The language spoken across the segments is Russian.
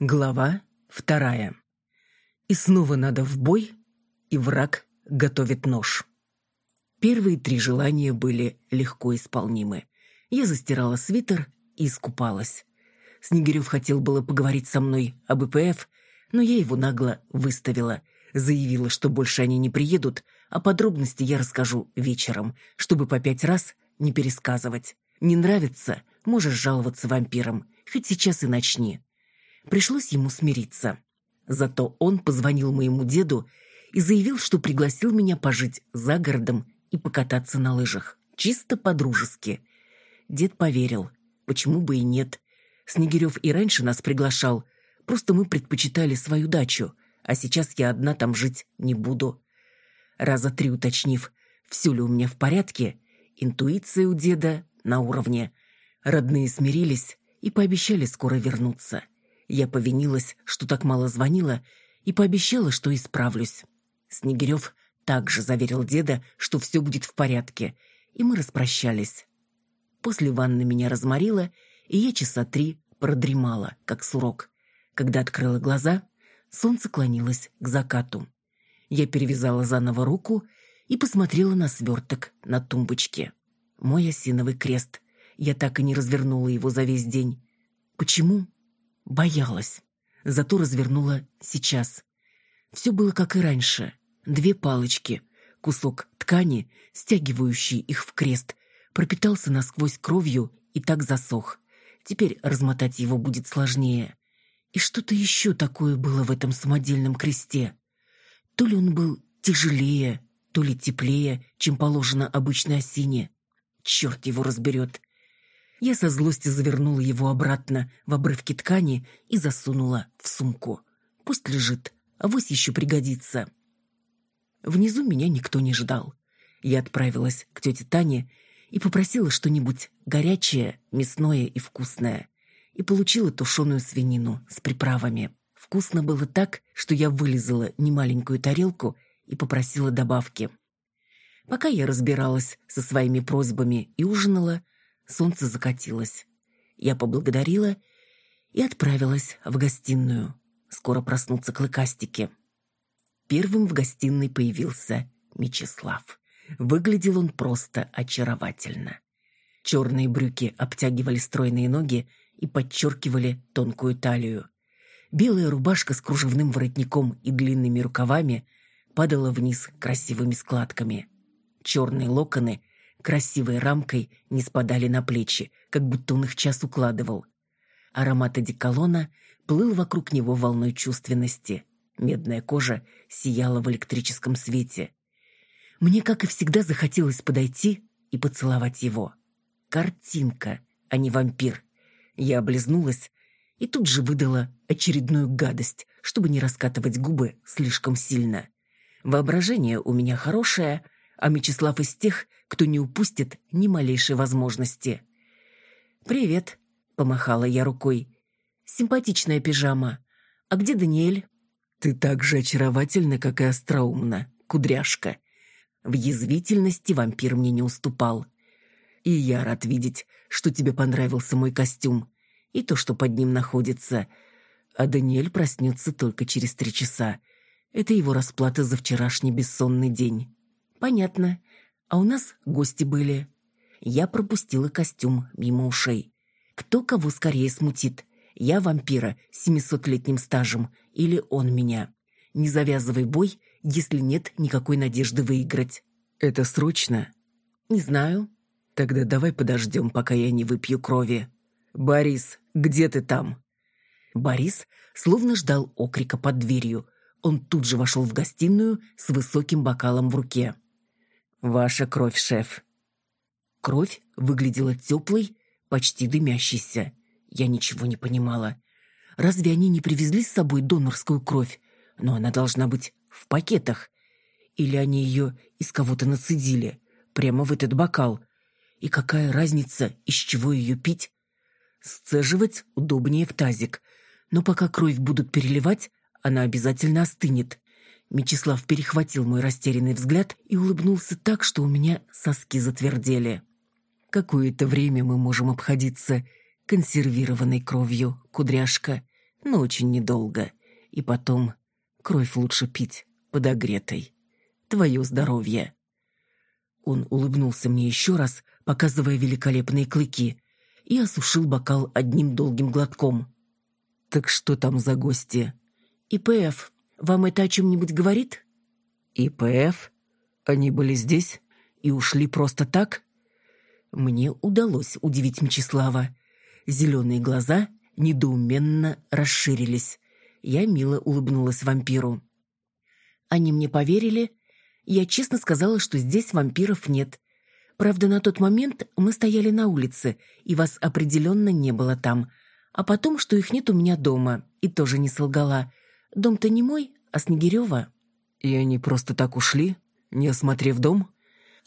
Глава вторая. И снова надо в бой, и враг готовит нож. Первые три желания были легко исполнимы. Я застирала свитер и искупалась. Снегирев хотел было поговорить со мной об ИПФ, но я его нагло выставила. Заявила, что больше они не приедут, а подробности я расскажу вечером, чтобы по пять раз не пересказывать. Не нравится, можешь жаловаться вампирам, хоть сейчас и начни. Пришлось ему смириться. Зато он позвонил моему деду и заявил, что пригласил меня пожить за городом и покататься на лыжах. Чисто по-дружески. Дед поверил. Почему бы и нет? Снегирев и раньше нас приглашал. Просто мы предпочитали свою дачу, а сейчас я одна там жить не буду. Раза три уточнив, все ли у меня в порядке, интуиция у деда на уровне. Родные смирились и пообещали скоро вернуться. Я повинилась, что так мало звонила, и пообещала, что исправлюсь. Снегирев также заверил деда, что все будет в порядке, и мы распрощались. После ванны меня разморило, и я часа три продремала, как сурок. Когда открыла глаза, солнце клонилось к закату. Я перевязала заново руку и посмотрела на сверток на тумбочке. Мой осиновый крест. Я так и не развернула его за весь день. Почему? Боялась. Зато развернула сейчас. Все было как и раньше. Две палочки, кусок ткани, стягивающий их в крест, пропитался насквозь кровью и так засох. Теперь размотать его будет сложнее. И что-то еще такое было в этом самодельном кресте. То ли он был тяжелее, то ли теплее, чем положено обычной осине. Черт его разберет. Я со злости завернула его обратно в обрывки ткани и засунула в сумку. Пусть лежит, а вось еще пригодится. Внизу меня никто не ждал. Я отправилась к тете Тане и попросила что-нибудь горячее, мясное и вкусное. И получила тушеную свинину с приправами. Вкусно было так, что я вылезала немаленькую тарелку и попросила добавки. Пока я разбиралась со своими просьбами и ужинала, солнце закатилось. Я поблагодарила и отправилась в гостиную. Скоро проснутся клыкастики. Первым в гостиной появился Мечислав. Выглядел он просто очаровательно. Черные брюки обтягивали стройные ноги и подчеркивали тонкую талию. Белая рубашка с кружевным воротником и длинными рукавами падала вниз красивыми складками. Черные локоны красивой рамкой не спадали на плечи, как будто он их час укладывал. Аромат одеколона плыл вокруг него волной чувственности. Медная кожа сияла в электрическом свете. Мне, как и всегда, захотелось подойти и поцеловать его. Картинка, а не вампир. Я облизнулась и тут же выдала очередную гадость, чтобы не раскатывать губы слишком сильно. Воображение у меня хорошее, а Мечислав из тех, кто не упустит ни малейшей возможности. «Привет», — помахала я рукой. «Симпатичная пижама. А где Даниэль?» «Ты так же очаровательна, как и остроумна, кудряшка». В язвительности вампир мне не уступал. «И я рад видеть, что тебе понравился мой костюм, и то, что под ним находится. А Даниэль проснется только через три часа. Это его расплата за вчерашний бессонный день». «Понятно. А у нас гости были. Я пропустила костюм мимо ушей. Кто кого скорее смутит? Я вампира с семисотлетним стажем или он меня? Не завязывай бой, если нет никакой надежды выиграть. Это срочно? Не знаю. Тогда давай подождем, пока я не выпью крови. Борис, где ты там? Борис словно ждал окрика под дверью. Он тут же вошел в гостиную с высоким бокалом в руке. «Ваша кровь, шеф». Кровь выглядела теплой, почти дымящейся. Я ничего не понимала. Разве они не привезли с собой донорскую кровь? Но она должна быть в пакетах. Или они ее из кого-то нацедили, прямо в этот бокал. И какая разница, из чего ее пить? Сцеживать удобнее в тазик. Но пока кровь будут переливать, она обязательно остынет. Мечислав перехватил мой растерянный взгляд и улыбнулся так, что у меня соски затвердели. Какое-то время мы можем обходиться консервированной кровью, кудряшка, но очень недолго. И потом кровь лучше пить подогретой. Твое здоровье. Он улыбнулся мне еще раз, показывая великолепные клыки, и осушил бокал одним долгим глотком. «Так что там за гости?» «ИПФ. Вам это о чем-нибудь говорит?» «ИПФ? Они были здесь и ушли просто так?» Мне удалось удивить Мечислава. Зеленые глаза недоуменно расширились. Я мило улыбнулась вампиру. Они мне поверили. Я честно сказала, что здесь вампиров нет. Правда, на тот момент мы стояли на улице, и вас определенно не было там. А потом, что их нет у меня дома, и тоже не солгала. Дом-то не мой, а Снегирева. И они просто так ушли, не осмотрев дом?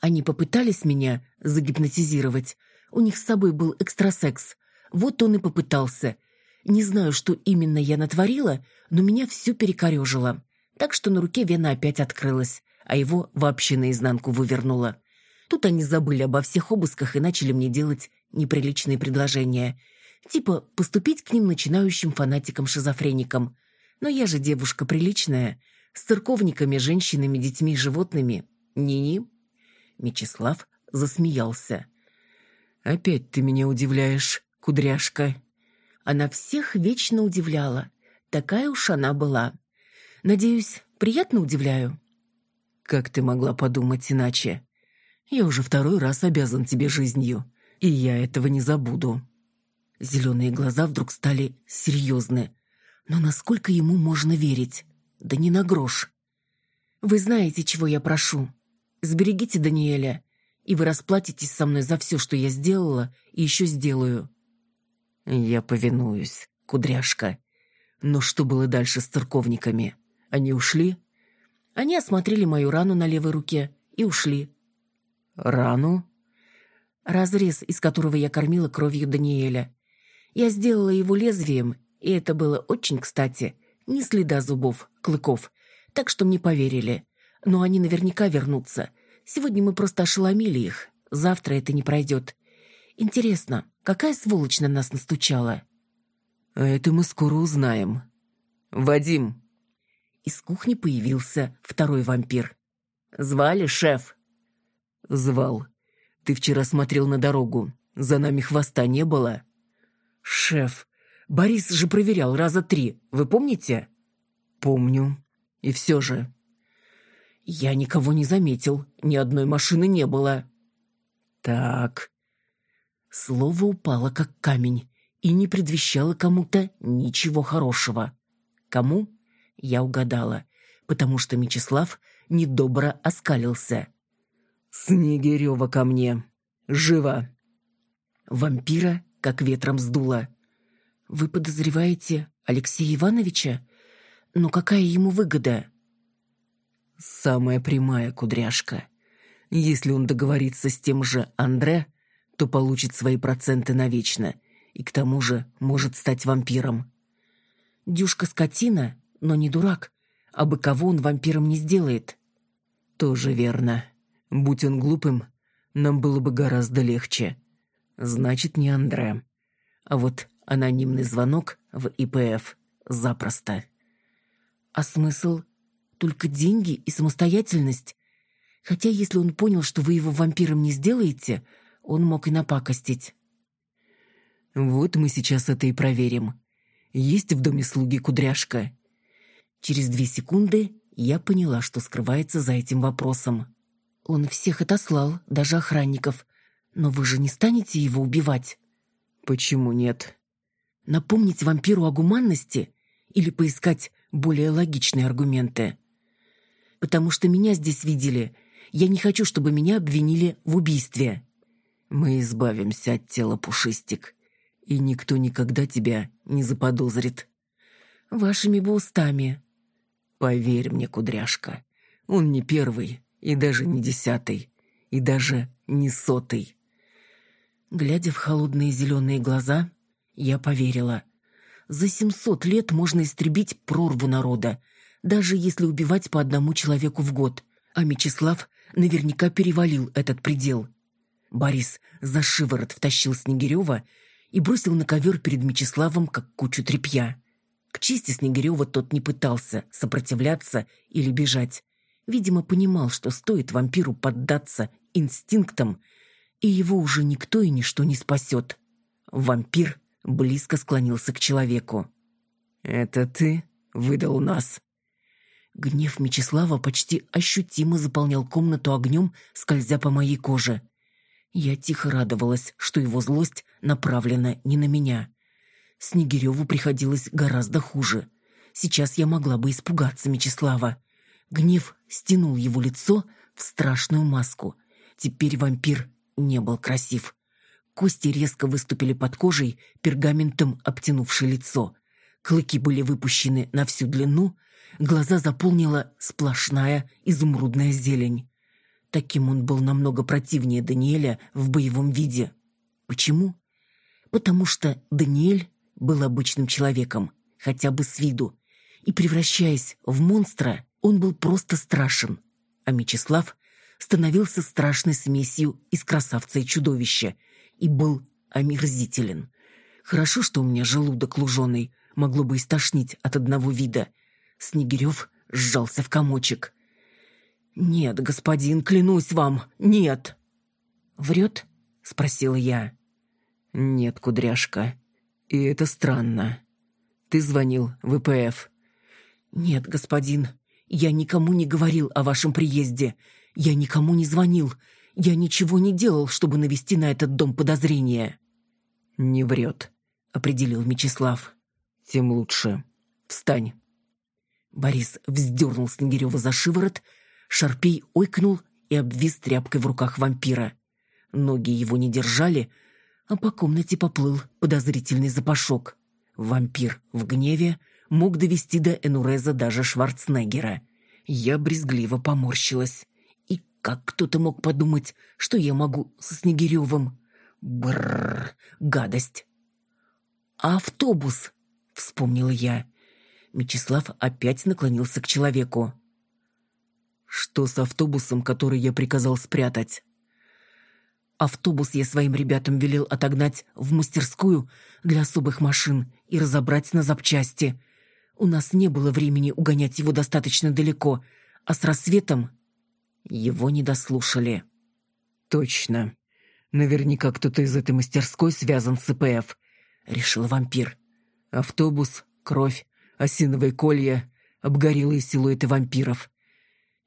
Они попытались меня загипнотизировать. У них с собой был экстрасекс. Вот он и попытался. Не знаю, что именно я натворила, но меня всю перекорежило. Так что на руке вена опять открылась, а его вообще наизнанку вывернула. Тут они забыли обо всех обысках и начали мне делать неприличные предложения. Типа поступить к ним начинающим фанатикам-шизофреникам. Но я же девушка приличная. С церковниками, женщинами, детьми, животными. Ни-ни. Мечислав засмеялся. «Опять ты меня удивляешь, кудряшка». Она всех вечно удивляла. Такая уж она была. Надеюсь, приятно удивляю?» «Как ты могла подумать иначе? Я уже второй раз обязан тебе жизнью, и я этого не забуду». Зеленые глаза вдруг стали серьезны. Но насколько ему можно верить? Да не на грош. «Вы знаете, чего я прошу. Сберегите Даниэля, и вы расплатитесь со мной за все, что я сделала и еще сделаю». «Я повинуюсь, кудряшка. Но что было дальше с церковниками? Они ушли?» Они осмотрели мою рану на левой руке и ушли. «Рану?» Разрез, из которого я кормила кровью Даниэля. Я сделала его лезвием, и это было очень кстати. Ни следа зубов, клыков. Так что мне поверили но они наверняка вернутся. Сегодня мы просто ошеломили их. Завтра это не пройдет. Интересно, какая сволочь на нас настучала? Это мы скоро узнаем. Вадим. Из кухни появился второй вампир. Звали шеф? Звал. Ты вчера смотрел на дорогу. За нами хвоста не было. Шеф, Борис же проверял раза три. Вы помните? Помню. И все же, «Я никого не заметил, ни одной машины не было». «Так...» Слово упало, как камень, и не предвещало кому-то ничего хорошего. Кому? Я угадала, потому что Мечислав недобро оскалился. «Снегирева ко мне! Живо!» Вампира как ветром сдуло. «Вы подозреваете Алексея Ивановича? Но какая ему выгода?» Самая прямая кудряшка. Если он договорится с тем же Андре, то получит свои проценты навечно и к тому же может стать вампиром. Дюшка скотина, но не дурак, а бы кого он вампиром не сделает. Тоже верно. Будь он глупым, нам было бы гораздо легче. Значит, не Андре. А вот анонимный звонок в ИПФ запросто. А смысл только деньги и самостоятельность. Хотя если он понял, что вы его вампиром не сделаете, он мог и напакостить. Вот мы сейчас это и проверим. Есть в доме слуги кудряшка? Через две секунды я поняла, что скрывается за этим вопросом. Он всех отослал, даже охранников. Но вы же не станете его убивать? Почему нет? Напомнить вампиру о гуманности или поискать более логичные аргументы? потому что меня здесь видели. Я не хочу, чтобы меня обвинили в убийстве. Мы избавимся от тела, Пушистик, и никто никогда тебя не заподозрит. Вашими бы устами. Поверь мне, кудряшка, он не первый и даже не десятый, и даже не сотый. Глядя в холодные зеленые глаза, я поверила. За семьсот лет можно истребить прорву народа, даже если убивать по одному человеку в год. А Мечислав наверняка перевалил этот предел. Борис за шиворот втащил Снегирева и бросил на ковер перед Мечиславом, как кучу тряпья. К чести Снегирева тот не пытался сопротивляться или бежать. Видимо, понимал, что стоит вампиру поддаться инстинктам, и его уже никто и ничто не спасет. Вампир близко склонился к человеку. «Это ты выдал нас?» Гнев Мечислава почти ощутимо заполнял комнату огнем, скользя по моей коже. Я тихо радовалась, что его злость направлена не на меня. Снегиреву приходилось гораздо хуже. Сейчас я могла бы испугаться Мечислава. Гнев стянул его лицо в страшную маску. Теперь вампир не был красив. Кости резко выступили под кожей, пергаментом обтянувшее лицо. Клыки были выпущены на всю длину, глаза заполнила сплошная изумрудная зелень. Таким он был намного противнее Даниэля в боевом виде. Почему? Потому что Даниэль был обычным человеком, хотя бы с виду, и, превращаясь в монстра, он был просто страшен, а Мечислав становился страшной смесью из красавца и чудовища и был омерзителен. Хорошо, что у меня желудок луженый, могло бы истошнить от одного вида. Снегирев сжался в комочек. «Нет, господин, клянусь вам, нет!» «Врет?» — спросила я. «Нет, кудряшка. И это странно. Ты звонил в ИПФ?» «Нет, господин, я никому не говорил о вашем приезде. Я никому не звонил. Я ничего не делал, чтобы навести на этот дом подозрения». «Не врет», — определил Мечислав. «Тем лучше. Встань». Борис вздернул Снегирева за шиворот, — Шарпей ойкнул и обвис тряпкой в руках вампира. Ноги его не держали, а по комнате поплыл подозрительный запашок. Вампир в гневе мог довести до Энуреза даже Шварценеггера. Я брезгливо поморщилась. И как кто-то мог подумать, что я могу со Снегиревым? Бррр, гадость. «А автобус?» — вспомнила я. Мечислав опять наклонился к человеку. Что с автобусом, который я приказал спрятать? Автобус я своим ребятам велел отогнать в мастерскую для особых машин и разобрать на запчасти. У нас не было времени угонять его достаточно далеко, а с рассветом его не дослушали. Точно. Наверняка кто-то из этой мастерской связан с ИПФ, решил вампир. Автобус, кровь, осиновые колья, обгорелые силуэты вампиров.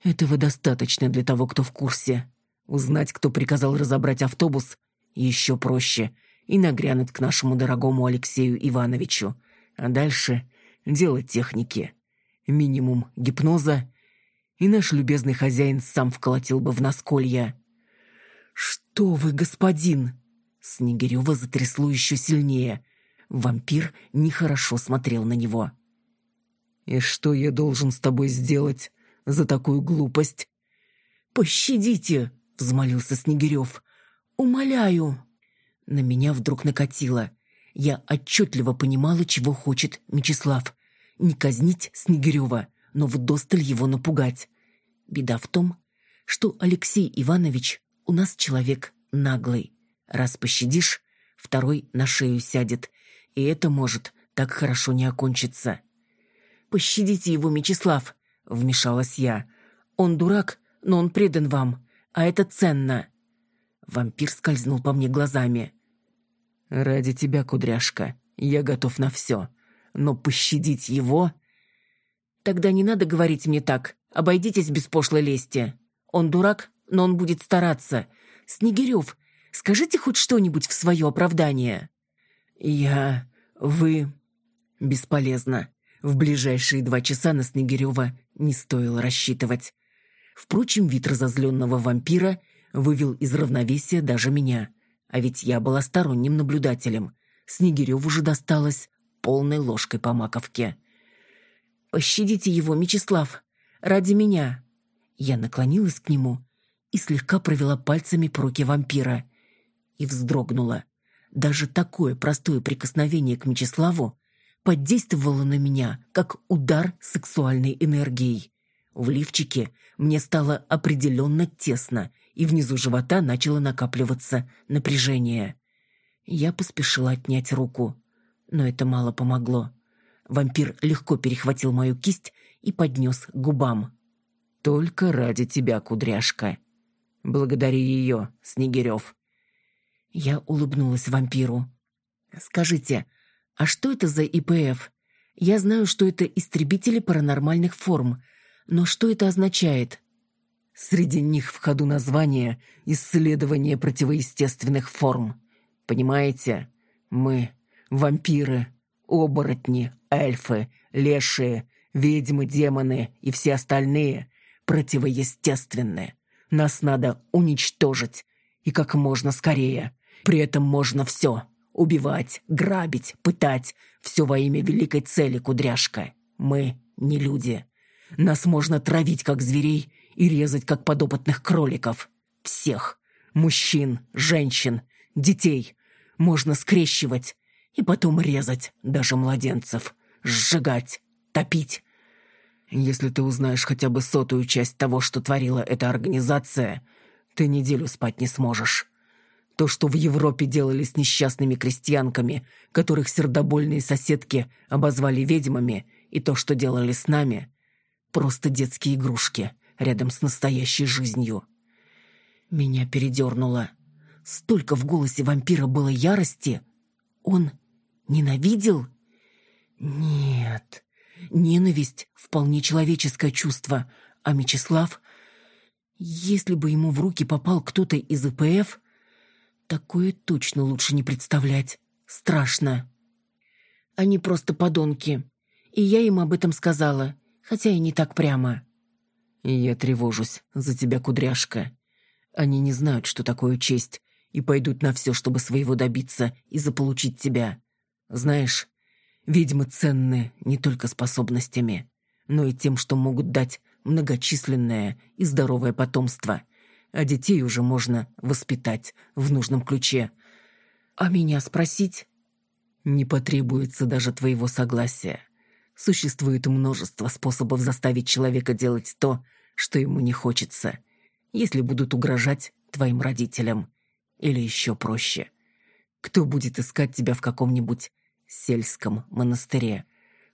Этого достаточно для того, кто в курсе. Узнать, кто приказал разобрать автобус, еще проще. И нагрянуть к нашему дорогому Алексею Ивановичу. А дальше дело техники. Минимум гипноза. И наш любезный хозяин сам вколотил бы в нас колья. «Что вы, господин!» Снегирева затрясло еще сильнее. Вампир нехорошо смотрел на него. «И что я должен с тобой сделать?» за такую глупость. «Пощадите!» — взмолился Снегирев. «Умоляю!» На меня вдруг накатило. Я отчетливо понимала, чего хочет Мечислав. Не казнить Снегирева, но вдосталь его напугать. Беда в том, что Алексей Иванович у нас человек наглый. Раз пощадишь, второй на шею сядет, и это может так хорошо не окончиться. «Пощадите его, Мечислав!» вмешалась я. «Он дурак, но он предан вам, а это ценно». Вампир скользнул по мне глазами. «Ради тебя, кудряшка, я готов на все. Но пощадить его...» «Тогда не надо говорить мне так. Обойдитесь без пошлой лести. Он дурак, но он будет стараться. Снегирев, скажите хоть что-нибудь в свое оправдание». «Я... вы...» «Бесполезно. В ближайшие два часа на Снегирева не стоило рассчитывать. Впрочем, вид разозленного вампира вывел из равновесия даже меня. А ведь я была сторонним наблюдателем. Снегиреву же досталось полной ложкой по маковке. «Пощадите его, Мечислав, ради меня!» Я наклонилась к нему и слегка провела пальцами по руке вампира. И вздрогнула. Даже такое простое прикосновение к Мечиславу подействовало на меня, как удар сексуальной энергией. В лифчике мне стало определенно тесно, и внизу живота начало накапливаться напряжение. Я поспешила отнять руку, но это мало помогло. Вампир легко перехватил мою кисть и поднес к губам. «Только ради тебя, кудряшка. Благодари ее, Снегирев». Я улыбнулась вампиру. «Скажите, а что это за ИПФ? Я знаю, что это истребители паранормальных форм, но что это означает?» Среди них в ходу название «Исследование противоестественных форм». Понимаете, мы — вампиры, оборотни, эльфы, лешие, ведьмы, демоны и все остальные противоестественны. Нас надо уничтожить, и как можно скорее. При этом можно все — убивать, грабить, пытать. Все во имя великой цели, кудряшка. Мы не люди. Нас можно травить, как зверей, и резать, как подопытных кроликов. Всех. Мужчин, женщин, детей. Можно скрещивать и потом резать даже младенцев. Сжигать, топить. Если ты узнаешь хотя бы сотую часть того, что творила эта организация, ты неделю спать не сможешь. То, что в Европе делали с несчастными крестьянками, которых сердобольные соседки обозвали ведьмами, и то, что делали с нами, просто детские игрушки рядом с настоящей жизнью. Меня передернуло. Столько в голосе вампира было ярости. Он ненавидел? Нет, Ненависть — вполне человеческое чувство, а Мечислав... Если бы ему в руки попал кто-то из ИПФ, такое точно лучше не представлять. Страшно. Они просто подонки. И я им об этом сказала, хотя и не так прямо. Я тревожусь за тебя, кудряшка. Они не знают, что такое честь, и пойдут на все, чтобы своего добиться и заполучить тебя. Знаешь, Ведьмы ценны не только способностями, но и тем, что могут дать многочисленное и здоровое потомство, а детей уже можно воспитать в нужном ключе. А меня спросить? Не потребуется даже твоего согласия. Существует множество способов заставить человека делать то, что ему не хочется, если будут угрожать твоим родителям. Или еще проще. Кто будет искать тебя в каком-нибудь сельском монастыре.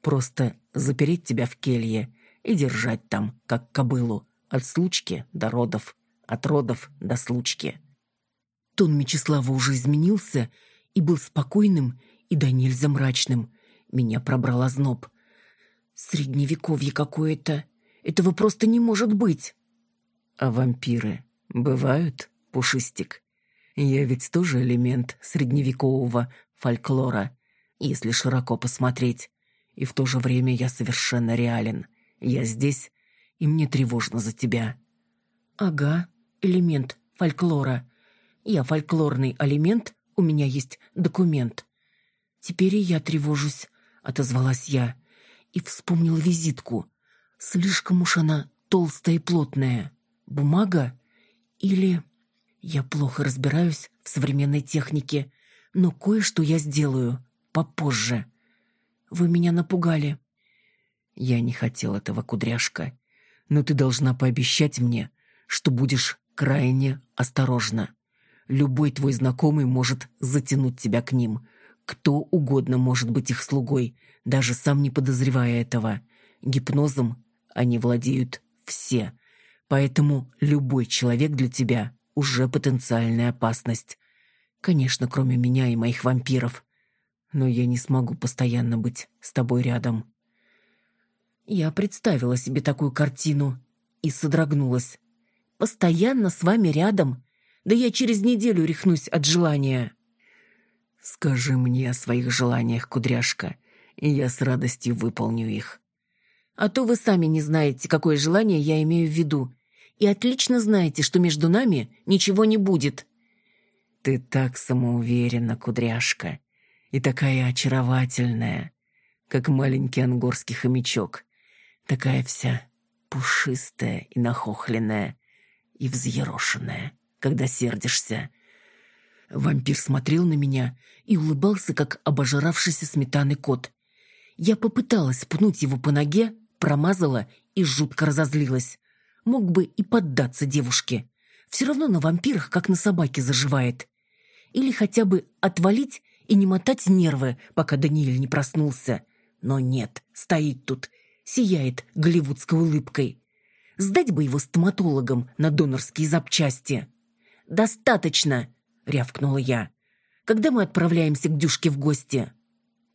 Просто запереть тебя в келье и держать там, как кобылу, от случки до родов, от родов до случки. Тон Мечислава уже изменился и был спокойным и до нельзя мрачным. Меня пробрал озноб. Средневековье какое-то. Этого просто не может быть. А вампиры бывают, Пушистик? Я ведь тоже элемент средневекового фольклора если широко посмотреть. И в то же время я совершенно реален. Я здесь, и мне тревожно за тебя». «Ага, элемент фольклора. Я фольклорный элемент, у меня есть документ». «Теперь и я тревожусь», — отозвалась я. И вспомнила визитку. Слишком уж она толстая и плотная. Бумага? Или... Я плохо разбираюсь в современной технике, но кое-что я сделаю попозже. Вы меня напугали. Я не хотел этого, кудряшка. Но ты должна пообещать мне, что будешь крайне осторожна. Любой твой знакомый может затянуть тебя к ним. Кто угодно может быть их слугой, даже сам не подозревая этого. Гипнозом они владеют все. Поэтому любой человек для тебя уже потенциальная опасность. Конечно, кроме меня и моих вампиров но я не смогу постоянно быть с тобой рядом. Я представила себе такую картину и содрогнулась. Постоянно с вами рядом? Да я через неделю рехнусь от желания. Скажи мне о своих желаниях, кудряшка, и я с радостью выполню их. А то вы сами не знаете, какое желание я имею в виду, и отлично знаете, что между нами ничего не будет. Ты так самоуверена, кудряшка и такая очаровательная, как маленький ангорский хомячок, такая вся пушистая и нахохленная, и взъерошенная, когда сердишься. Вампир смотрел на меня и улыбался, как обожравшийся сметаны кот. Я попыталась пнуть его по ноге, промазала и жутко разозлилась. Мог бы и поддаться девушке. Все равно на вампирах, как на собаке, заживает. Или хотя бы отвалить и не мотать нервы, пока Даниэль не проснулся. Но нет, стоит тут, сияет голливудской улыбкой. Сдать бы его стоматологам на донорские запчасти. «Достаточно!» — рявкнула я. «Когда мы отправляемся к Дюшке в гости?»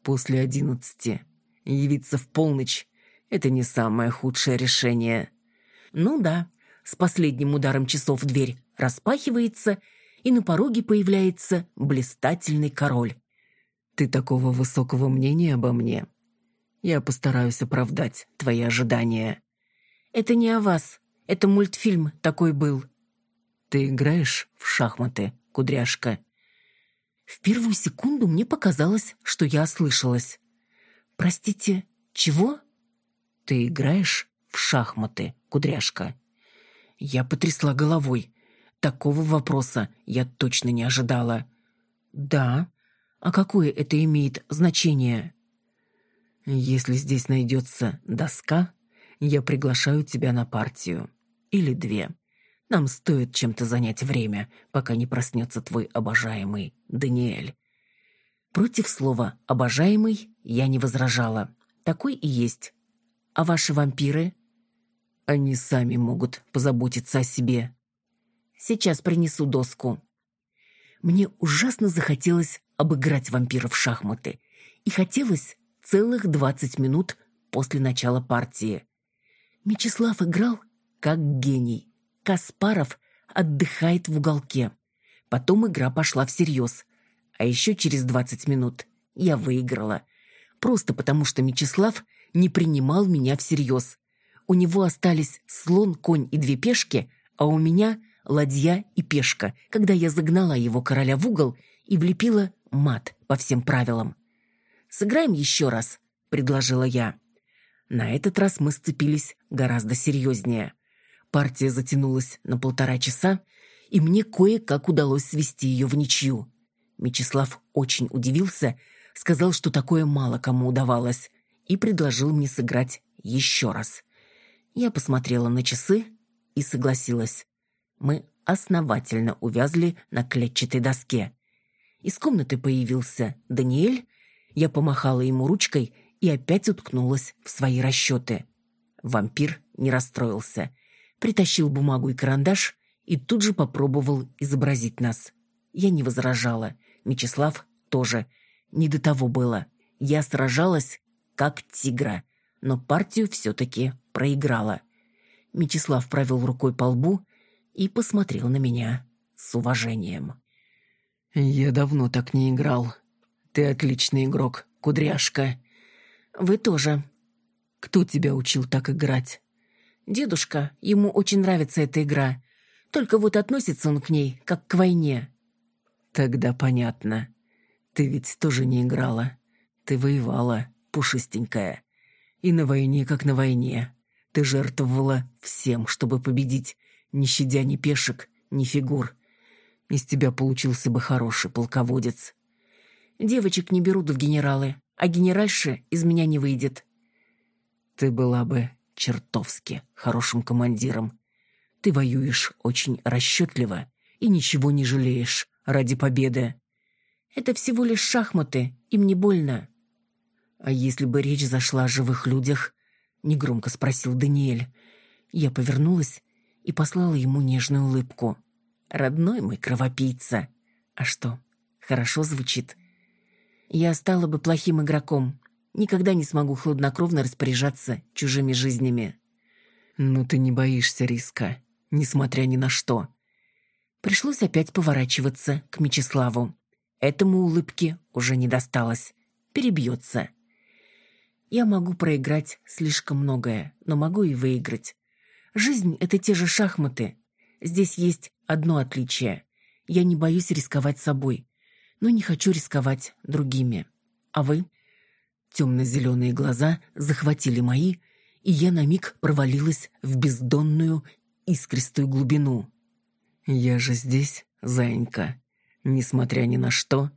«После одиннадцати. Явиться в полночь — это не самое худшее решение». «Ну да». С последним ударом часов дверь распахивается, и на пороге появляется блистательный король. «Ты такого высокого мнения обо мне? Я постараюсь оправдать твои ожидания». «Это не о вас. Это мультфильм такой был». «Ты играешь в шахматы, кудряшка?» В первую секунду мне показалось, что я ослышалась. «Простите, чего?» «Ты играешь в шахматы, кудряшка?» Я потрясла головой. Такого вопроса я точно не ожидала. «Да? А какое это имеет значение?» «Если здесь найдется доска, я приглашаю тебя на партию. Или две. Нам стоит чем-то занять время, пока не проснется твой обожаемый Даниэль». Против слова «обожаемый» я не возражала. Такой и есть. А ваши вампиры? Они сами могут позаботиться о себе. Сейчас принесу доску. Мне ужасно захотелось обыграть вампиров в шахматы. И хотелось целых двадцать минут после начала партии. Мечислав играл как гений. Каспаров отдыхает в уголке. Потом игра пошла всерьез. А еще через двадцать минут я выиграла. Просто потому, что Мечислав не принимал меня всерьез. У него остались слон, конь и две пешки, а у меня ладья и пешка, когда я загнала его короля в угол и влепила мат по всем правилам. «Сыграем еще раз», — предложила я. На этот раз мы сцепились гораздо серьезнее. Партия затянулась на полтора часа, и мне кое-как удалось свести ее в ничью. Мечислав очень удивился, сказал, что такое мало кому удавалось, и предложил мне сыграть еще раз. Я посмотрела на часы и согласилась. Мы основательно увязли на клетчатой доске. Из комнаты появился Даниэль, я помахала ему ручкой и опять уткнулась в свои расчеты. Вампир не расстроился. Притащил бумагу и карандаш и тут же попробовал изобразить нас. Я не возражала. Мечислав тоже. Не до того было. Я сражалась, как тигра, но партию все-таки проиграла. Мечислав провел рукой по лбу и посмотрел на меня с уважением. «Я давно так не играл. Ты отличный игрок, кудряшка. «Вы тоже». «Кто тебя учил так играть?» «Дедушка. Ему очень нравится эта игра. Только вот относится он к ней, как к войне». «Тогда понятно. Ты ведь тоже не играла. Ты воевала, пушистенькая. И на войне, как на войне. Ты жертвовала всем, чтобы победить, не щадя ни пешек, ни фигур. Из тебя получился бы хороший полководец». «Девочек не берут в генералы а генеральши из меня не выйдет. Ты была бы чертовски хорошим командиром. Ты воюешь очень расчетливо и ничего не жалеешь ради победы. Это всего лишь шахматы, им не больно. А если бы речь зашла о живых людях? Негромко спросил Даниэль. Я повернулась и послала ему нежную улыбку. Родной мой кровопийца. А что, хорошо звучит? — я стала бы плохим игроком. Никогда не смогу хладнокровно распоряжаться чужими жизнями. Ну ты не боишься риска, несмотря ни на что. Пришлось опять поворачиваться к Мечиславу. Этому улыбки уже не досталось. Перебьется. Я могу проиграть слишком многое, но могу и выиграть. Жизнь — это те же шахматы. Здесь есть одно отличие. Я не боюсь рисковать собой но не хочу рисковать другими. А вы? Темно-зеленые глаза захватили мои, и я на миг провалилась в бездонную, искристую глубину. «Я же здесь, зайенька, несмотря ни на что».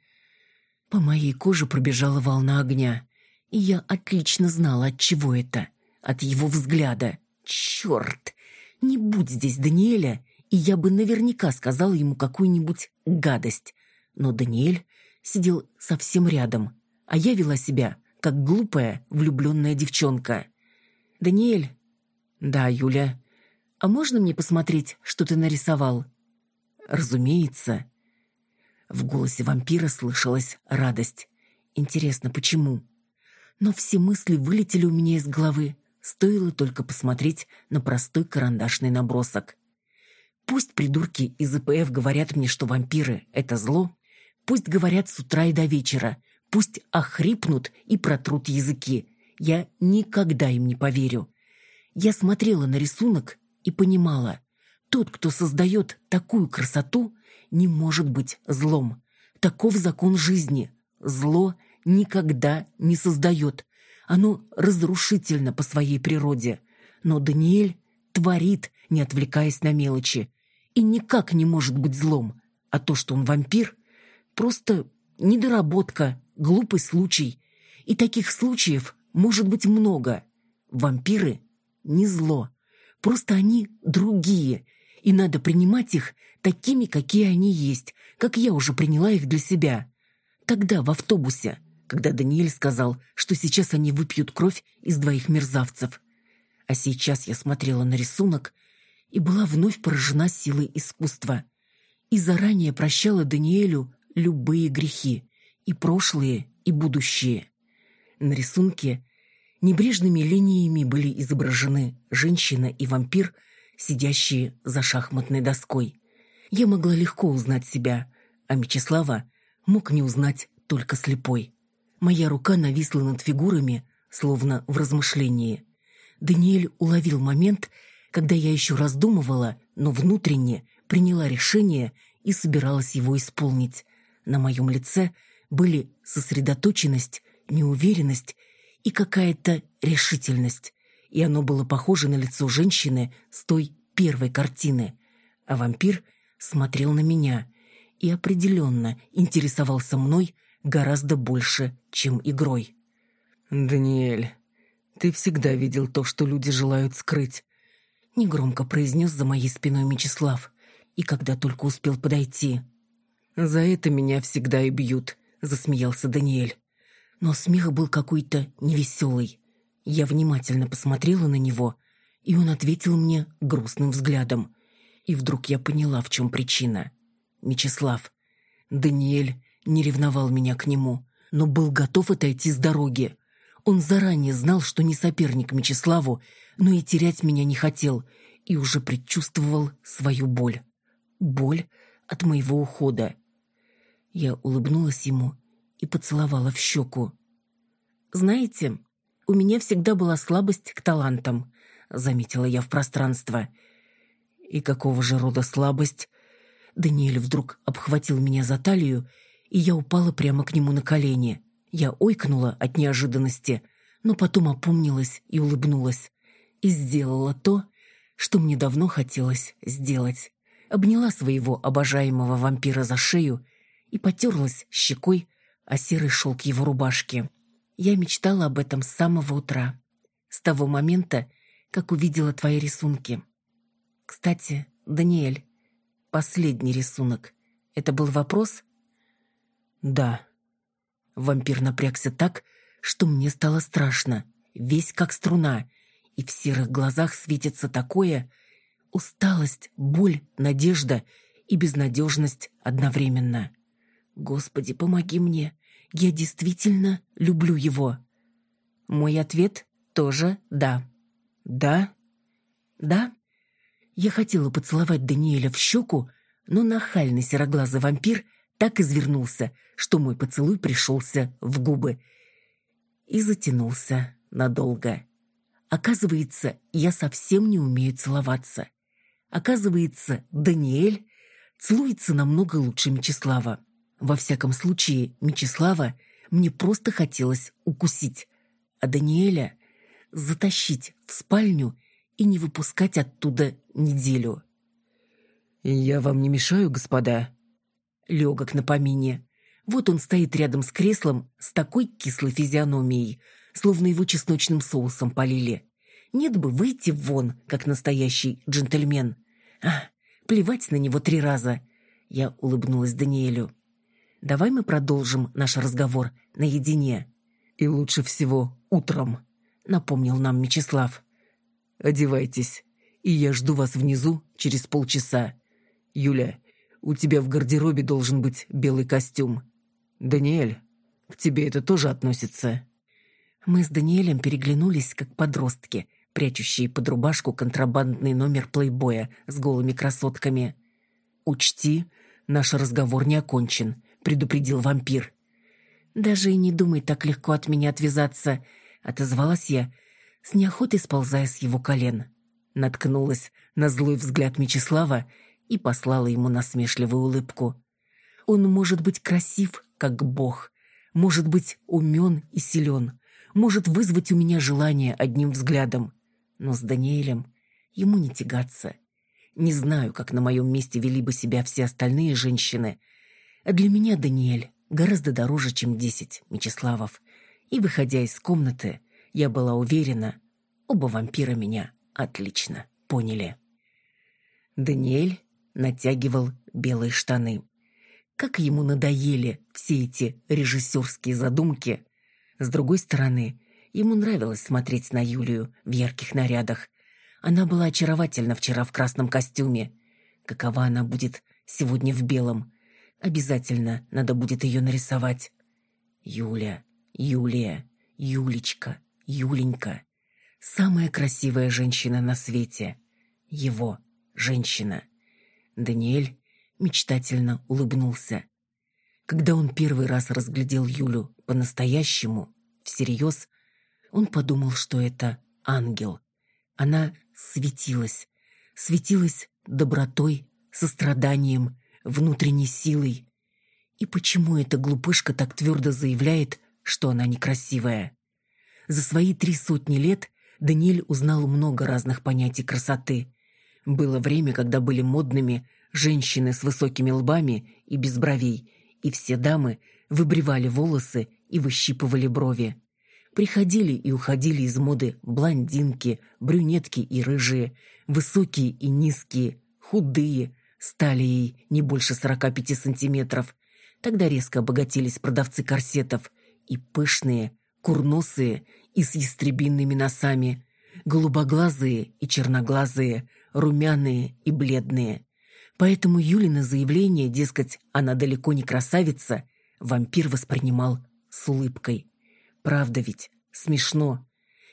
По моей коже пробежала волна огня. Я отлично знала, от чего это. От его взгляда. Черт! Не будь здесь Даниэля, и я бы наверняка сказала ему какую-нибудь гадость. Но Даниэль сидел совсем рядом, а я вела себя, как глупая влюбленная девчонка. «Даниэль?» «Да, Юля. А можно мне посмотреть, что ты нарисовал?» «Разумеется». В голосе вампира слышалась радость. Интересно, почему? Но все мысли вылетели у меня из головы. Стоило только посмотреть на простой карандашный набросок. Пусть придурки из ИПФ говорят мне, что вампиры — это зло, пусть говорят с утра и до вечера, пусть охрипнут и протрут языки. Я никогда им не поверю. Я смотрела на рисунок и понимала, тот, кто создает такую красоту, не может быть злом. Таков закон жизни. Зло никогда не создает. Оно разрушительно по своей природе. Но Даниэль творит, не отвлекаясь на мелочи. И никак не может быть злом. А то, что он вампир, просто недоработка, глупый случай. И таких случаев может быть много. Вампиры не зло. Просто они другие, и надо принимать их такими, какие они есть, как я уже приняла их для себя. Тогда в автобусе, когда Даниэль сказал, что сейчас они выпьют кровь из двоих мерзавцев. А сейчас я смотрела на рисунок и была вновь поражена силой искусства. И заранее прощала Даниэлю любые грехи, и прошлые, и будущие. На рисунке небрежными линиями были изображены женщина и вампир, сидящие за шахматной доской. Я могла легко узнать себя, а Мечислава мог не узнать только слепой. Моя рука нависла над фигурами, словно в размышлении. Даниэль уловил момент, когда я еще раздумывала, но внутренне приняла решение и собиралась его исполнить. На моем лице были сосредоточенность, неуверенность и какая-то решительность, и оно было похоже на лицо женщины с той первой картины. А вампир смотрел на меня и определенно интересовался мной гораздо больше, чем игрой. «Даниэль, ты всегда видел то, что люди желают скрыть», — негромко произнес за моей спиной Мечислав, и когда только успел подойти. «За это меня всегда и бьют», — засмеялся Даниэль но смех был какой-то невеселый. Я внимательно посмотрела на него, и он ответил мне грустным взглядом. И вдруг я поняла, в чем причина. Мечислав. Даниэль не ревновал меня к нему, но был готов отойти с дороги. Он заранее знал, что не соперник Мечиславу, но и терять меня не хотел, и уже предчувствовал свою боль. Боль от моего ухода. Я улыбнулась ему и поцеловала в щеку. «Знаете, у меня всегда была слабость к талантам», — заметила я в пространство. «И какого же рода слабость?» Даниэль вдруг обхватил меня за талию, и я упала прямо к нему на колени. Я ойкнула от неожиданности, но потом опомнилась и улыбнулась. И сделала то, что мне давно хотелось сделать. Обняла своего обожаемого вампира за шею и потерлась щекой а серый шелк его рубашки. Я мечтала об этом с самого утра, с того момента, как увидела твои рисунки. Кстати, Даниэль, последний рисунок. Это был вопрос? Да. Вампир напрягся так, что мне стало страшно, весь как струна, и в серых глазах светится такое усталость, боль, надежда и безнадежность одновременно. Господи, помоги мне. Я действительно люблю его. Мой ответ тоже «да». «Да?» «Да?» Я хотела поцеловать Даниэля в щеку, но нахальный сероглазый вампир так извернулся, что мой поцелуй пришелся в губы и затянулся надолго. Оказывается, я совсем не умею целоваться. Оказывается, Даниэль целуется намного лучше Мечислава. Во всяком случае, Мечислава мне просто хотелось укусить, а Даниэля затащить в спальню и не выпускать оттуда неделю. «Я вам не мешаю, господа?» Легок на помине. Вот он стоит рядом с креслом с такой кислой физиономией, словно его чесночным соусом полили. Нет бы выйти вон, как настоящий джентльмен. А, плевать на него три раза. Я улыбнулась Даниэлю. Давай мы продолжим наш разговор наедине. И лучше всего утром, напомнил нам Мечислав. Одевайтесь, и я жду вас внизу через полчаса. Юля, у тебя в гардеробе должен быть белый костюм. Даниэль, к тебе это тоже относится. Мы с Даниэлем переглянулись, как подростки, прячущие под рубашку контрабандный номер плейбоя с голыми красотками. «Учти, наш разговор не окончен», — предупредил вампир. «Даже и не думай так легко от меня отвязаться», — отозвалась я, с неохотой сползая с его колен. Наткнулась на злой взгляд Мечислава и послала ему насмешливую улыбку. «Он может быть красив, как бог, может быть умен и силен, может вызвать у меня желание одним взглядом. Но с Даниэлем ему не тягаться. Не знаю, как на моем месте вели бы себя все остальные женщины. А для меня Даниэль гораздо дороже, чем десять Мечиславов. И, выходя из комнаты, я была уверена, оба вампира меня отлично поняли. Даниэль натягивал белые штаны. Как ему надоели все эти режиссерские задумки. С другой стороны, ему нравилось смотреть на Юлию в ярких нарядах. Она была очаровательна вчера в красном костюме. Какова она будет сегодня в белом? Обязательно надо будет ее нарисовать. Юля, Юлия, Юлечка, Юленька. Самая красивая женщина на свете. Его женщина. Даниэль мечтательно улыбнулся. Когда он первый раз разглядел Юлю по-настоящему, всерьез, он подумал, что это ангел. Она светилась, светилась добротой, состраданием, внутренней силой. И почему эта глупышка так твердо заявляет, что она некрасивая? За свои три сотни лет Даниэль узнал много разных понятий красоты. Было время, когда были модными женщины с высокими лбами и без бровей, и все дамы выбривали волосы и выщипывали брови. Приходили и уходили из моды блондинки, брюнетки и рыжие, высокие и низкие, худые, стали ей не больше 45 сантиметров. Тогда резко обогатились продавцы корсетов и пышные, курносые и с ястребинными носами, голубоглазые и черноглазые, румяные и бледные. Поэтому Юлина заявление, дескать, она далеко не красавица, вампир воспринимал с улыбкой. Правда ведь, смешно.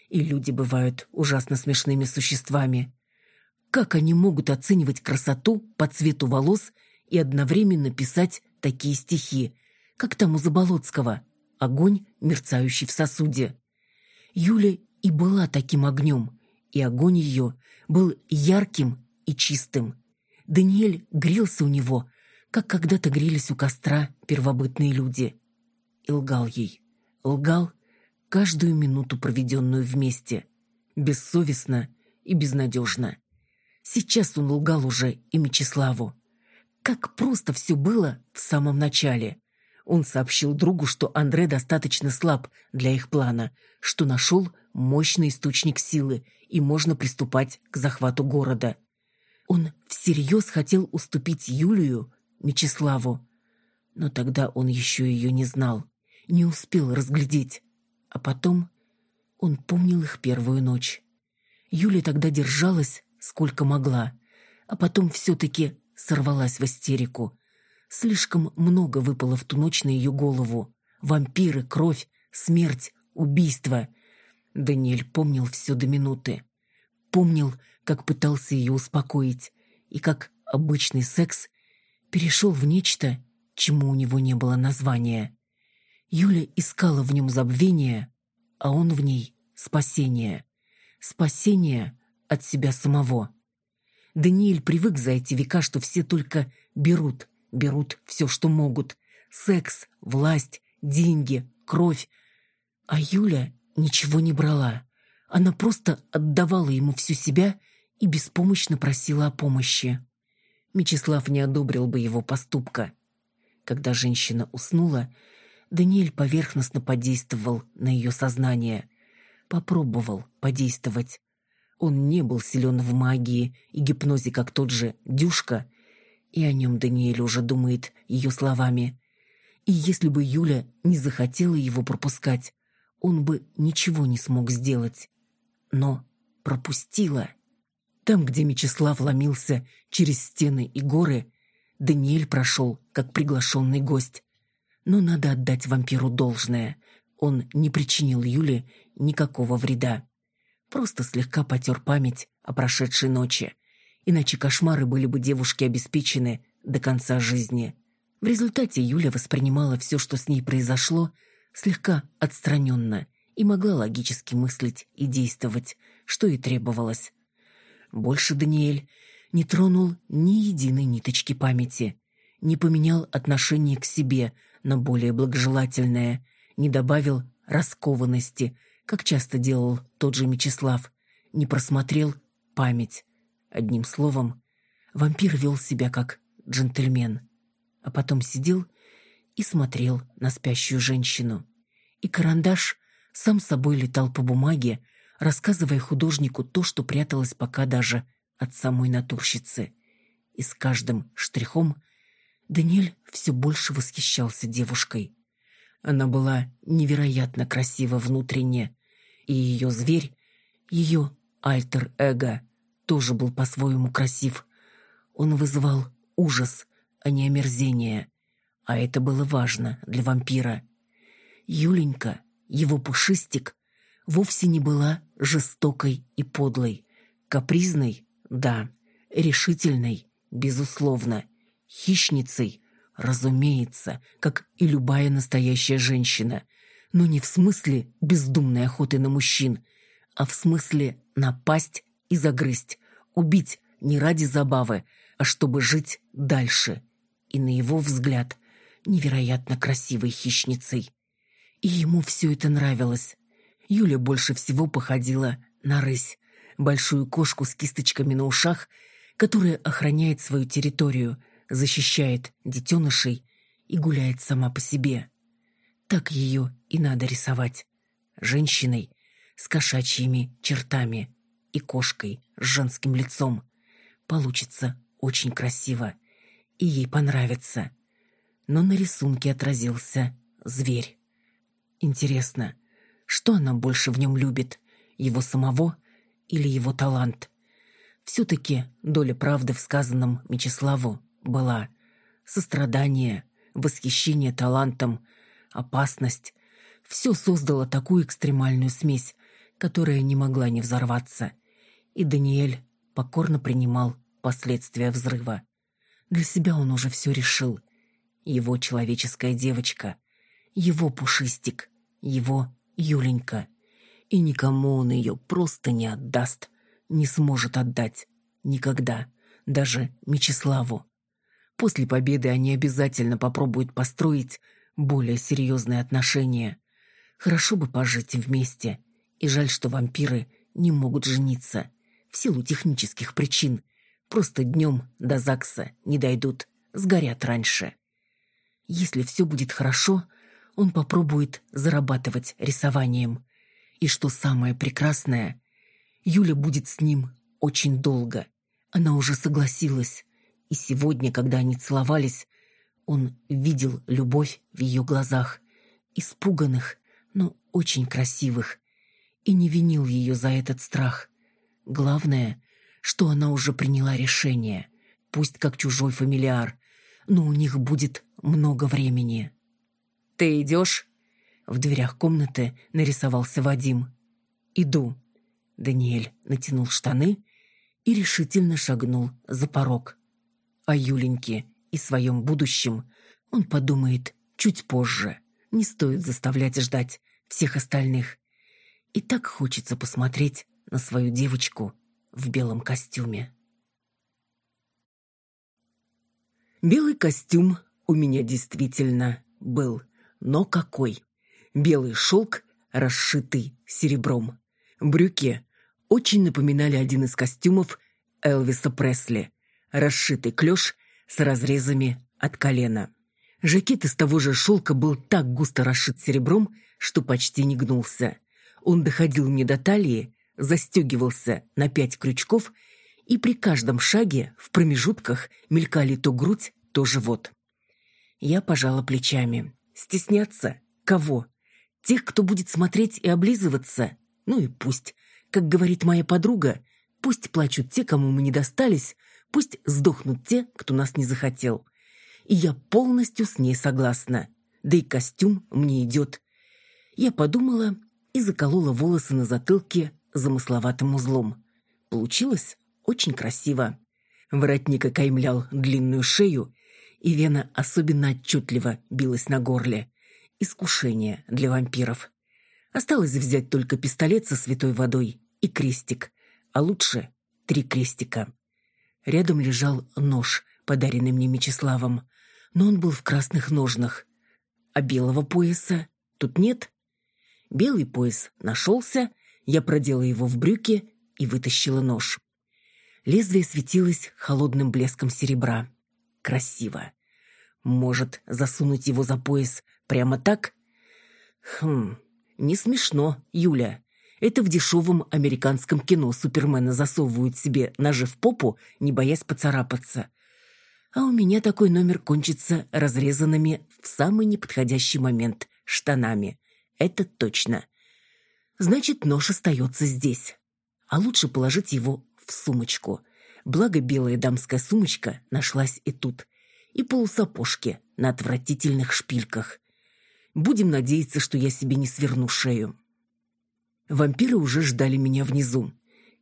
И люди бывают ужасно смешными существами. Как они могут оценивать красоту по цвету волос и одновременно писать такие стихи, как там у Заболоцкого «Огонь, мерцающий в сосуде». Юля и была таким огнем, и огонь ее был ярким и чистым. Даниэль грелся у него, как когда-то грелись у костра первобытные люди. И лгал ей. Лгал каждую минуту, проведенную вместе. Бессовестно и безнадежно. Сейчас он лгал уже и Мечиславу. Как просто все было в самом начале. Он сообщил другу, что Андре достаточно слаб для их плана, что нашел мощный источник силы и можно приступать к захвату города. Он всерьез хотел уступить Юлию Мечиславу. Но тогда он еще ее не знал, не успел разглядеть. А потом он помнил их первую ночь. Юля тогда держалась, сколько могла, а потом все-таки сорвалась в истерику. Слишком много выпало в ту ночь на ее голову. Вампиры, кровь, смерть, убийство. Даниэль помнил все до минуты. Помнил, как пытался ее успокоить, и как обычный секс перешел в нечто, чему у него не было названия. Юля искала в нем забвение, а он в ней спасение. Спасение от себя самого. Даниэль привык за эти века, что все только берут, берут все, что могут. Секс, власть, деньги, кровь. А Юля ничего не брала. Она просто отдавала ему всю себя и беспомощно просила о помощи. Мечислав не одобрил бы его поступка. Когда женщина уснула, Даниэль поверхностно подействовал на ее сознание. Попробовал подействовать. Он не был силен в магии и гипнозе, как тот же Дюшка, и о нем Даниэль уже думает ее словами. И если бы Юля не захотела его пропускать, он бы ничего не смог сделать. Но пропустила. Там, где Мечислав ломился через стены и горы, Даниэль прошел как приглашенный гость. Но надо отдать вампиру должное. Он не причинил Юле никакого вреда. Просто слегка потер память о прошедшей ночи. Иначе кошмары были бы девушке обеспечены до конца жизни. В результате Юля воспринимала все, что с ней произошло, слегка отстраненно и могла логически мыслить и действовать, что и требовалось. Больше Даниэль не тронул ни единой ниточки памяти, не поменял отношение к себе на более благожелательное, не добавил раскованности, как часто делал тот же Мечислав, не просмотрел память. Одним словом, вампир вел себя как джентльмен, а потом сидел и смотрел на спящую женщину. И карандаш сам собой летал по бумаге, рассказывая художнику то, что пряталось пока даже от самой натурщицы. И с каждым штрихом Даниэль все больше восхищался девушкой. Она была невероятно красива внутренне, и ее зверь, ее альтер-эго, тоже был по-своему красив. Он вызывал ужас, а не омерзение, а это было важно для вампира. Юленька, его пушистик, вовсе не была жестокой и подлой. Капризной, да, решительной, безусловно, хищницей, разумеется, как и любая настоящая женщина, но не в смысле бездумной охоты на мужчин, а в смысле напасть и загрызть, убить не ради забавы, а чтобы жить дальше. И на его взгляд невероятно красивой хищницей. И ему все это нравилось. Юля больше всего походила на рысь, большую кошку с кисточками на ушах, которая охраняет свою территорию, защищает детенышей и гуляет сама по себе. Так ее и надо рисовать. Женщиной с кошачьими чертами и кошкой с женским лицом. Получится очень красиво, и ей понравится. Но на рисунке отразился зверь. Интересно, что она больше в нем любит, его самого или его талант? Все-таки доля правды в сказанном Мечиславу была. Сострадание, восхищение талантом, опасность. Все создало такую экстремальную смесь, которая не могла не взорваться. И Даниэль покорно принимал последствия взрыва. Для себя он уже все решил. Его человеческая девочка, его пушистик, его Юленька. И никому он ее просто не отдаст, не сможет отдать. Никогда. Даже Мечиславу. После победы они обязательно попробуют построить более серьезные отношения. Хорошо бы пожить вместе. И жаль, что вампиры не могут жениться. В силу технических причин. Просто днем до ЗАГСа не дойдут. Сгорят раньше. Если все будет хорошо, он попробует зарабатывать рисованием. И что самое прекрасное, Юля будет с ним очень долго. Она уже согласилась. И сегодня, когда они целовались, он видел любовь в ее глазах, испуганных, но очень красивых, и не винил ее за этот страх. Главное, что она уже приняла решение, пусть как чужой фамилиар, но у них будет много времени. «Ты идешь?» В дверях комнаты нарисовался Вадим. «Иду». Даниэль натянул штаны и решительно шагнул за порог. О Юленьке и своем будущем он подумает чуть позже. Не стоит заставлять ждать всех остальных. И так хочется посмотреть на свою девочку в белом костюме. Белый костюм у меня действительно был. Но какой? Белый шелк, расшитый серебром. Брюки очень напоминали один из костюмов Элвиса Пресли. Расшитый клеш с разрезами от колена. Жакет из того же шелка был так густо расшит серебром, что почти не гнулся. Он доходил мне до талии, застегивался на пять крючков, и при каждом шаге в промежутках мелькали то грудь, то живот. Я пожала плечами. Стесняться? Кого? Тех, кто будет смотреть и облизываться? Ну и пусть. Как говорит моя подруга, пусть плачут те, кому мы не достались, пусть сдохнут те, кто нас не захотел. И я полностью с ней согласна. Да и костюм мне идет. Я подумала и заколола волосы на затылке замысловатым узлом. Получилось очень красиво. Воротник окаймлял длинную шею, и вена особенно отчетливо билась на горле. Искушение для вампиров. Осталось взять только пистолет со святой водой и крестик, а лучше три крестика. Рядом лежал нож, подаренный мне Мечиславом, но он был в красных ножнах. А белого пояса тут нет. Белый пояс нашелся, я продела его в брюки и вытащила нож. Лезвие светилось холодным блеском серебра. Красиво. Может, засунуть его за пояс прямо так? Хм, не смешно, Юля. Это в дешевом американском кино Супермена засовывают себе ножи в попу, не боясь поцарапаться. А у меня такой номер кончится разрезанными в самый неподходящий момент штанами. Это точно. Значит, нож остается здесь. А лучше положить его в сумочку. Благо белая дамская сумочка нашлась и тут. И полусапожки на отвратительных шпильках. Будем надеяться, что я себе не сверну шею. Вампиры уже ждали меня внизу.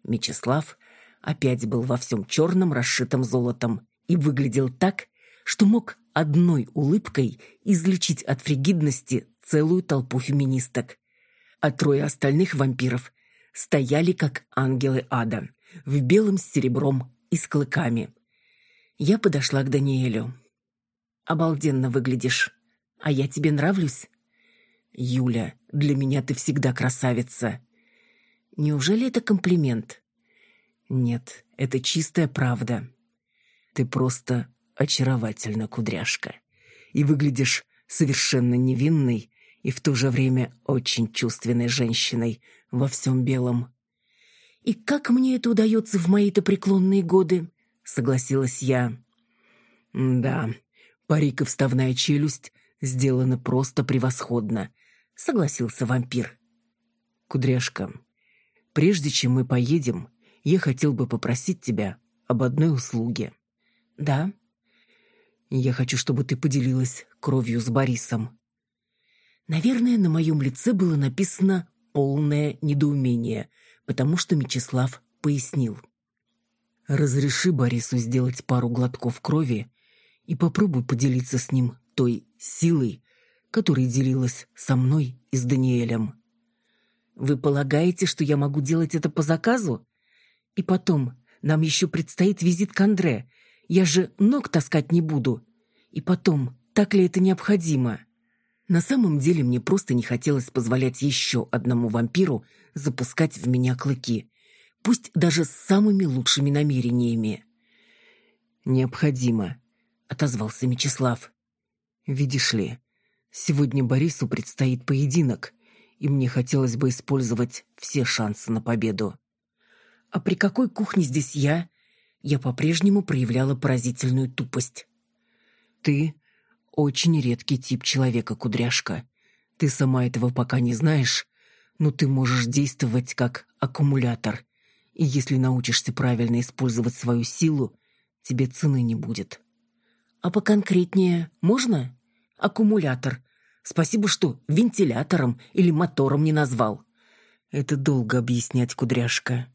Мечислав опять был во всем черном, расшитом золотом, и выглядел так, что мог одной улыбкой излечить от фригидности целую толпу феминисток. А трое остальных вампиров стояли как ангелы ада, в белом с серебром и с клыками. Я подошла к Даниэлю. «Обалденно выглядишь. А я тебе нравлюсь?» «Юля, для меня ты всегда красавица». «Неужели это комплимент?» «Нет, это чистая правда. Ты просто очаровательна, кудряшка. И выглядишь совершенно невинной и в то же время очень чувственной женщиной во всем белом. «И как мне это удается в мои-то преклонные годы?» — согласилась я. «Да, парик и вставная челюсть сделаны просто превосходно», — согласился вампир. «Кудряшка, прежде чем мы поедем, я хотел бы попросить тебя об одной услуге». «Да?» «Я хочу, чтобы ты поделилась кровью с Борисом». Наверное, на моем лице было написано полное недоумение — потому что Мечислав пояснил. «Разреши Борису сделать пару глотков крови и попробуй поделиться с ним той силой, которой делилась со мной и с Даниэлем». «Вы полагаете, что я могу делать это по заказу? И потом, нам еще предстоит визит к Андре. Я же ног таскать не буду. И потом, так ли это необходимо?» На самом деле мне просто не хотелось позволять еще одному вампиру запускать в меня клыки, пусть даже с самыми лучшими намерениями. «Необходимо», — отозвался Мечислав. «Видишь ли, сегодня Борису предстоит поединок, и мне хотелось бы использовать все шансы на победу». «А при какой кухне здесь я?» Я по-прежнему проявляла поразительную тупость. «Ты очень редкий тип человека, кудряшка. Ты сама этого пока не знаешь, но ты можешь действовать как аккумулятор. И если научишься правильно использовать свою силу, тебе цены не будет. А поконкретнее можно? Аккумулятор. Спасибо, что вентилятором или мотором не назвал. Это долго объяснять, кудряшка.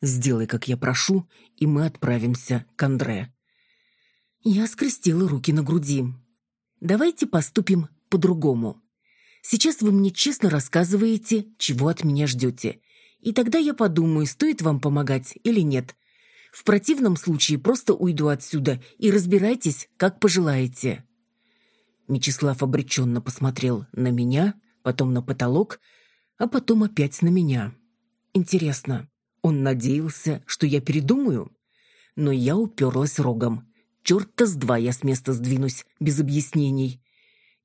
Сделай, как я прошу, и мы отправимся к Андре. Я скрестила руки на груди. Давайте поступим по-другому. Сейчас вы мне честно рассказываете, чего от меня ждете. И тогда я подумаю, стоит вам помогать или нет. В противном случае просто уйду отсюда и разбирайтесь, как пожелаете». Мечислав обреченно посмотрел на меня, потом на потолок, а потом опять на меня. Интересно, он надеялся, что я передумаю? Но я уперлась рогом. Черт-то с два я с места сдвинусь, без объяснений.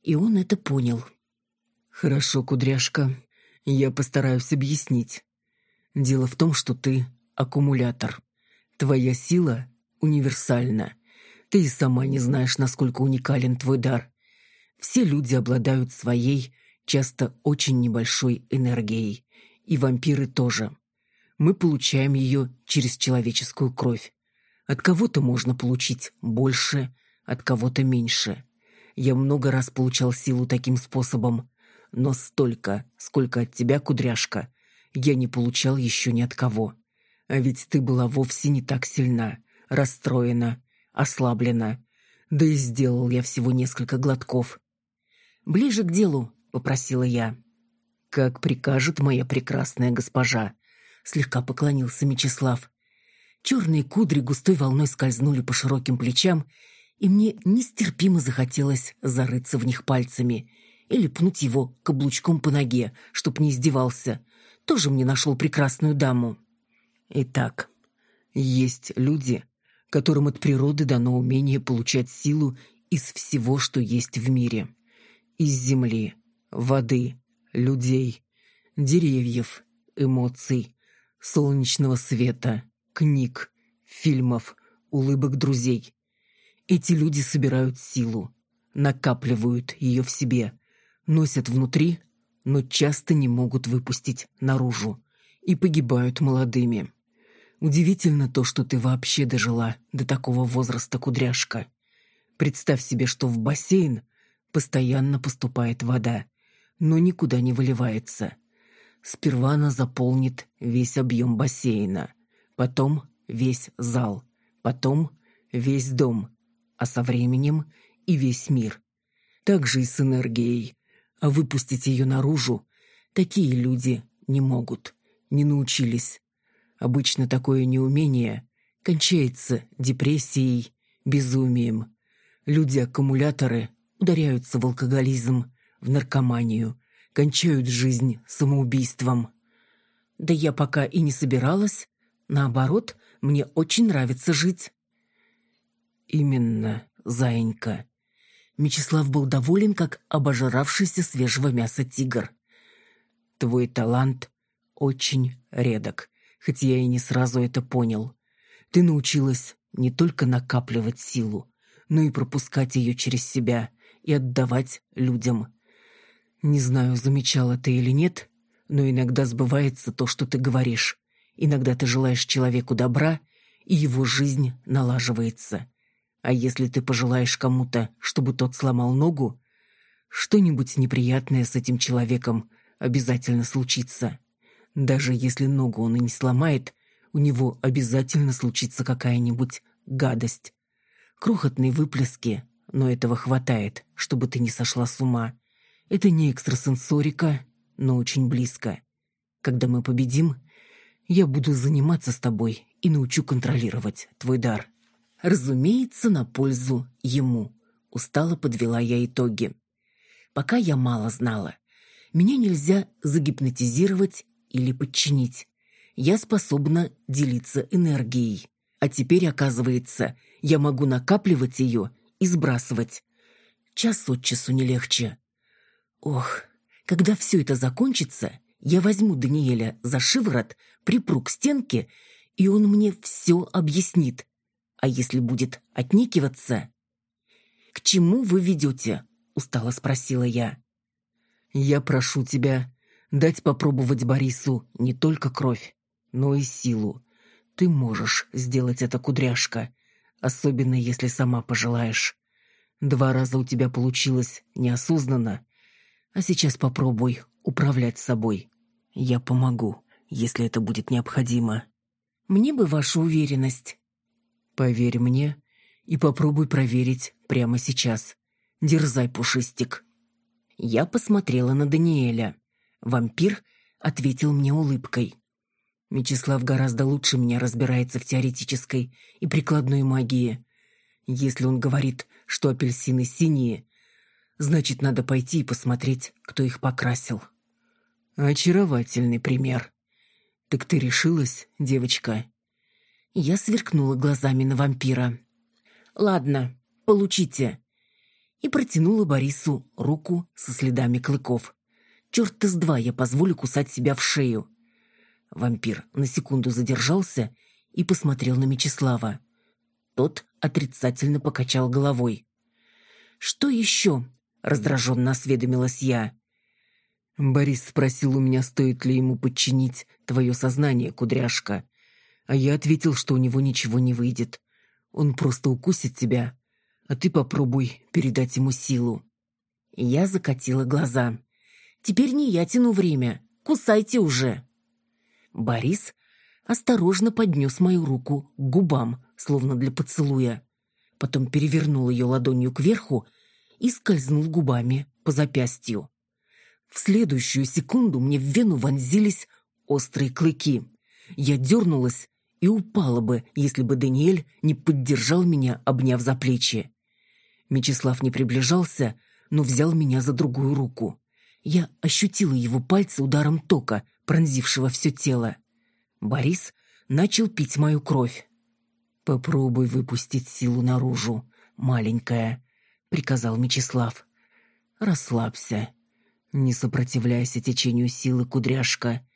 И он это понял. «Хорошо, кудряшка, я постараюсь объяснить. Дело в том, что ты аккумулятор. Твоя сила универсальна. Ты и сама не знаешь, насколько уникален твой дар. Все люди обладают своей, часто очень небольшой энергией. И вампиры тоже. Мы получаем ее через человеческую кровь. От кого-то можно получить больше, от кого-то меньше. Я много раз получал силу таким способом, но столько, сколько от тебя, кудряшка, я не получал еще ни от кого. А ведь ты была вовсе не так сильна, расстроена, ослаблена. Да и сделал я всего несколько глотков. «Ближе к делу», — попросила я. «Как прикажет моя прекрасная госпожа», — слегка поклонился Мечислав. Черные кудри густой волной скользнули по широким плечам, и мне нестерпимо захотелось зарыться в них пальцами или пнуть его каблучком по ноге, чтоб не издевался. Тоже мне нашел прекрасную даму. Итак, есть люди, которым от природы дано умение получать силу из всего, что есть в мире. Из земли, воды, людей, деревьев, эмоций, солнечного света, книг, фильмов, улыбок друзей. Эти люди собирают силу, накапливают ее в себе, носят внутри, но часто не могут выпустить наружу и погибают молодыми. Удивительно то, что ты вообще дожила до такого возраста, кудряшка. Представь себе, что в бассейн постоянно поступает вода, но никуда не выливается. Сперва она заполнит весь объем бассейна, потом весь зал, потом весь дом, а со временем и весь мир. Так же и с энергией. А выпустить ее наружу такие люди не могут, не научились. Обычно такое неумение кончается депрессией, безумием. Люди-аккумуляторы ударяются в алкоголизм, в наркоманию, кончают жизнь самоубийством. Да я пока и не собиралась. Наоборот, мне очень нравится жить. Именно, заинька. Мечислав был доволен, как обожравшийся свежего мяса тигр. Твой талант очень редок хоть я и не сразу это понял. Ты научилась не только накапливать силу, но и пропускать ее через себя и отдавать людям. Не знаю, замечала ты или нет, но иногда сбывается то, что ты говоришь. Иногда ты желаешь человеку добра, и его жизнь налаживается. А если ты пожелаешь кому-то, чтобы тот сломал ногу, что-нибудь неприятное с этим человеком обязательно случится. Даже если ногу он и не сломает, у него обязательно случится какая-нибудь гадость. Крохотные выплески, но этого хватает, чтобы ты не сошла с ума. Это не экстрасенсорика, но очень близко. Когда мы победим, я буду заниматься с тобой и научу контролировать твой дар. Разумеется, на пользу ему. Устало подвела я итоги. Пока я мало знала. Меня нельзя загипнотизировать или подчинить. Я способна делиться энергией. А теперь, оказывается, я могу накапливать ее и сбрасывать. Час от часу не легче. Ох, когда все это закончится, я возьму Даниэля за шиворот, припру к стенке, и он мне все объяснит. А если будет отнекиваться... «К чему вы ведете?» — устало спросила я. «Я прошу тебя дать попробовать Борису не только кровь, но и силу. Ты можешь сделать это, кудряшка, особенно если сама пожелаешь. Два раза у тебя получилось неосознанно, а сейчас попробуй управлять собой. Я помогу, если это будет необходимо. Мне бы ваша уверенность. Поверь мне и попробуй проверить прямо сейчас. Дерзай, пушистик. Я посмотрела на Даниэля. Вампир ответил мне улыбкой. Мечислав гораздо лучше меня разбирается в теоретической и прикладной магии. Если он говорит, что апельсины синие, значит, надо пойти и посмотреть, кто их покрасил. Очаровательный пример. Так ты решилась, девочка? Я сверкнула глазами на вампира. Ладно, получите. и протянула Борису руку со следами клыков. Черт с два я позволю кусать себя в шею. Вампир на секунду задержался и посмотрел на Мечислава. Тот отрицательно покачал головой. «Что еще?» — раздраженно осведомилась я. Борис спросил у меня, стоит ли ему подчинить твое сознание, кудряшка. А я ответил, что у него ничего не выйдет. Он просто укусит тебя, а ты попробуй передать ему силу. Я закатила глаза. Теперь не я тяну время. Кусайте уже. Борис осторожно поднес мою руку к губам, словно для поцелуя. Потом перевернул ее ладонью кверху и скользнул губами по запястью. В следующую секунду мне в вену вонзились острые клыки. Я дернулась и упала бы, если бы Даниэль не поддержал меня, обняв за плечи. Мечислав не приближался, но взял меня за другую руку. Я ощутила его пальцы ударом тока, пронзившего все тело. Борис начал пить мою кровь. «Попробуй выпустить силу наружу, маленькая», — приказал Мечислав. «Расслабься. Не сопротивляйся течению силы, кудряшка.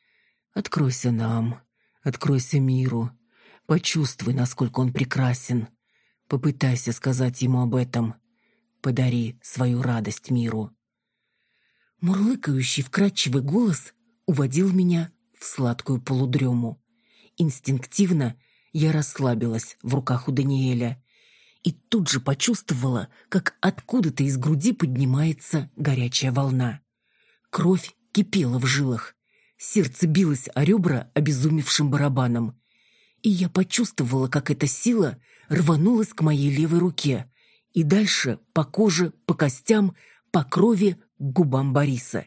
Откройся нам, откройся миру. Почувствуй, насколько он прекрасен. Попытайся сказать ему об этом. Подари свою радость миру». Мурлыкающий вкрадчивый голос уводил меня в сладкую полудрему. Инстинктивно я расслабилась в руках у Даниэля и тут же почувствовала, как откуда-то из груди поднимается горячая волна. Кровь кипела в жилах, сердце билось о ребра обезумевшим барабаном, и я почувствовала, как эта сила рванулась к моей левой руке и дальше по коже, по костям, по крови к губам Бориса.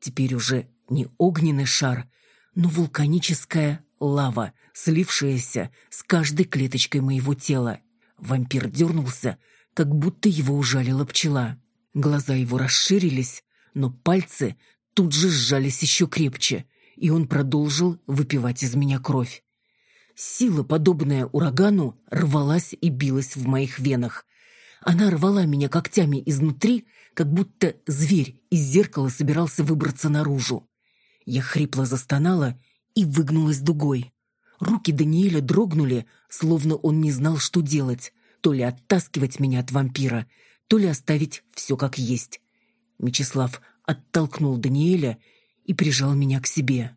Теперь уже не огненный шар, но вулканическая лава, слившаяся с каждой клеточкой моего тела. Вампир дернулся, как будто его ужалила пчела. Глаза его расширились, но пальцы тут же сжались еще крепче, и он продолжил выпивать из меня кровь. Сила, подобная урагану, рвалась и билась в моих венах. Она рвала меня когтями изнутри, как будто зверь из зеркала собирался выбраться наружу. Я хрипло застонала и выгнулась дугой. Руки Даниэля дрогнули, словно он не знал, что делать. То ли оттаскивать меня от вампира, то ли оставить все как есть. Мечислав оттолкнул Даниэля и прижал меня к себе.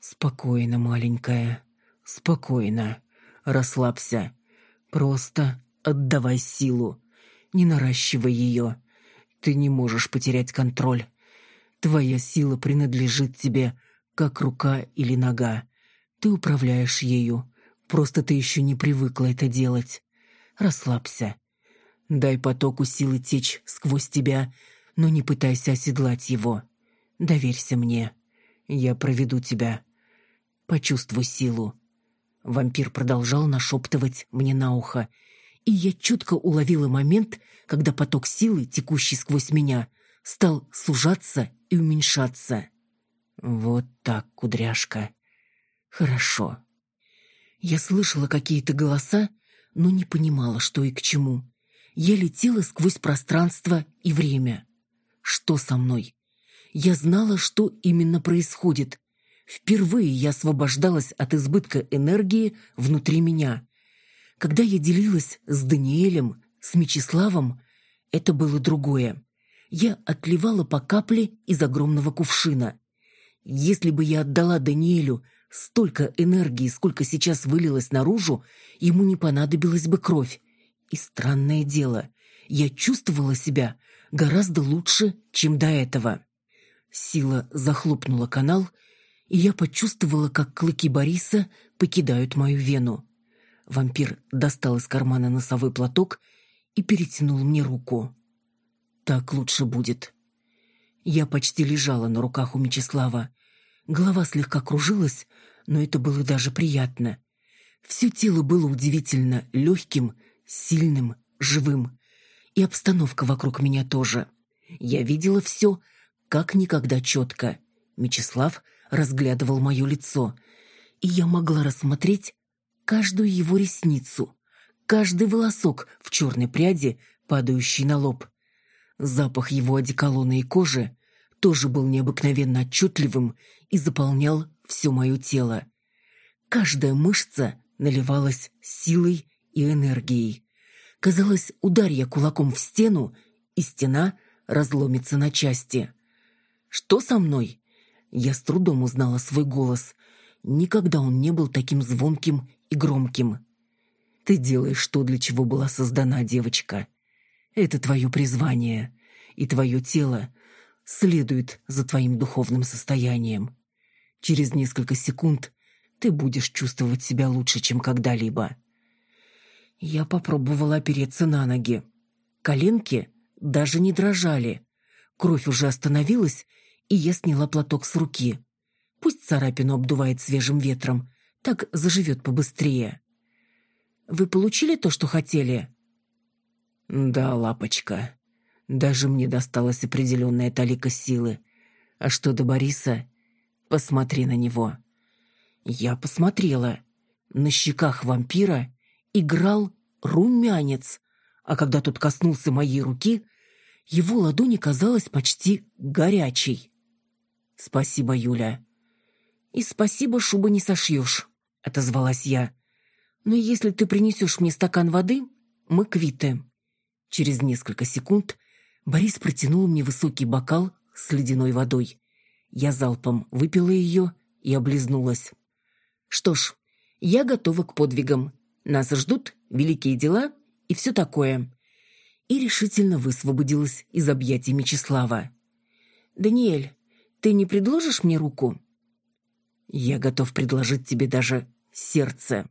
«Спокойно, маленькая, спокойно. Расслабься. Просто отдавай силу. Не наращивай ее. Ты не можешь потерять контроль. Твоя сила принадлежит тебе, как рука или нога. Ты управляешь ею. Просто ты еще не привыкла это делать. Расслабься. Дай потоку силы течь сквозь тебя, но не пытайся оседлать его. Доверься мне. Я проведу тебя. Почувствуй силу. Вампир продолжал нашептывать мне на ухо, и я чутко уловила момент, когда поток силы, текущий сквозь меня, стал сужаться и уменьшаться. Вот так, кудряшка. Хорошо. Я слышала какие-то голоса, но не понимала, что и к чему. Я летела сквозь пространство и время. Что со мной? Я знала, что именно происходит. Впервые я освобождалась от избытка энергии внутри меня. Когда я делилась с Даниэлем, с Мечиславом, это было другое. Я отливала по капле из огромного кувшина. Если бы я отдала Даниэлю столько энергии, сколько сейчас вылилось наружу, ему не понадобилась бы кровь. И странное дело, я чувствовала себя гораздо лучше, чем до этого. Сила захлопнула канал, и я почувствовала, как клыки Бориса покидают мою вену. Вампир достал из кармана носовой платок и перетянул мне руку. «Так лучше будет». Я почти лежала на руках у Мечислава. Голова слегка кружилась, но это было даже приятно. Все тело было удивительно легким, сильным, живым. И обстановка вокруг меня тоже. Я видела все, как никогда четко. Мечислав разглядывал мое лицо, и я могла рассмотреть каждую его ресницу, каждый волосок в черной пряди, падающий на лоб. Запах его одеколона и кожи тоже был необыкновенно отчетливым и заполнял все мое тело. Каждая мышца наливалась силой и энергией. Казалось, ударь я кулаком в стену, и стена разломится на части. «Что со мной?» Я с трудом узнала свой голос. Никогда он не был таким звонким и громким. «Ты делаешь то, для чего была создана девочка. Это твое призвание, и твое тело следует за твоим духовным состоянием. Через несколько секунд ты будешь чувствовать себя лучше, чем когда-либо». Я попробовала опереться на ноги. Коленки даже не дрожали. Кровь уже остановилась, и я сняла платок с руки. Пусть царапину обдувает свежим ветром, так заживет побыстрее. «Вы получили то, что хотели?» «Да, лапочка. Даже мне досталась определенная талика силы. А что до Бориса? Посмотри на него». Я посмотрела. На щеках вампира играл румянец, а когда тот коснулся моей руки, его ладонь казалась почти горячей. «Спасибо, Юля». «И спасибо, шуба не сошьешь», — отозвалась я. «Но если ты принесешь мне стакан воды, мы квиты». Через несколько секунд Борис протянул мне высокий бокал с ледяной водой. Я залпом выпила ее и облизнулась. «Что ж, я готова к подвигам. Нас ждут великие дела и все такое». И решительно высвободилась из объятий Мечислава. «Даниэль, ты не предложишь мне руку?» «Я готов предложить тебе даже сердце».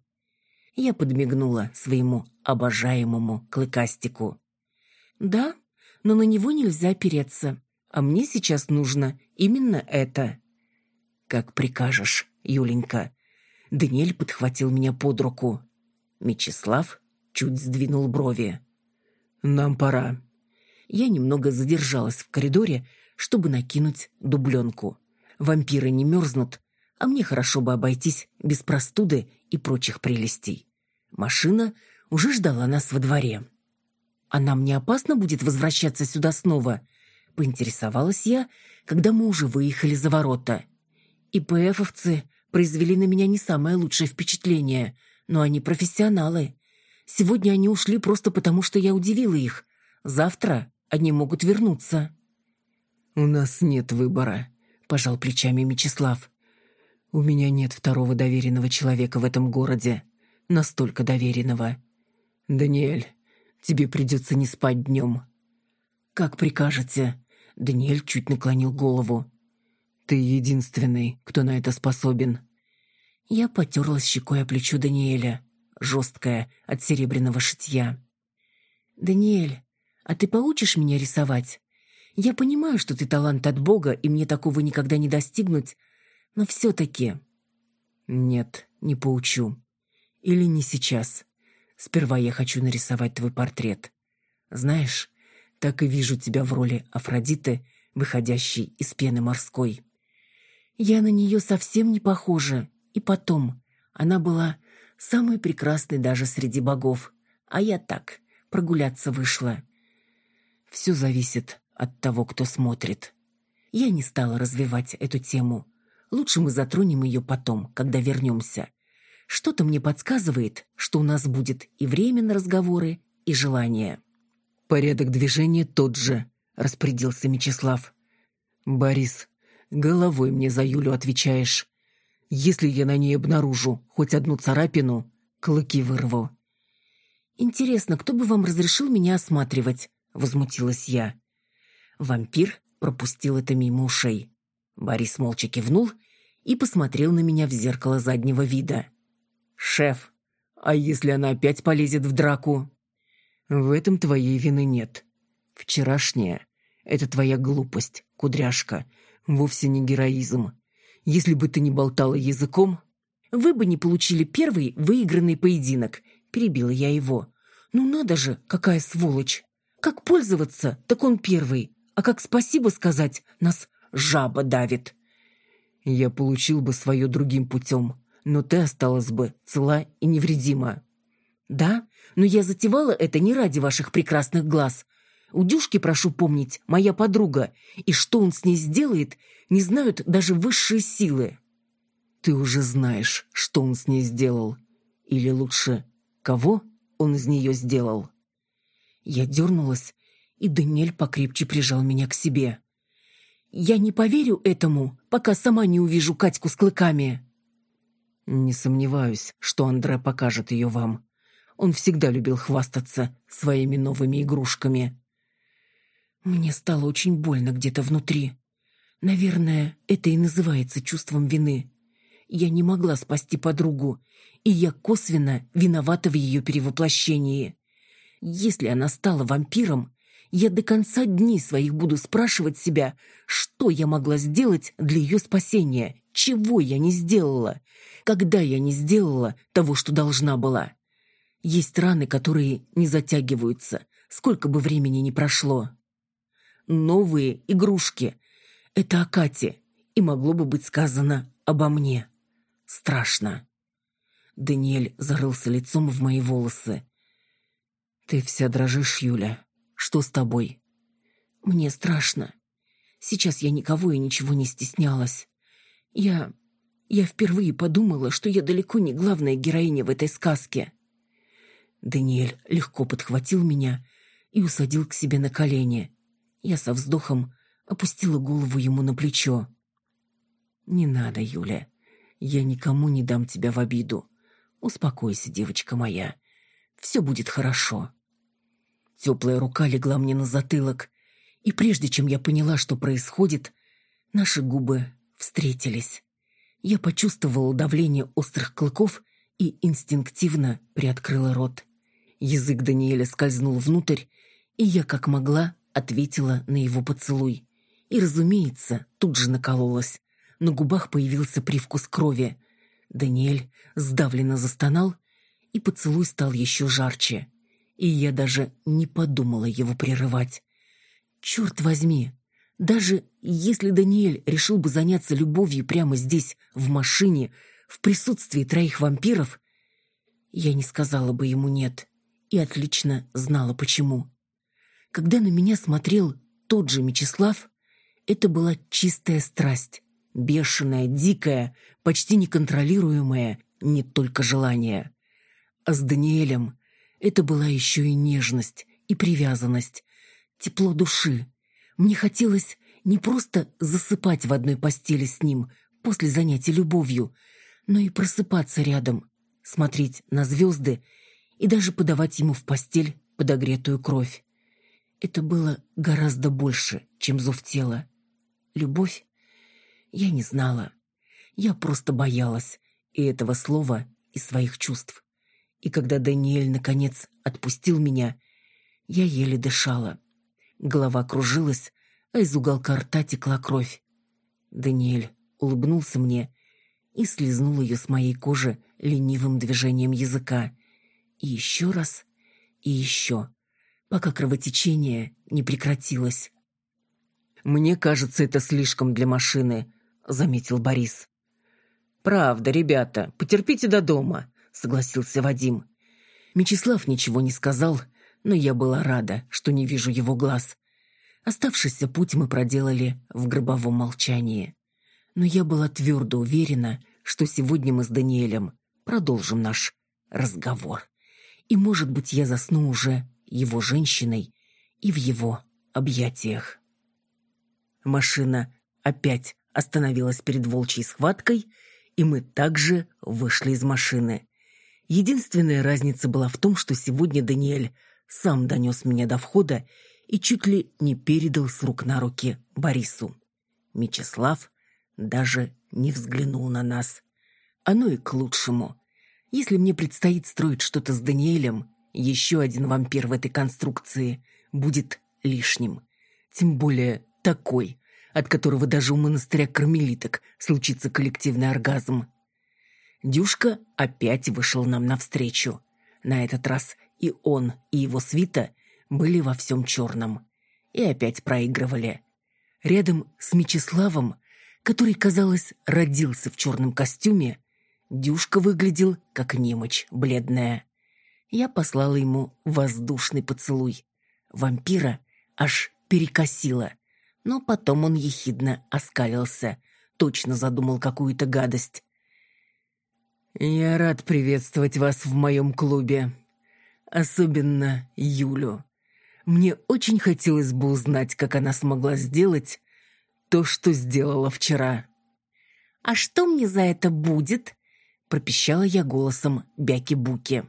Я подмигнула своему обожаемому клыкастику. «Да, но на него нельзя опереться, а мне сейчас нужно именно это». «Как прикажешь, Юленька». Даниэль подхватил меня под руку. Мечислав чуть сдвинул брови. «Нам пора». Я немного задержалась в коридоре, чтобы накинуть дубленку. Вампиры не мерзнут, а мне хорошо бы обойтись без простуды и прочих прелестей. Машина уже ждала нас во дворе. «А нам не опасно будет возвращаться сюда снова?» — поинтересовалась я, когда мы уже выехали за ворота. ИПФовцы произвели на меня не самое лучшее впечатление, но они профессионалы. Сегодня они ушли просто потому, что я удивила их. Завтра они могут вернуться. «У нас нет выбора», — пожал плечами Мечислав. «У меня нет второго доверенного человека в этом городе. Настолько доверенного. Даниэль, тебе придется не спать днем». «Как прикажете?» Даниэль чуть наклонил голову. «Ты единственный, кто на это способен». Я потерлась щекой о плечо Даниэля, жесткая от серебряного шитья. «Даниэль, а ты поучишь меня рисовать?» Я понимаю, что ты талант от Бога, и мне такого никогда не достигнуть, но все-таки... Нет, не поучу. Или не сейчас. Сперва я хочу нарисовать твой портрет. Знаешь, так и вижу тебя в роли Афродиты, выходящей из пены морской. Я на нее совсем не похожа. И потом, она была самой прекрасной даже среди богов. А я так, прогуляться вышла. Все зависит от того, кто смотрит. Я не стала развивать эту тему. Лучше мы затронем ее потом, когда вернемся. Что-то мне подсказывает, что у нас будет и время на разговоры, и желание. Порядок движения тот же, распорядился Мечислав. Борис, головой мне за Юлю отвечаешь. Если я на ней обнаружу хоть одну царапину, клыки вырву. Интересно, кто бы вам разрешил меня осматривать? возмутилась я. Вампир пропустил это мимо ушей. Борис молча кивнул и посмотрел на меня в зеркало заднего вида. «Шеф, а если она опять полезет в драку?» «В этом твоей вины нет. Вчерашняя — это твоя глупость, кудряшка, вовсе не героизм. Если бы ты не болтала языком...» «Вы бы не получили первый выигранный поединок», — перебила я его. «Ну надо же, какая сволочь! Как пользоваться, так он первый а как спасибо сказать, нас жаба давит. Я получил бы свое другим путем, но ты осталась бы цела и невредима. Да, но я затевала это не ради ваших прекрасных глаз. У Дюшки, прошу помнить, моя подруга, и что он с ней сделает, не знают даже высшие силы. Ты уже знаешь, что он с ней сделал. Или лучше, кого он из нее сделал. Я дернулась, и Даниэль покрепче прижал меня к себе. Я не поверю этому, пока сама не увижу Катьку с клыками. Не сомневаюсь, что Андре покажет ее вам. Он всегда любил хвастаться своими новыми игрушками. Мне стало очень больно где-то внутри. Наверное, это и называется чувством вины. Я не могла спасти подругу, и я косвенно виновата в ее перевоплощении. Если она стала вампиром, я до конца дней своих буду спрашивать себя, что я могла сделать для ее спасения, чего я не сделала, когда я не сделала того, что должна была. Есть раны, которые не затягиваются, сколько бы времени ни прошло. Новые игрушки. Это о Кате, и могло бы быть сказано обо мне. Страшно. Даниэль зарылся лицом в мои волосы. «Ты вся дрожишь, Юля. Что с тобой?» «Мне страшно. Сейчас я никого и ничего не стеснялась. Я... я впервые подумала, что я далеко не главная героиня в этой сказке». Даниэль легко подхватил меня и усадил к себе на колени. Я со вздохом опустила голову ему на плечо. «Не надо, Юля. Я никому не дам тебя в обиду. Успокойся, девочка моя. Все будет хорошо». Теплая рука легла мне на затылок, и прежде чем я поняла, что происходит, наши губы встретились. Я почувствовала давление острых клыков и инстинктивно приоткрыла рот. Язык Даниэля скользнул внутрь, и я, как могла, ответила на его поцелуй. И, разумеется, тут же накололась. На губах появился привкус крови. Даниэль сдавленно застонал, и поцелуй стал еще жарче. И я даже не подумала его прерывать. Черт возьми, даже если Даниэль решил бы заняться любовью прямо здесь, в машине, в присутствии троих вампиров, я не сказала бы ему «нет» и отлично знала почему. Когда на меня смотрел тот же Мечислав, это была чистая страсть, бешеная, дикая, почти неконтролируемая, не только желание. А с Даниэлем это была еще и нежность, и привязанность, тепло души. Мне хотелось не просто засыпать в одной постели с ним после занятий любовью, но и просыпаться рядом, смотреть на звезды и даже подавать ему в постель подогретую кровь. Это было гораздо больше, чем зов тела. Любовь? Я не знала. Я просто боялась и этого слова, и своих чувств. И когда Даниэль, наконец, отпустил меня, я еле дышала. Голова кружилась, а из уголка рта текла кровь. Даниэль улыбнулся мне и слезнул ее с моей кожи ленивым движением языка. И еще раз, и еще пока кровотечение не прекратилось. «Мне кажется, это слишком для машины», — заметил Борис. «Правда, ребята, потерпите до дома», — согласился Вадим. Мечислав ничего не сказал, но я была рада, что не вижу его глаз. Оставшийся путь мы проделали в гробовом молчании. Но я была твердо уверена, что сегодня мы с Даниэлем продолжим наш разговор. И, может быть, я засну уже его женщиной и в его объятиях. Машина опять остановилась перед волчьей схваткой, и мы также вышли из машины. Единственная разница была в том, что сегодня Даниэль сам донес меня до входа и чуть ли не передал с рук на руки Борису. Мечислав даже не взглянул на нас. Оно и к лучшему. Если мне предстоит строить что-то с Даниэлем, еще один вампир в этой конструкции будет лишним. Тем более такой, от которого даже у монастыря кармелиток случится коллективный оргазм. Дюшка опять вышел нам навстречу. На этот раз и он, и его свита были во всем черном. И опять проигрывали. Рядом с Мечиславом, который, казалось, родился в черном костюме, Дюшка выглядел как немочь бледная я послала ему воздушный поцелуй. Вампира аж перекосило. Но потом он ехидно оскалился. Точно задумал какую-то гадость. «Я рад приветствовать вас в моем клубе. Особенно Юлю. Мне очень хотелось бы узнать, как она смогла сделать то, что сделала вчера». «А что мне за это будет?» — пропищала я голосом Бяки-Буки.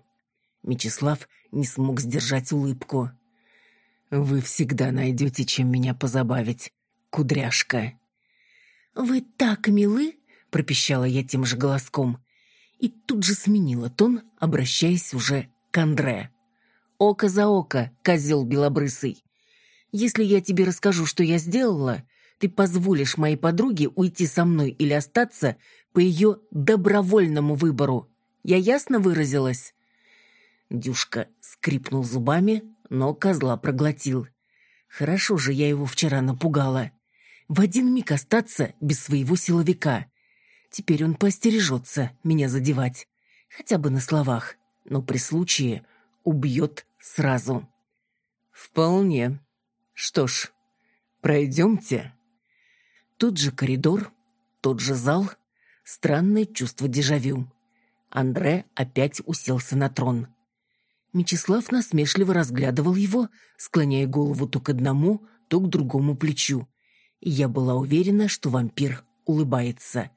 Мечислав не смог сдержать улыбку. «Вы всегда найдете, чем меня позабавить, кудряшка». «Вы так милы!» — пропищала я тем же голоском. И тут же сменила тон, обращаясь уже к Андре. «Око за око, козел белобрысый. Если я тебе расскажу, что я сделала, ты позволишь моей подруге уйти со мной или остаться по ее добровольному выбору. Я ясно выразилась?» Дюшка скрипнул зубами, но козла проглотил. Хорошо же я его вчера напугала в один миг остаться без своего силовика. Теперь он поостережется меня задевать, хотя бы на словах, но при случае убьет сразу. «Вполне. Что ж, пройдемте». Тот же коридор, тот же зал, странное чувство дежавю. Андре опять уселся на трон. Мечислав насмешливо разглядывал его, склоняя голову то к одному, то к другому плечу и я была уверена, что вампир улыбается.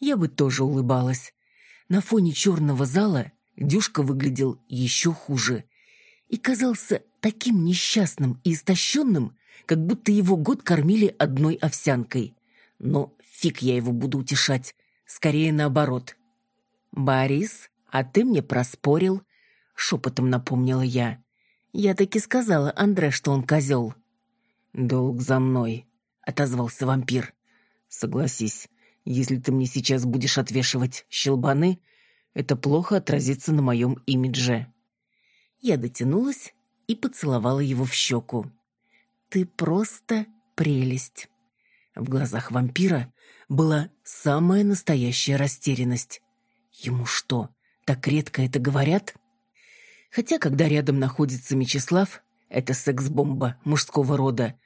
Я бы тоже улыбалась. На фоне черного зала Дюшка выглядел еще хуже и казался таким несчастным и истощенным, как будто его год кормили одной овсянкой. Но фиг я его буду утешать, скорее наоборот. «Борис, а ты мне проспорил», — шепотом напомнила я. «Я таки сказала Андре, что он козел». «Долг за мной», — отозвался вампир. «Согласись, если ты мне сейчас будешь отвешивать щелбаны, это плохо отразится на моем имидже». Я дотянулась и поцеловала его в щеку. «Ты просто прелесть». В глазах вампира была самая настоящая растерянность. Ему что, так редко это говорят? Хотя, когда рядом находится Мечислав, это секс-бомба мужского рода,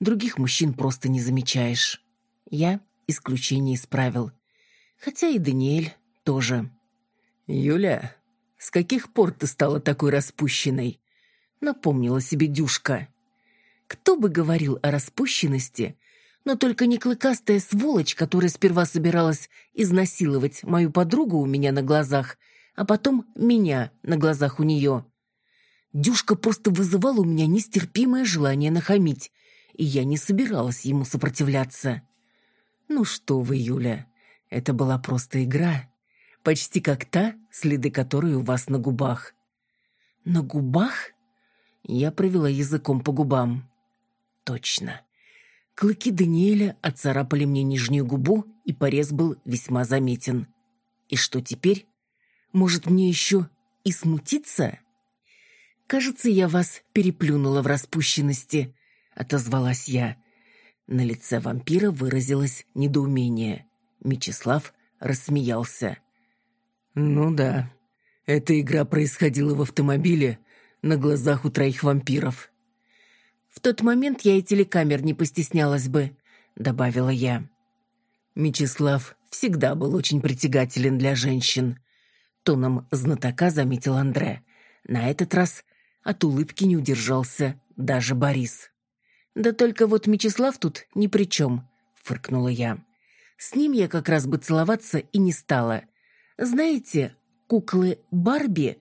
Других мужчин просто не замечаешь. Я исключение исправил. Хотя и Даниэль тоже. «Юля, с каких пор ты стала такой распущенной?» Напомнила себе Дюшка. Кто бы говорил о распущенности, но только не клыкастая сволочь, которая сперва собиралась изнасиловать мою подругу у меня на глазах, а потом меня на глазах у нее. Дюшка просто вызывал у меня нестерпимое желание нахамить, и я не собиралась ему сопротивляться. «Ну что вы, Юля, это была просто игра, почти как та, следы которой у вас на губах». «На губах?» Я провела языком по губам. «Точно». Клыки Даниэля отцарапали мне нижнюю губу, и порез был весьма заметен. И что теперь? Может, мне еще и смутиться? Кажется, я вас переплюнула в распущенности, отозвалась я. На лице вампира выразилось недоумение. Мечислав рассмеялся. «Ну да, эта игра происходила в автомобиле на глазах у троих вампиров». «В тот момент я и телекамер не постеснялась бы», — добавила я. Мечислав всегда был очень притягателен для женщин. Тоном знатока заметил Андре. На этот раз от улыбки не удержался даже Борис. «Да только вот Мечислав тут ни при чем», — фыркнула я. «С ним я как раз бы целоваться и не стала. Знаете, куклы Барби,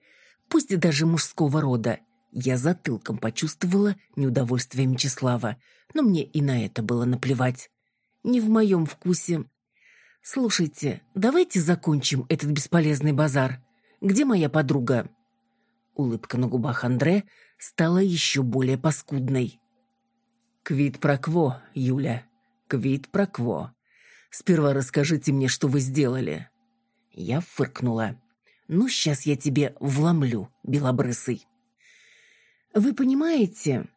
пусть даже мужского рода, я затылком почувствовала неудовольствие Мечислава, но мне и на это было наплевать. Не в моем вкусе. Слушайте, давайте закончим этот бесполезный базар. Где моя подруга?» Улыбка на губах Андре стала еще более паскудной. «Квит прокво, Юля, квит прокво. Сперва расскажите мне, что вы сделали». Я фыркнула. «Ну, сейчас я тебе вломлю, белобрысый». «Вы понимаете,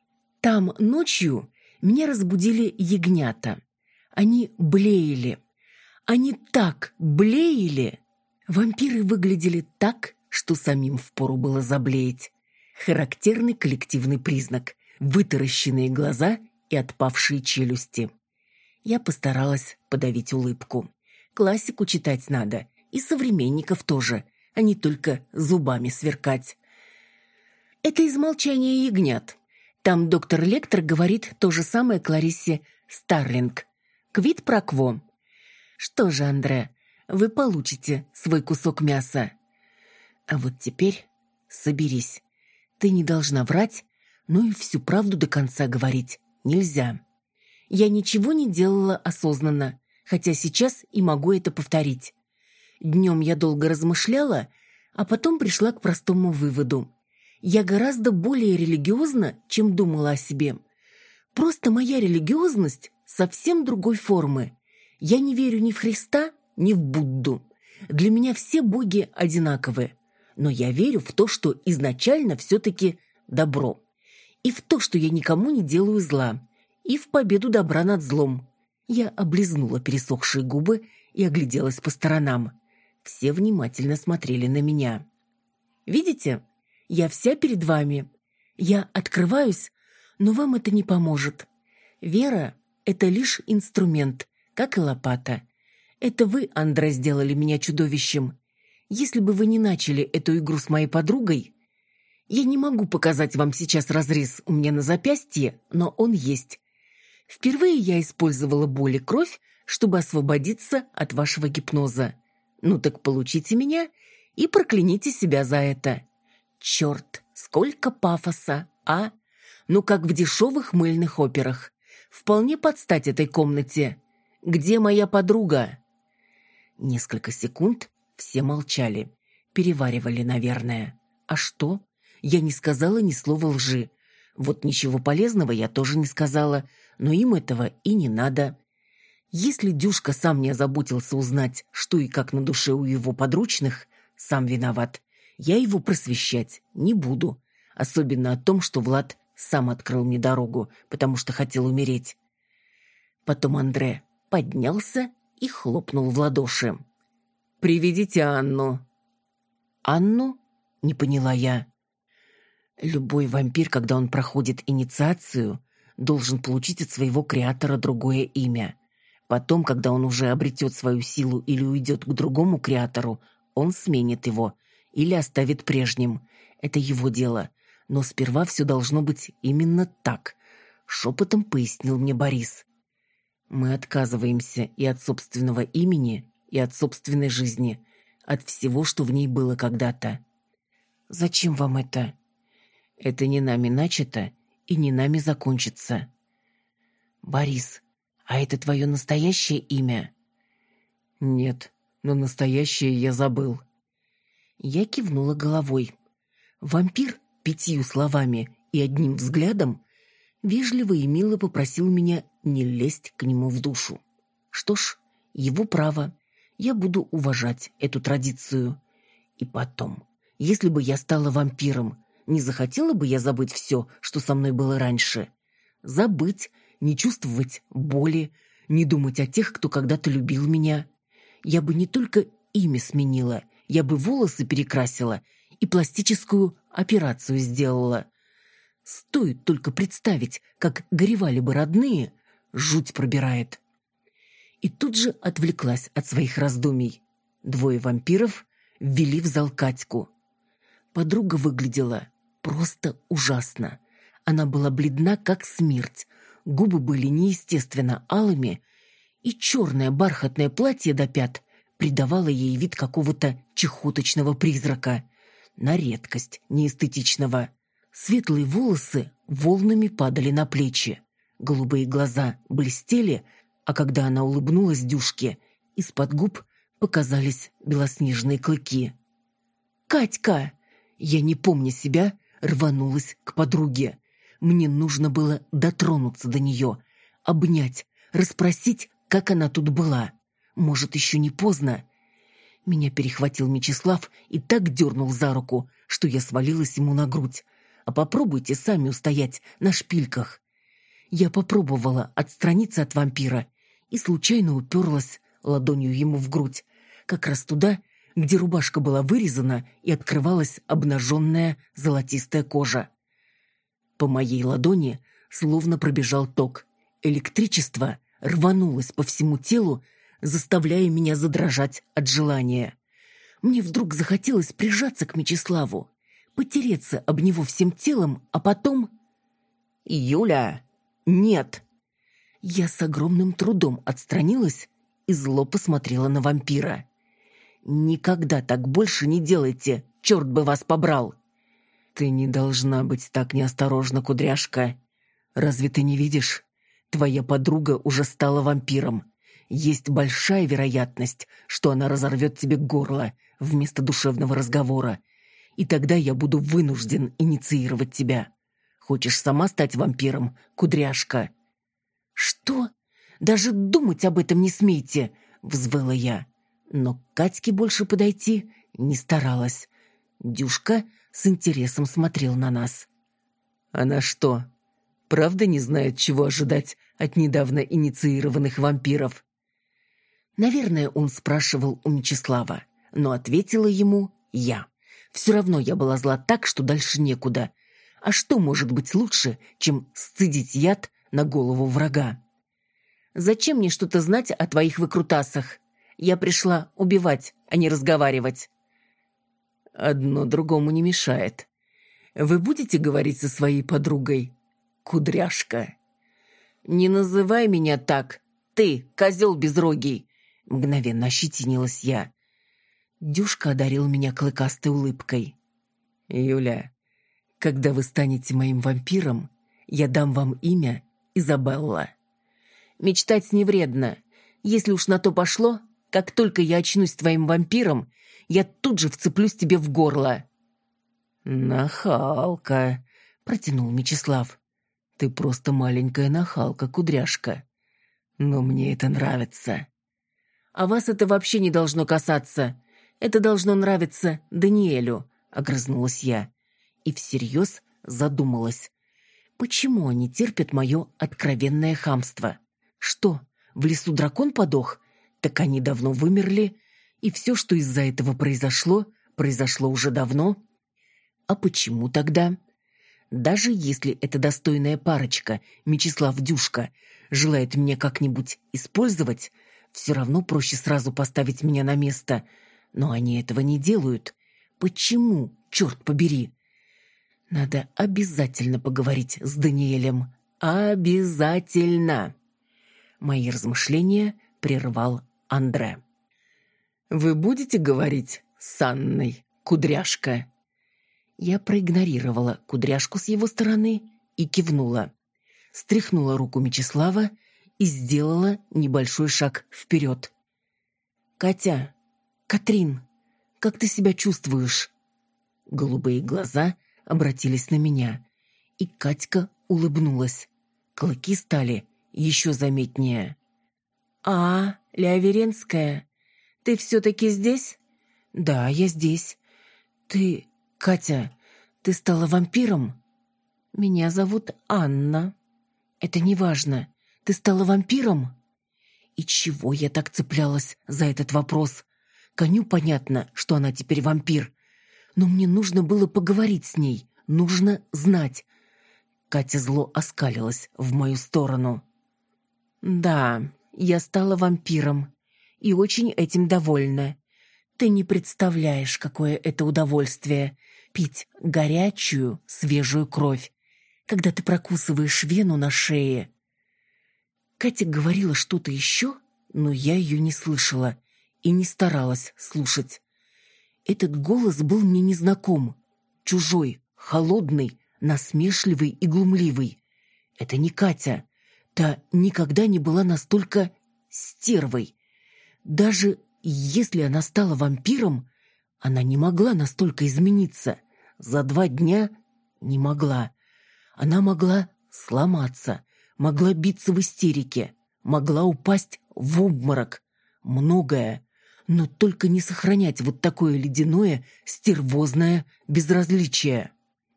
там ночью меня разбудили ягнята. Они блеяли. Они так блеяли. Вампиры выглядели так, что самим впору было заблеять. Характерный коллективный признак вытаращенные глаза и отпавшие челюсти. Я постаралась подавить улыбку. Классику читать надо, и современников тоже, а не только зубами сверкать. Это из «Молчания ягнят». Там доктор Лектор говорит то же самое Клариссе Старлинг. Квит прокво. Что же, Андре, вы получите свой кусок мяса. А вот теперь соберись. Ты не должна врать, но и всю правду до конца говорить нельзя. Я ничего не делала осознанно, хотя сейчас и могу это повторить. Днем я долго размышляла, а потом пришла к простому выводу. Я гораздо более религиозна, чем думала о себе. Просто моя религиозность совсем другой формы. Я не верю ни в Христа, ни в Будду. Для меня все боги одинаковы. Но я верю в то, что изначально все-таки добро. И в то, что я никому не делаю зла. И в победу добра над злом. Я облизнула пересохшие губы и огляделась по сторонам. Все внимательно смотрели на меня. «Видите? Я вся перед вами. Я открываюсь, но вам это не поможет. Вера — это лишь инструмент, как и лопата. Это вы, Андре, сделали меня чудовищем. Если бы вы не начали эту игру с моей подругой... Я не могу показать вам сейчас разрез у меня на запястье, но он есть. Впервые я использовала боль и кровь, чтобы освободиться от вашего гипноза. Ну так получите меня и прокляните себя за это. Черт, сколько пафоса, а? Ну как в дешевых мыльных операх. Вполне подстать этой комнате. Где моя подруга? Несколько секунд все молчали. Переваривали, наверное. А что? Я не сказала ни слова лжи. Вот ничего полезного я тоже не сказала, но им этого и не надо. Если Дюшка сам не озаботился узнать, что и как на душе у его подручных, сам виноват. Я его просвещать не буду. Особенно о том, что Влад сам открыл мне дорогу, потому что хотел умереть. Потом Андре поднялся и хлопнул в ладоши. «Приведите Анну». «Анну?» — не поняла я. Любой вампир, когда он проходит инициацию, должен получить от своего креатора другое имя. Потом, когда он уже обретет свою силу или уйдет к другому креатору, он сменит его или оставит прежним. Это его дело. Но сперва все должно быть именно так. Шепотом пояснил мне Борис. Мы отказываемся и от собственного имени, и от собственной жизни, от всего, что в ней было когда-то. Зачем вам это? Это не нами начато и не нами закончится. Борис, а это твое настоящее имя? Нет, но настоящее я забыл. Я кивнула головой. Вампир пятью словами и одним взглядом вежливо и мило попросил меня не лезть к нему в душу. Что ж, его право. Я буду уважать эту традицию. И потом, если бы я стала вампиром, не захотела бы я забыть все, что со мной было раньше. Забыть, не чувствовать боли, не думать о тех, кто когда-то любил меня. Я бы не только имя сменила, я бы волосы перекрасила и пластическую операцию сделала. Стоит только представить, как горевали бы родные, жуть пробирает. И тут же отвлеклась от своих раздумий. Двое вампиров ввели в зал Катьку. Подруга выглядела просто ужасно. Она была бледна, как смерть, губы были неестественно алыми, и черное бархатное платье до пят придавало ей вид какого-то чехоточного призрака. На редкость неэстетичного. Светлые волосы волнами падали на плечи. Голубые глаза блестели, а когда она улыбнулась Дюшке, из-под губ показались белоснежные клыки. «Катька!» Я, не помня себя, рванулась к подруге. Мне нужно было дотронуться до нее, обнять, расспросить, как она тут была. Может, еще не поздно? Меня перехватил Мечислав и так дернул за руку, что я свалилась ему на грудь. А попробуйте сами устоять на шпильках. Я попробовала отстраниться от вампира и случайно уперлась ладонью ему в грудь, как раз туда, где рубашка была вырезана и открывалась обнаженная золотистая кожа. По моей ладони словно пробежал ток. Электричество рванулось по всему телу, заставляя меня задрожать от желания. Мне вдруг захотелось прижаться к Мечиславу, потереться об него всем телом, а потом... «Юля! Нет!» Я с огромным трудом отстранилась и зло посмотрела на вампира. «Никогда так больше не делайте, черт бы вас побрал!» «Ты не должна быть так неосторожна, кудряшка. Разве ты не видишь? Твоя подруга уже стала вампиром. Есть большая вероятность, что она разорвет тебе горло вместо душевного разговора. И тогда я буду вынужден инициировать тебя. Хочешь сама стать вампиром, кудряшка?» «Что? Даже думать об этом не смейте!» — взвыла я. Но к Катьке больше подойти не старалась. Дюшка с интересом смотрел на нас. «Она что, правда не знает, чего ожидать от недавно инициированных вампиров?» Наверное, он спрашивал у Мечислава, но ответила ему я. Все равно я была зла так, что дальше некуда. А что может быть лучше, чем сцедить яд на голову врага? «Зачем мне что-то знать о твоих выкрутасах? Я пришла убивать, а не разговаривать». «Одно другому не мешает. Вы будете говорить со своей подругой, кудряшка?» «Не называй меня так. Ты, козел безрогий!» Мгновенно ощетинилась я. Дюшка одарил меня клыкастой улыбкой. «Юля, когда вы станете моим вампиром, я дам вам имя Изабелла». «Мечтать не вредно. Если уж на то пошло, как только я очнусь твоим вампиром, я тут же вцеплюсь тебе в горло». «Нахалка», — протянул Мечислав. «Ты просто маленькая нахалка, кудряшка. Но мне это нравится». «А вас это вообще не должно касаться. Это должно нравиться Даниэлю», — огрызнулась я. И всерьез задумалась. Почему они терпят мое откровенное хамство? Что, в лесу дракон подох? Так они давно вымерли, и все, что из-за этого произошло, произошло уже давно. А почему тогда? Даже если эта достойная парочка, Мечислав Дюшка, желает меня как-нибудь использовать, все равно проще сразу поставить меня на место — но они этого не делают. Почему, черт побери? Надо обязательно поговорить с Даниэлем. Обязательно. Мои размышления прервал Андре. «Вы будете говорить с Анной, кудряшка?» Я проигнорировала кудряшку с его стороны и кивнула. Стряхнула руку Мечислава и сделала небольшой шаг вперед. «Катя, «Катрин, как ты себя чувствуешь?» Голубые глаза обратились на меня, и Катька улыбнулась. Клыки стали еще заметнее. «А, Ляверенская, ты все-таки здесь?» «Да, я здесь. Ты, Катя, ты стала вампиром?» «Меня зовут Анна». «Это не важно. Ты стала вампиром?» И чего я так цеплялась за этот вопрос? Коню понятно, что она теперь вампир. Но мне нужно было поговорить с ней. Нужно знать. Катя зло оскалилась в мою сторону. «Да, я стала вампиром. И очень этим довольна. Ты не представляешь, какое это удовольствие — пить горячую, свежую кровь, когда ты прокусываешь вену на шее». Катя говорила что-то еще, но я ее не слышала — и не старалась слушать. Этот голос был мне незнаком, чужой, холодный, насмешливый и глумливый. Это не Катя. Та никогда не была настолько стервой. Даже если она стала вампиром, она не могла настолько измениться. За два дня не могла. Она могла сломаться, могла биться в истерике, могла упасть в обморок. Многое. Но только не сохранять вот такое ледяное, стервозное безразличие.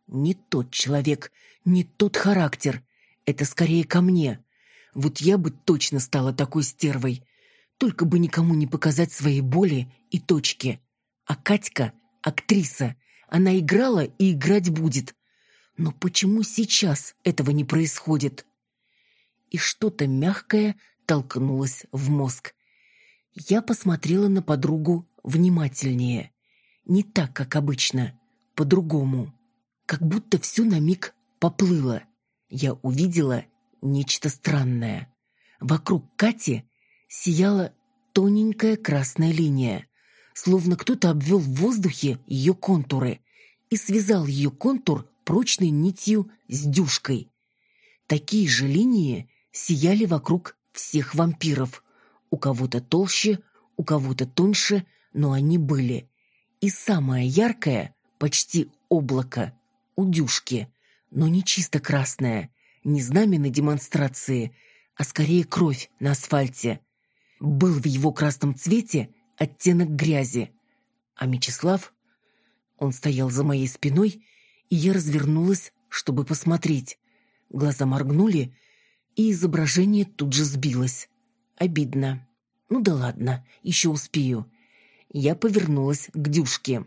Не тот человек, не тот характер. Это скорее ко мне. Вот я бы точно стала такой стервой. Только бы никому не показать своей боли и точки. А Катька — актриса. Она играла и играть будет. Но почему сейчас этого не происходит? И что-то мягкое толкнулось в мозг. Я посмотрела на подругу внимательнее. Не так, как обычно, по-другому. Как будто все на миг поплыло. Я увидела нечто странное. Вокруг Кати сияла тоненькая красная линия, словно кто-то обвел в воздухе ее контуры и связал ее контур прочной нитью с дюшкой. Такие же линии сияли вокруг всех вампиров. У кого-то толще, у кого-то тоньше, но они были. И самое яркое, почти облако, у дюшки, но не чисто красное, не знамя на демонстрации, а скорее кровь на асфальте. Был в его красном цвете оттенок грязи. А Мечислав? Он стоял за моей спиной, и я развернулась, чтобы посмотреть. Глаза моргнули, и изображение тут же сбилось. Обидно. Ну да ладно, еще успею. Я повернулась к Дюшке.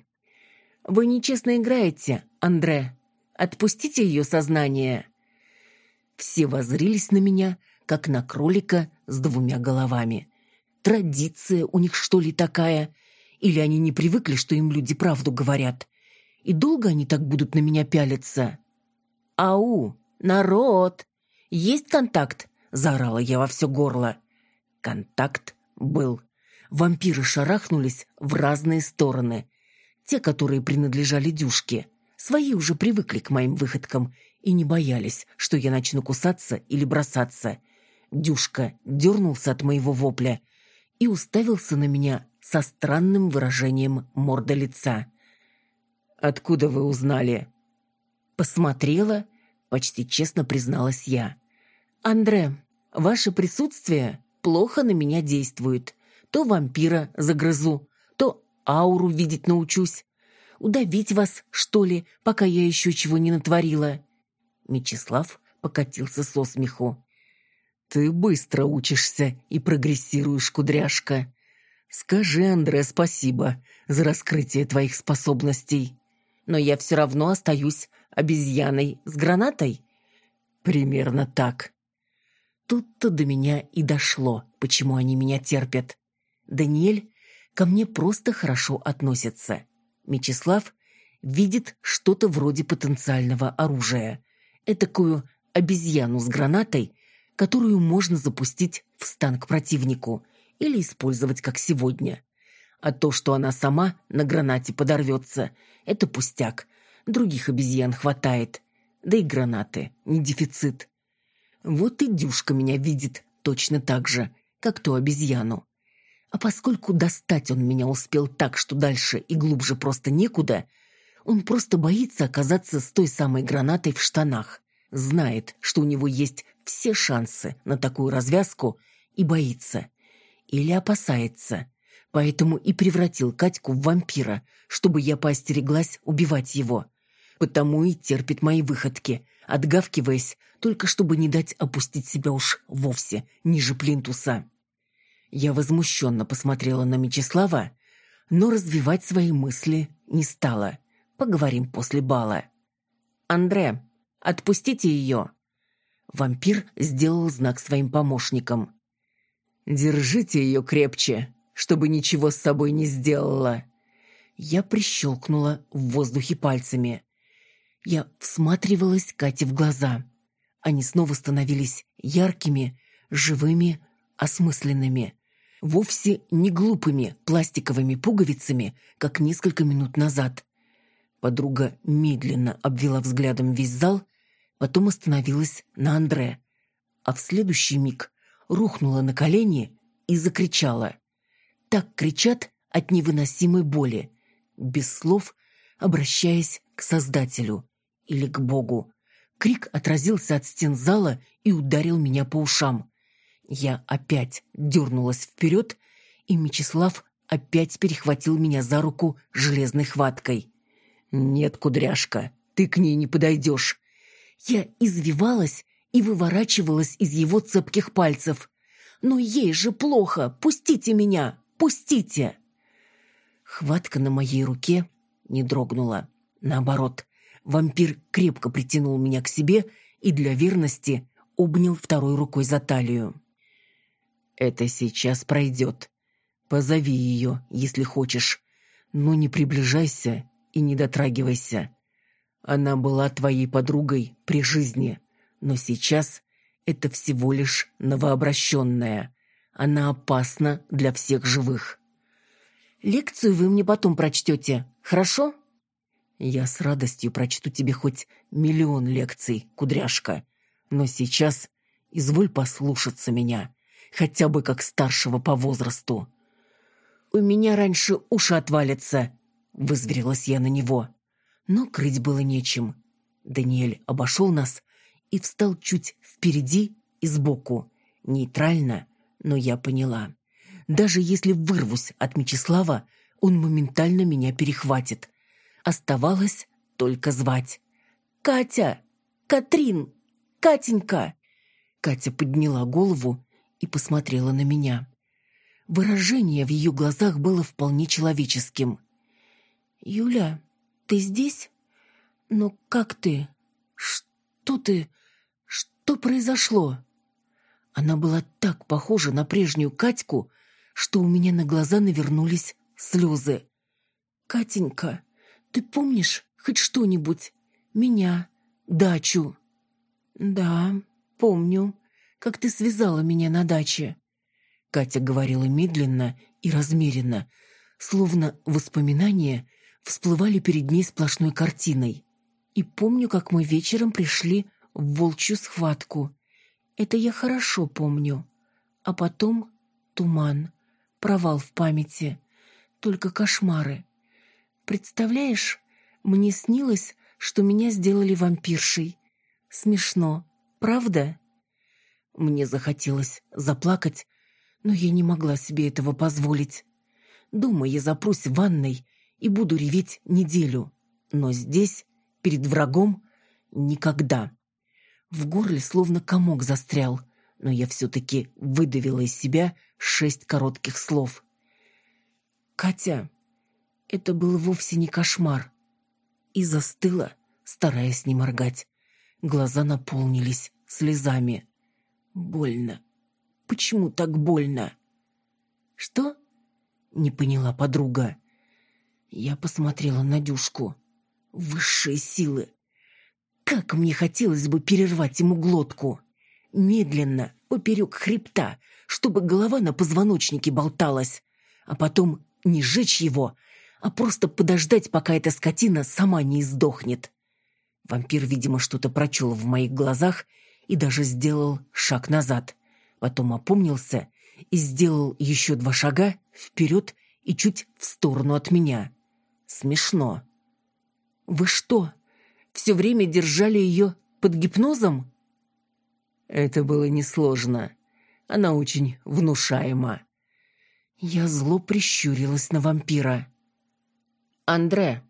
«Вы нечестно играете, Андре. Отпустите ее сознание». Все воззрились на меня, как на кролика с двумя головами. Традиция у них, что ли, такая? Или они не привыкли, что им люди правду говорят? И долго они так будут на меня пялиться? «Ау, народ! Есть контакт?» – заорала я во все горло. Контакт был. Вампиры шарахнулись в разные стороны. Те, которые принадлежали Дюшке. Свои уже привыкли к моим выходкам и не боялись, что я начну кусаться или бросаться. Дюшка дернулся от моего вопля и уставился на меня со странным выражением морда лица. «Откуда вы узнали?» «Посмотрела», — почти честно призналась я. «Андре, ваше присутствие плохо на меня действует. То вампира загрызу, то ауру видеть научусь. Удавить вас, что ли, пока я еще чего не натворила?» Мечислав покатился со смеху. «Ты быстро учишься и прогрессируешь, кудряшка. Скажи, Андре, спасибо за раскрытие твоих способностей. Но я все равно остаюсь обезьяной с гранатой?» «Примерно так». Тут-то до меня и дошло, почему они меня терпят. Даниэль ко мне просто хорошо относится. Мечислав видит что-то вроде потенциального оружия. Этакую обезьяну с гранатой, которую можно запустить в стан к противнику или использовать как сегодня. А то, что она сама на гранате подорвется, это пустяк. Других обезьян хватает. Да и гранаты не дефицит. Вот и Дюшка меня видит точно так же, как ту обезьяну. А поскольку достать он меня успел так, что дальше и глубже просто некуда, он просто боится оказаться с той самой гранатой в штанах. Знает, что у него есть все шансы на такую развязку и боится. Или опасается. Поэтому и превратил Катьку в вампира, чтобы я поостереглась убивать его. Потому и терпит мои выходки, отгавкиваясь, только чтобы не дать опустить себя уж вовсе ниже плинтуса. Я возмущенно посмотрела на Мечислава, но развивать свои мысли не стала. Поговорим после бала. «Андре, отпустите ее!» Вампир сделал знак своим помощникам. «Держите ее крепче, чтобы ничего с собой не сделала!» Я прищелкнула в воздухе пальцами. Я всматривалась Кате в глаза. Они снова становились яркими, живыми, осмысленными вовсе не глупыми пластиковыми пуговицами, как несколько минут назад. Подруга медленно обвела взглядом весь зал, потом остановилась на Андре, а в следующий миг рухнула на колени и закричала. Так кричат от невыносимой боли, без слов обращаясь к Создателю или к Богу. Крик отразился от стен зала и ударил меня по ушам. Я опять дернулась вперед, и Мечислав опять перехватил меня за руку железной хваткой. «Нет, кудряшка, ты к ней не подойдешь». Я извивалась и выворачивалась из его цепких пальцев. «Но ей же плохо! Пустите меня! Пустите!» Хватка на моей руке не дрогнула. Наоборот, Вампир крепко притянул меня к себе и для верности обнял второй рукой за талию. «Это сейчас пройдет. Позови ее, если хочешь, но не приближайся и не дотрагивайся. Она была твоей подругой при жизни, но сейчас это всего лишь новообращенная. Она опасна для всех живых. Лекцию вы мне потом прочтете, хорошо? Я с радостью прочту тебе хоть миллион лекций, кудряшка. Но сейчас изволь послушаться меня, хотя бы как старшего по возрасту. У меня раньше уши отвалятся, вызверилась я на него. Но крыть было нечем. Даниэль обошел нас и встал чуть впереди и сбоку, нейтрально, но я поняла. Даже если вырвусь от Мечислава, он моментально меня перехватит. Оставалось только звать. «Катя! Катрин! Катенька!» Катя подняла голову и посмотрела на меня. Выражение в ее глазах было вполне человеческим. «Юля, ты здесь? Но как ты? Что ты? Что произошло?» Она была так похожа на прежнюю Катьку, что у меня на глаза навернулись слезы. «Катенька, ты помнишь хоть что-нибудь? Меня, дачу?» «Да, помню, как ты связала меня на даче». Катя говорила медленно и размеренно, словно воспоминания всплывали перед ней сплошной картиной. И помню, как мы вечером пришли в волчью схватку. Это я хорошо помню. А потом туман, провал в памяти, только кошмары. Представляешь, мне снилось, что меня сделали вампиршей. Смешно, правда? Мне захотелось заплакать, но я не могла себе этого позволить. Думаю, я запрусь в ванной и буду реветь неделю. Но здесь, перед врагом, никогда. В горле словно комок застрял, но я все-таки выдавила из себя шесть коротких слов. «Катя, это был вовсе не кошмар». И застыла, стараясь не моргать. Глаза наполнились слезами. «Больно. Почему так больно?» «Что?» — не поняла подруга. Я посмотрела на Дюшку. «Высшие силы! Как мне хотелось бы перервать ему глотку! Медленно, поперек хребта, чтобы голова на позвоночнике болталась, а потом не сжечь его, а просто подождать, пока эта скотина сама не издохнет. Вампир, видимо, что-то прочел в моих глазах и даже сделал шаг назад. Потом опомнился и сделал еще два шага вперед и чуть в сторону от меня. Смешно. «Вы что, все время держали ее под гипнозом? Это было несложно. Она очень внушаема. Я зло прищурилась на вампира. «Андре,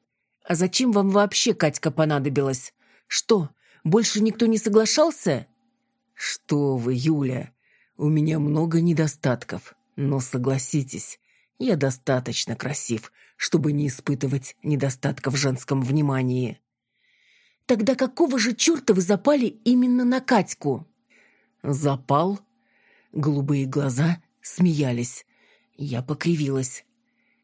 а зачем вам вообще Катька понадобилась? Что, больше никто не соглашался?» «Что вы, Юля, у меня много недостатков, но согласитесь, я достаточно красив, чтобы не испытывать недостатков в женском внимании». Тогда какого же черта вы запали именно на Катьку? Запал? Голубые глаза смеялись. Я покривилась.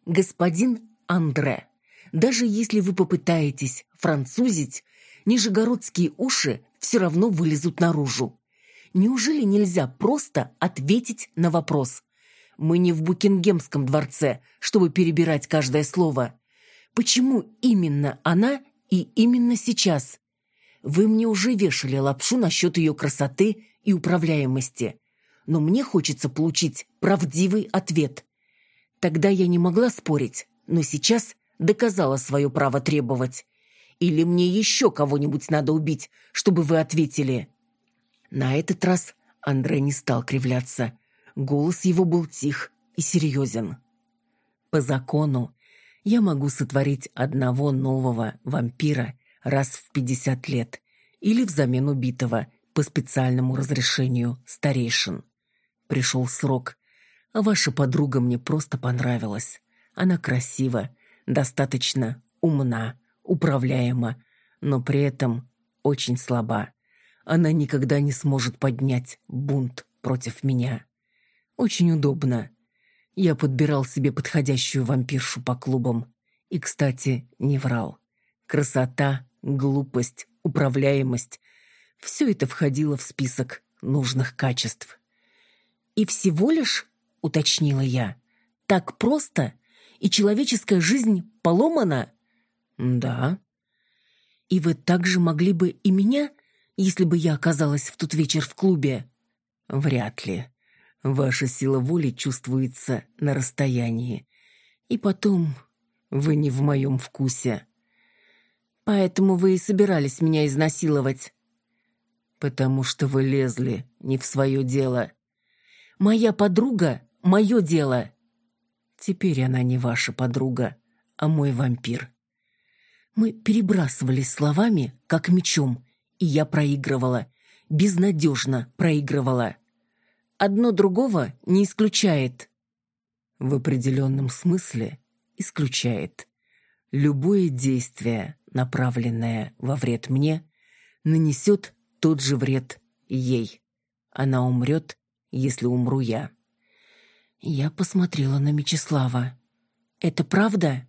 Господин Андре, даже если вы попытаетесь французить, нижегородские уши все равно вылезут наружу. Неужели нельзя просто ответить на вопрос? Мы не в Букингемском дворце, чтобы перебирать каждое слово. Почему именно она и именно сейчас. Вы мне уже вешали лапшу насчет ее красоты и управляемости. Но мне хочется получить правдивый ответ. Тогда я не могла спорить, но сейчас доказала свое право требовать. Или мне еще кого-нибудь надо убить, чтобы вы ответили?» На этот раз Андрей не стал кривляться. Голос его был тих и серьезен. «По закону я могу сотворить одного нового вампира раз в пятьдесят лет или взамен убитого по специальному разрешению старейшин. Пришел срок, а ваша подруга мне просто понравилась. Она красива, достаточно умна, управляема, но при этом очень слаба. Она никогда не сможет поднять бунт против меня. Очень удобно. Я подбирал себе подходящую вампиршу по клубам. И, кстати, не врал. Красота, глупость, управляемость — все это входило в список нужных качеств. «И всего лишь, — уточнила я, — так просто, и человеческая жизнь поломана?» «Да». «И вы также могли бы и меня, если бы я оказалась в тот вечер в клубе?» «Вряд ли. Ваша сила воли чувствуется на расстоянии. И потом, вы не в моем вкусе». «Поэтому вы и собирались меня изнасиловать?» «Потому что вы лезли не в свое дело». «Моя подруга — мое дело». «Теперь она не ваша подруга, а мой вампир». Мы перебрасывались словами, как мечом, и я проигрывала. Безнадежно проигрывала. Одно другого не исключает. В определенном смысле исключает. Любое действие, направленное во вред мне, нанесет тот же вред ей. Она умрет, если умру я. Я посмотрела на Мечислава. «Это правда?»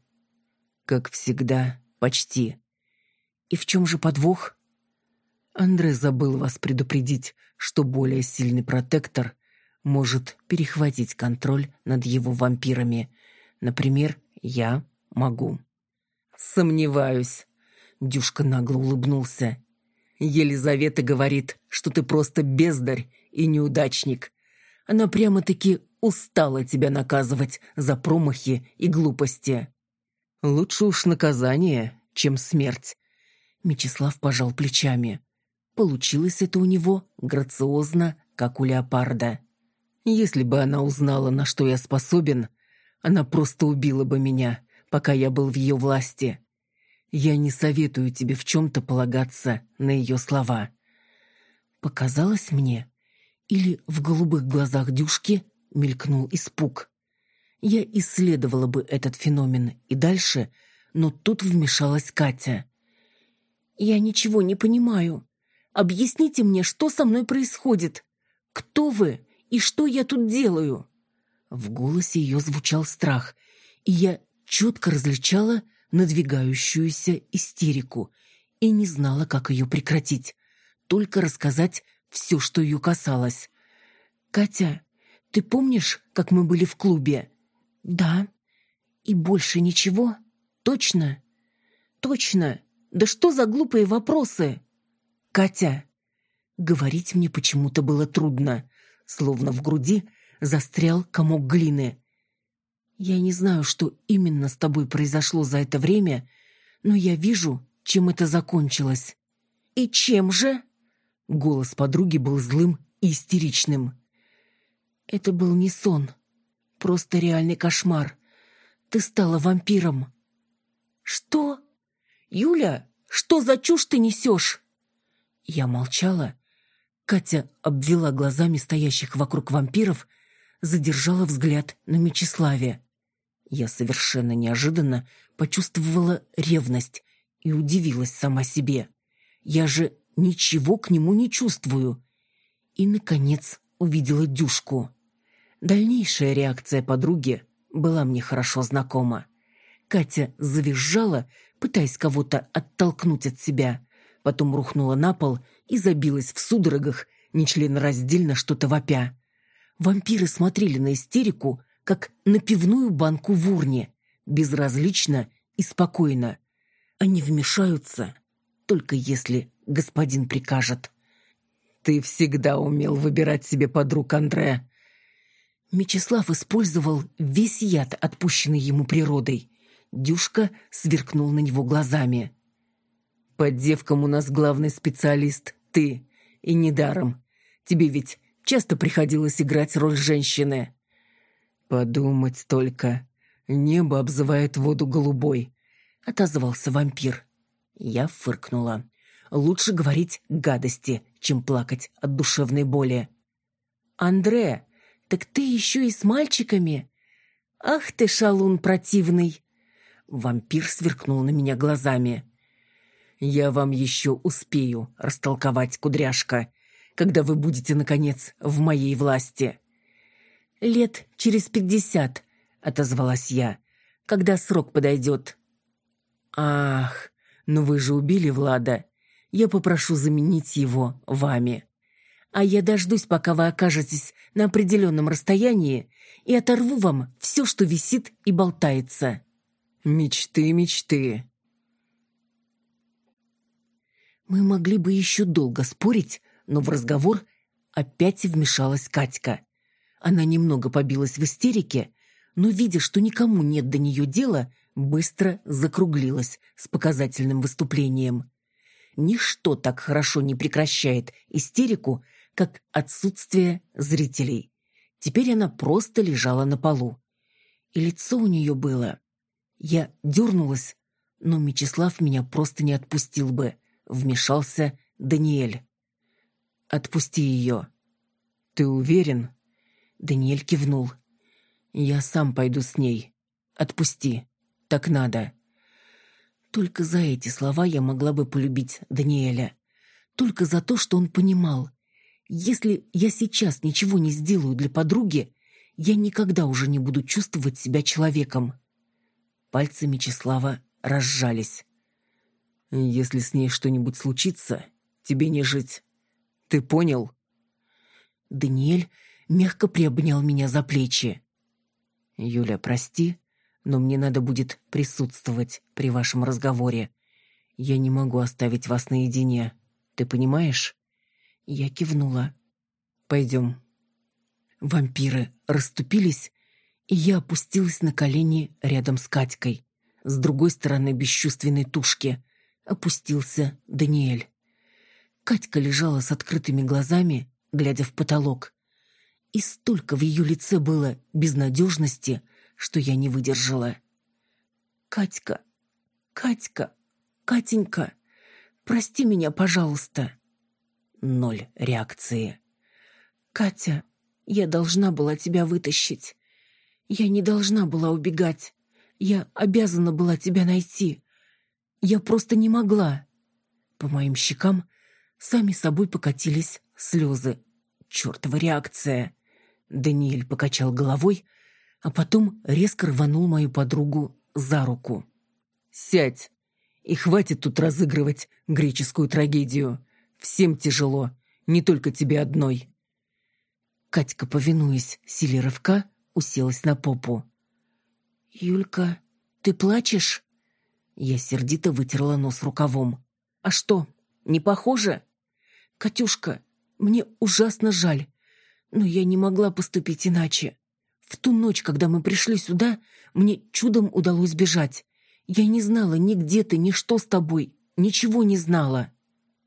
«Как всегда, почти». «И в чем же подвох?» Андре забыл вас предупредить, что более сильный протектор может перехватить контроль над его вампирами. Например, я могу. Сомневаюсь. Дюшка нагло улыбнулся. Елизавета говорит, что ты просто бездарь и неудачник. Она прямо-таки устала тебя наказывать за промахи и глупости. Лучше уж наказание, чем смерть. Мечислав пожал плечами. Получилось это у него грациозно, как у леопарда. Если бы она узнала, на что я способен, она просто убила бы меня, пока я был в ее власти. Я не советую тебе в чем-то полагаться на ее слова. Показалось мне, или в голубых глазах Дюшки мелькнул испуг. Я исследовала бы этот феномен и дальше, но тут вмешалась Катя. «Я ничего не понимаю. Объясните мне, что со мной происходит? Кто вы и что я тут делаю?» В голосе ее звучал страх, и я четко различала надвигающуюся истерику и не знала, как ее прекратить, только рассказать все, что ее касалось. «Катя, ты помнишь, как мы были в клубе?» «Да». «И больше ничего? Точно?» «Точно. Да что за глупые вопросы?» «Катя». Говорить мне почему-то было трудно словно в груди застрял комок глины. Я не знаю, что именно с тобой произошло за это время, но я вижу, чем это закончилось. И чем же? Голос подруги был злым и истеричным. Это был не сон, просто реальный кошмар. Ты стала вампиром. Что? Юля, что за чушь ты несешь? Я молчала, Катя обвела глазами стоящих вокруг вампиров, задержала взгляд на Мечиславе. Я совершенно неожиданно почувствовала ревность и удивилась сама себе. Я же ничего к нему не чувствую. И, наконец, увидела Дюшку. Дальнейшая реакция подруги была мне хорошо знакома. Катя завизжала, пытаясь кого-то оттолкнуть от себя, потом рухнула на пол и забилась в судорогах, нечленораздельно что-то вопя. Вампиры смотрели на истерику, как на пивную банку в урне, безразлично и спокойно. Они вмешаются, только если господин прикажет. «Ты всегда умел выбирать себе подруг, Андре». Мечислав использовал весь яд, отпущенный ему природой. Дюшка сверкнул на него глазами. По девкам у нас главный специалист — ты. И недаром. Тебе ведь часто приходилось играть роль женщины. Подумать только. Небо обзывает воду голубой. Отозвался вампир. Я фыркнула. Лучше говорить гадости, чем плакать от душевной боли. «Андре, так ты еще и с мальчиками? Ах ты, шалун противный!» Вампир сверкнул на меня глазами. Я вам еще успею растолковать, кудряшка, когда вы будете, наконец, в моей власти. Лет через пятьдесят, отозвалась я, когда срок подойдет. Ах, но вы же убили Влада. Я попрошу заменить его вами. А я дождусь, пока вы окажетесь на определенном расстоянии, и оторву вам все, что висит и болтается. Мечты, мечты. Мы могли бы еще долго спорить, но в разговор опять вмешалась Катька. Она немного побилась в истерике, но, видя, что никому нет до нее дела, быстро закруглилась с показательным выступлением. Ничто так хорошо не прекращает истерику, как отсутствие зрителей. Теперь она просто лежала на полу. И лицо у нее было. Я дернулась, но Мечислав меня просто не отпустил бы. Вмешался Даниэль. «Отпусти ее». «Ты уверен?» Даниэль кивнул. «Я сам пойду с ней. Отпусти. Так надо». Только за эти слова я могла бы полюбить Даниэля. Только за то, что он понимал. Если я сейчас ничего не сделаю для подруги, я никогда уже не буду чувствовать себя человеком. Пальцы Мечислава разжались. Если с ней что-нибудь случится, тебе не жить. Ты понял? Даниэль мягко приобнял меня за плечи. Юля, прости, но мне надо будет присутствовать при вашем разговоре. Я не могу оставить вас наедине. Ты понимаешь? Я кивнула. Пойдем. Вампиры расступились, и я опустилась на колени рядом с Катькой. С другой стороны бесчувственной тушки опустился Даниэль. Катька лежала с открытыми глазами, глядя в потолок. И столько в ее лице было безнадежности, что я не выдержала. «Катька, Катька, Катенька, прости меня, пожалуйста». Ноль реакции. «Катя, я должна была тебя вытащить. Я не должна была убегать. Я обязана была тебя найти. Я просто не могла». По моим щекам сами собой покатились слезы. Чертова реакция. Даниэль покачал головой, а потом резко рванул мою подругу за руку. «Сядь, и хватит тут разыгрывать греческую трагедию. Всем тяжело, не только тебе одной». Катька, повинуясь силе рывка, уселась на попу. «Юлька, ты плачешь?» Я сердито вытерла нос рукавом. «А что, не похоже?» «Катюшка, мне ужасно жаль, но я не могла поступить иначе. В ту ночь, когда мы пришли сюда, мне чудом удалось бежать. Я не знала ни где ты, ни что с тобой, ничего не знала.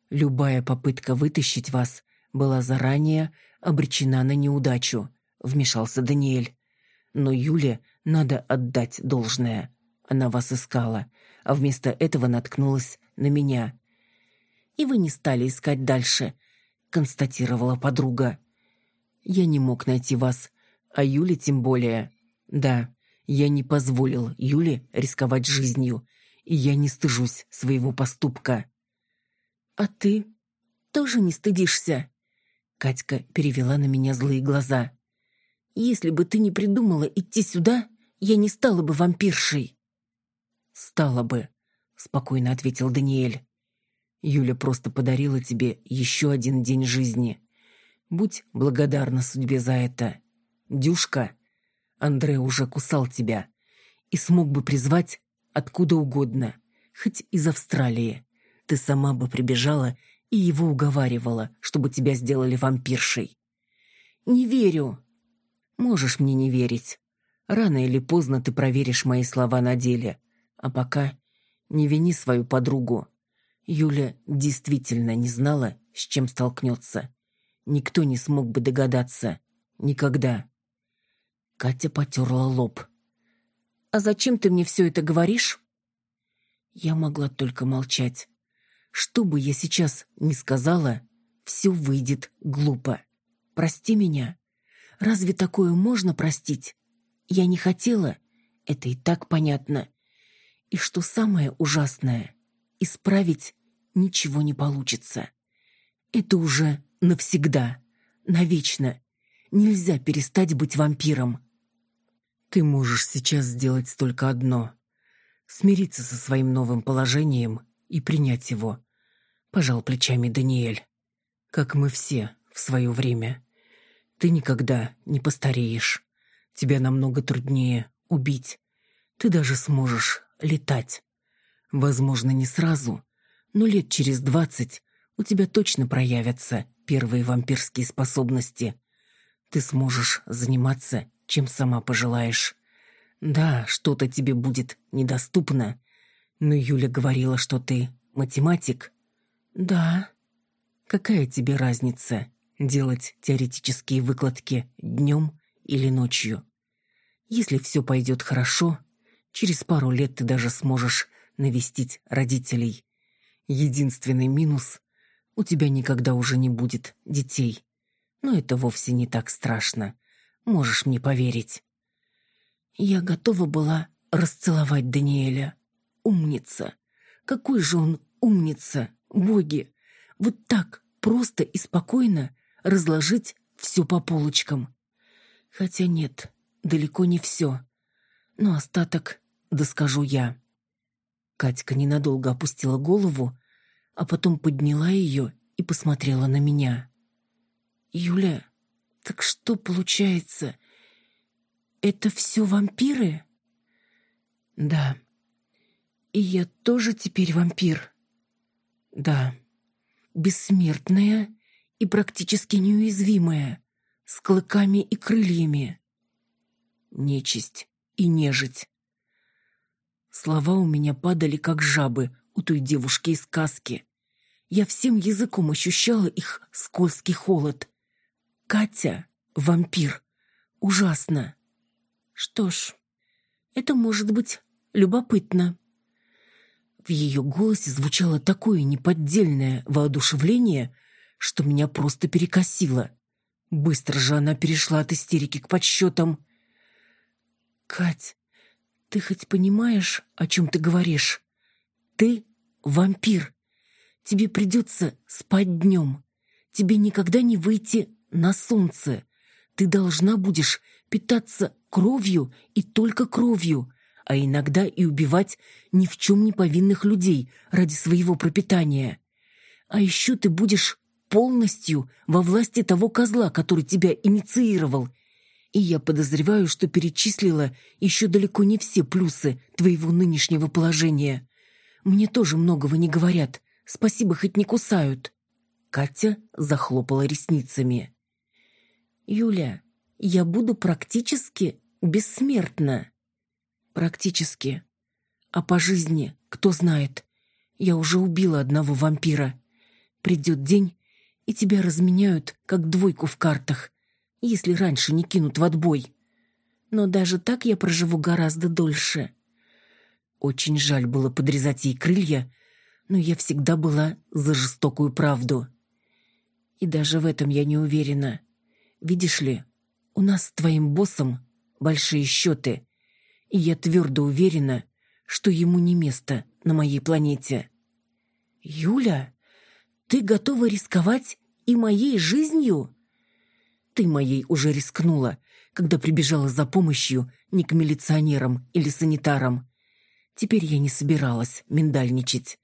Любая попытка вытащить вас была заранее обречена на неудачу, вмешался Даниэль. Но Юле надо отдать должное. Она вас искала, а вместо этого наткнулась на меня. И вы не стали искать дальше, констатировала подруга. Я не мог найти вас, а Юле тем более. Да, я не позволил Юле рисковать жизнью, и я не стыжусь своего поступка. «А ты тоже не стыдишься?» Катька перевела на меня злые глаза. «Если бы ты не придумала идти сюда, я не стала бы вампиршей». «Стала бы», — спокойно ответил Даниэль. «Юля просто подарила тебе еще один день жизни. Будь благодарна судьбе за это. Дюшка, Андре уже кусал тебя и смог бы призвать откуда угодно, хоть из Австралии ты сама бы прибежала и его уговаривала, чтобы тебя сделали вампиршей. Не верю. Можешь мне не верить. Рано или поздно ты проверишь мои слова на деле. А пока не вини свою подругу. Юля действительно не знала, с чем столкнется. Никто не смог бы догадаться. Никогда. Катя потерла лоб. «А зачем ты мне все это говоришь?» Я могла только молчать. Что бы я сейчас ни сказала, все выйдет глупо. Прости меня. Разве такое можно простить? Я не хотела, это и так понятно. И что самое ужасное, исправить ничего не получится. Это уже навсегда, навечно. Нельзя перестать быть вампиром. Ты можешь сейчас сделать только одно — смириться со своим новым положением и принять его. Пожал плечами Даниэль. Как мы все в свое время. Ты никогда не постареешь. Тебя намного труднее убить. Ты даже сможешь летать. Возможно, не сразу, но лет через двадцать у тебя точно проявятся первые вампирские способности. Ты сможешь заниматься, чем сама пожелаешь. Да, что-то тебе будет недоступно, но Юля говорила, что ты математик. Да. Какая тебе разница, делать теоретические выкладки днем или ночью? Если все пойдет хорошо, через пару лет ты даже сможешь навестить родителей. Единственный минус — у тебя никогда уже не будет детей. Но это вовсе не так страшно. Можешь мне поверить. Я готова была расцеловать Даниэля. Умница. Какой же он умница, боги. Вот так просто и спокойно разложить все по полочкам. Хотя нет, далеко не все. Но остаток доскажу я. Катька ненадолго опустила голову, а потом подняла ее и посмотрела на меня. «Юля, так что получается? Это все вампиры?» «Да». «И я тоже теперь вампир?» «Да». «Бессмертная и практически неуязвимая, с клыками и крыльями». «Нечисть и нежить». Слова у меня падали, как жабы у той девушки из сказки. Я всем языком ощущала их скользкий холод. Катя — вампир. Ужасно. Что ж, это может быть любопытно. В ее голосе звучало такое неподдельное воодушевление, что меня просто перекосило. Быстро же она перешла от истерики к подсчетам. «Кать, ты хоть понимаешь, о чем ты говоришь? Ты вампир. Тебе придется спать днем. Тебе никогда не выйти на солнце. Ты должна будешь питаться кровью и только кровью, а иногда и убивать ни в чем не повинных людей ради своего пропитания. А еще ты будешь полностью во власти того козла, который тебя инициировал – и я подозреваю, что перечислила еще далеко не все плюсы твоего нынешнего положения. Мне тоже многого не говорят. Спасибо, хоть не кусают. Катя захлопала ресницами. Юля, я буду практически бессмертна. Практически. А по жизни, кто знает. Я уже убила одного вампира. Придет день, и тебя разменяют, как двойку в картах если раньше не кинут в отбой. Но даже так я проживу гораздо дольше. Очень жаль было подрезать ей крылья, но я всегда была за жестокую правду. И даже в этом я не уверена. Видишь ли, у нас с твоим боссом большие счеты, и я твердо уверена, что ему не место на моей планете. Юля, ты готова рисковать и моей жизнью? ты моей уже рискнула, когда прибежала за помощью не к милиционерам или санитарам. Теперь я не собиралась миндальничать.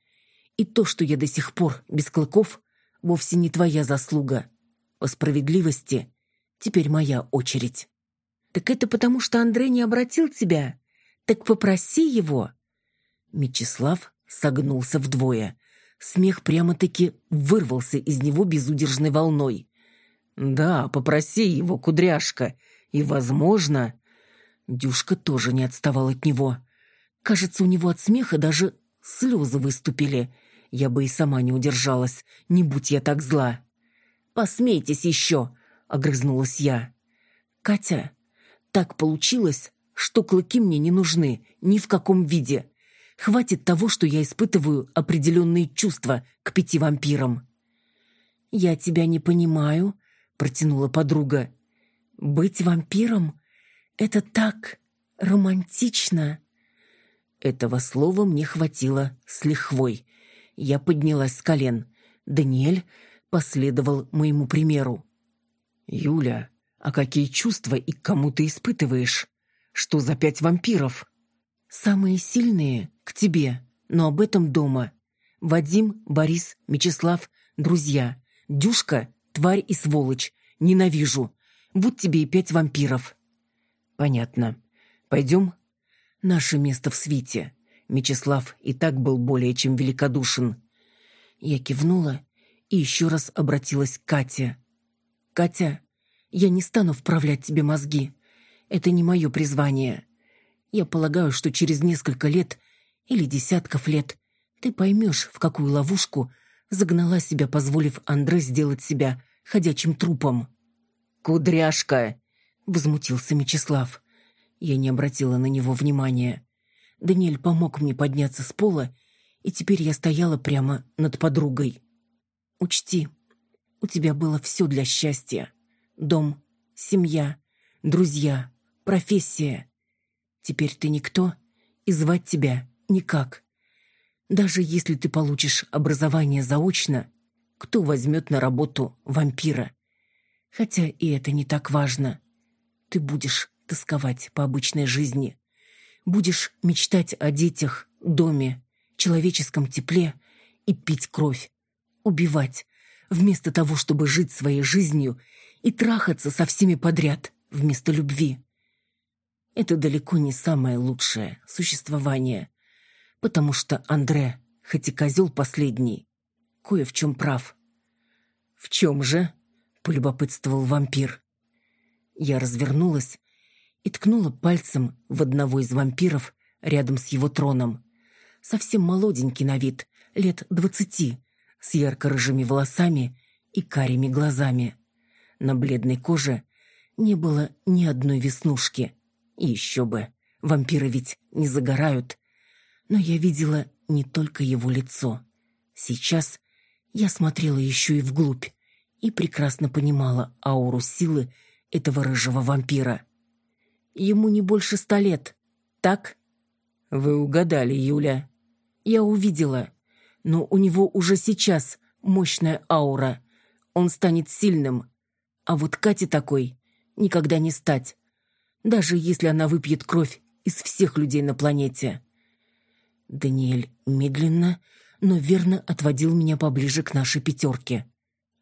И то, что я до сих пор без клыков, вовсе не твоя заслуга. По справедливости, теперь моя очередь. Так это потому, что Андрей не обратил тебя? Так попроси его. Мечислав согнулся вдвое. Смех прямо-таки вырвался из него безудержной волной. «Да, попроси его, кудряшка, и, возможно...» Дюшка тоже не отставал от него. Кажется, у него от смеха даже слезы выступили. Я бы и сама не удержалась, не будь я так зла. «Посмейтесь еще!» — огрызнулась я. «Катя, так получилось, что клыки мне не нужны ни в каком виде. Хватит того, что я испытываю определенные чувства к пяти вампирам». «Я тебя не понимаю», протянула подруга. «Быть вампиром — это так романтично!» Этого слова мне хватило с лихвой. Я поднялась с колен. Даниэль последовал моему примеру. «Юля, а какие чувства и к кому ты испытываешь? Что за пять вампиров?» «Самые сильные — к тебе, но об этом дома. Вадим, Борис, Мечислав — друзья. Дюшка — тварь и сволочь. Ненавижу. Вот тебе и пять вампиров». «Понятно. Пойдем?» «Наше место в свите. Мечислав и так был более чем великодушен». Я кивнула и еще раз обратилась к Кате. «Катя, я не стану вправлять тебе мозги. Это не мое призвание. Я полагаю, что через несколько лет или десятков лет ты поймешь, в какую ловушку загнала себя, позволив Андре сделать себя ходячим трупом». «Кудряшка!» — возмутился Мечислав. Я не обратила на него внимания. Даниэль помог мне подняться с пола, и теперь я стояла прямо над подругой. Учти, у тебя было все для счастья. Дом, семья, друзья, профессия. Теперь ты никто, и звать тебя никак. Даже если ты получишь образование заочно, кто возьмет на работу вампира? Хотя и это не так важно. Ты будешь тосковать по обычной жизни. Будешь мечтать о детях, доме, человеческом тепле и пить кровь убивать, вместо того, чтобы жить своей жизнью и трахаться со всеми подряд вместо любви. Это далеко не самое лучшее существование, потому что Андре, хоть и козел последний, кое в чем прав. «В чем же?» — полюбопытствовал вампир. Я развернулась и ткнула пальцем в одного из вампиров рядом с его троном. Совсем молоденький на вид, лет двадцати, с ярко-рыжими волосами и карими глазами. На бледной коже не было ни одной веснушки. И еще бы, вампиры ведь не загорают. Но я видела не только его лицо. Сейчас я смотрела еще и вглубь и прекрасно понимала ауру силы этого рыжего вампира. Ему не больше ста лет, так? Вы угадали, Юля. Я увидела но у него уже сейчас мощная аура. Он станет сильным. А вот Кате такой никогда не стать. Даже если она выпьет кровь из всех людей на планете. Даниэль медленно, но верно отводил меня поближе к нашей пятерке.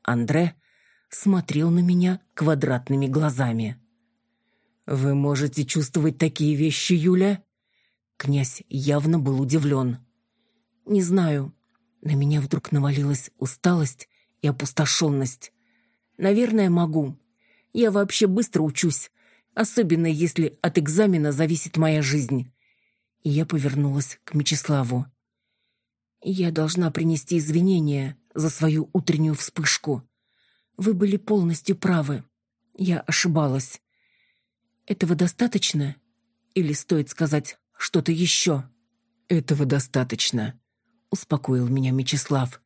Андре смотрел на меня квадратными глазами. «Вы можете чувствовать такие вещи, Юля?» Князь явно был удивлен. «Не знаю. На меня вдруг навалилась усталость и опустошенность. Наверное, могу. Я вообще быстро учусь, особенно если от экзамена зависит моя жизнь. И я повернулась к Мечиславу. Я должна принести извинения за свою утреннюю вспышку. Вы были полностью правы. Я ошибалась. Этого достаточно? Или стоит сказать что-то еще? Этого достаточно успокоил меня Мечислав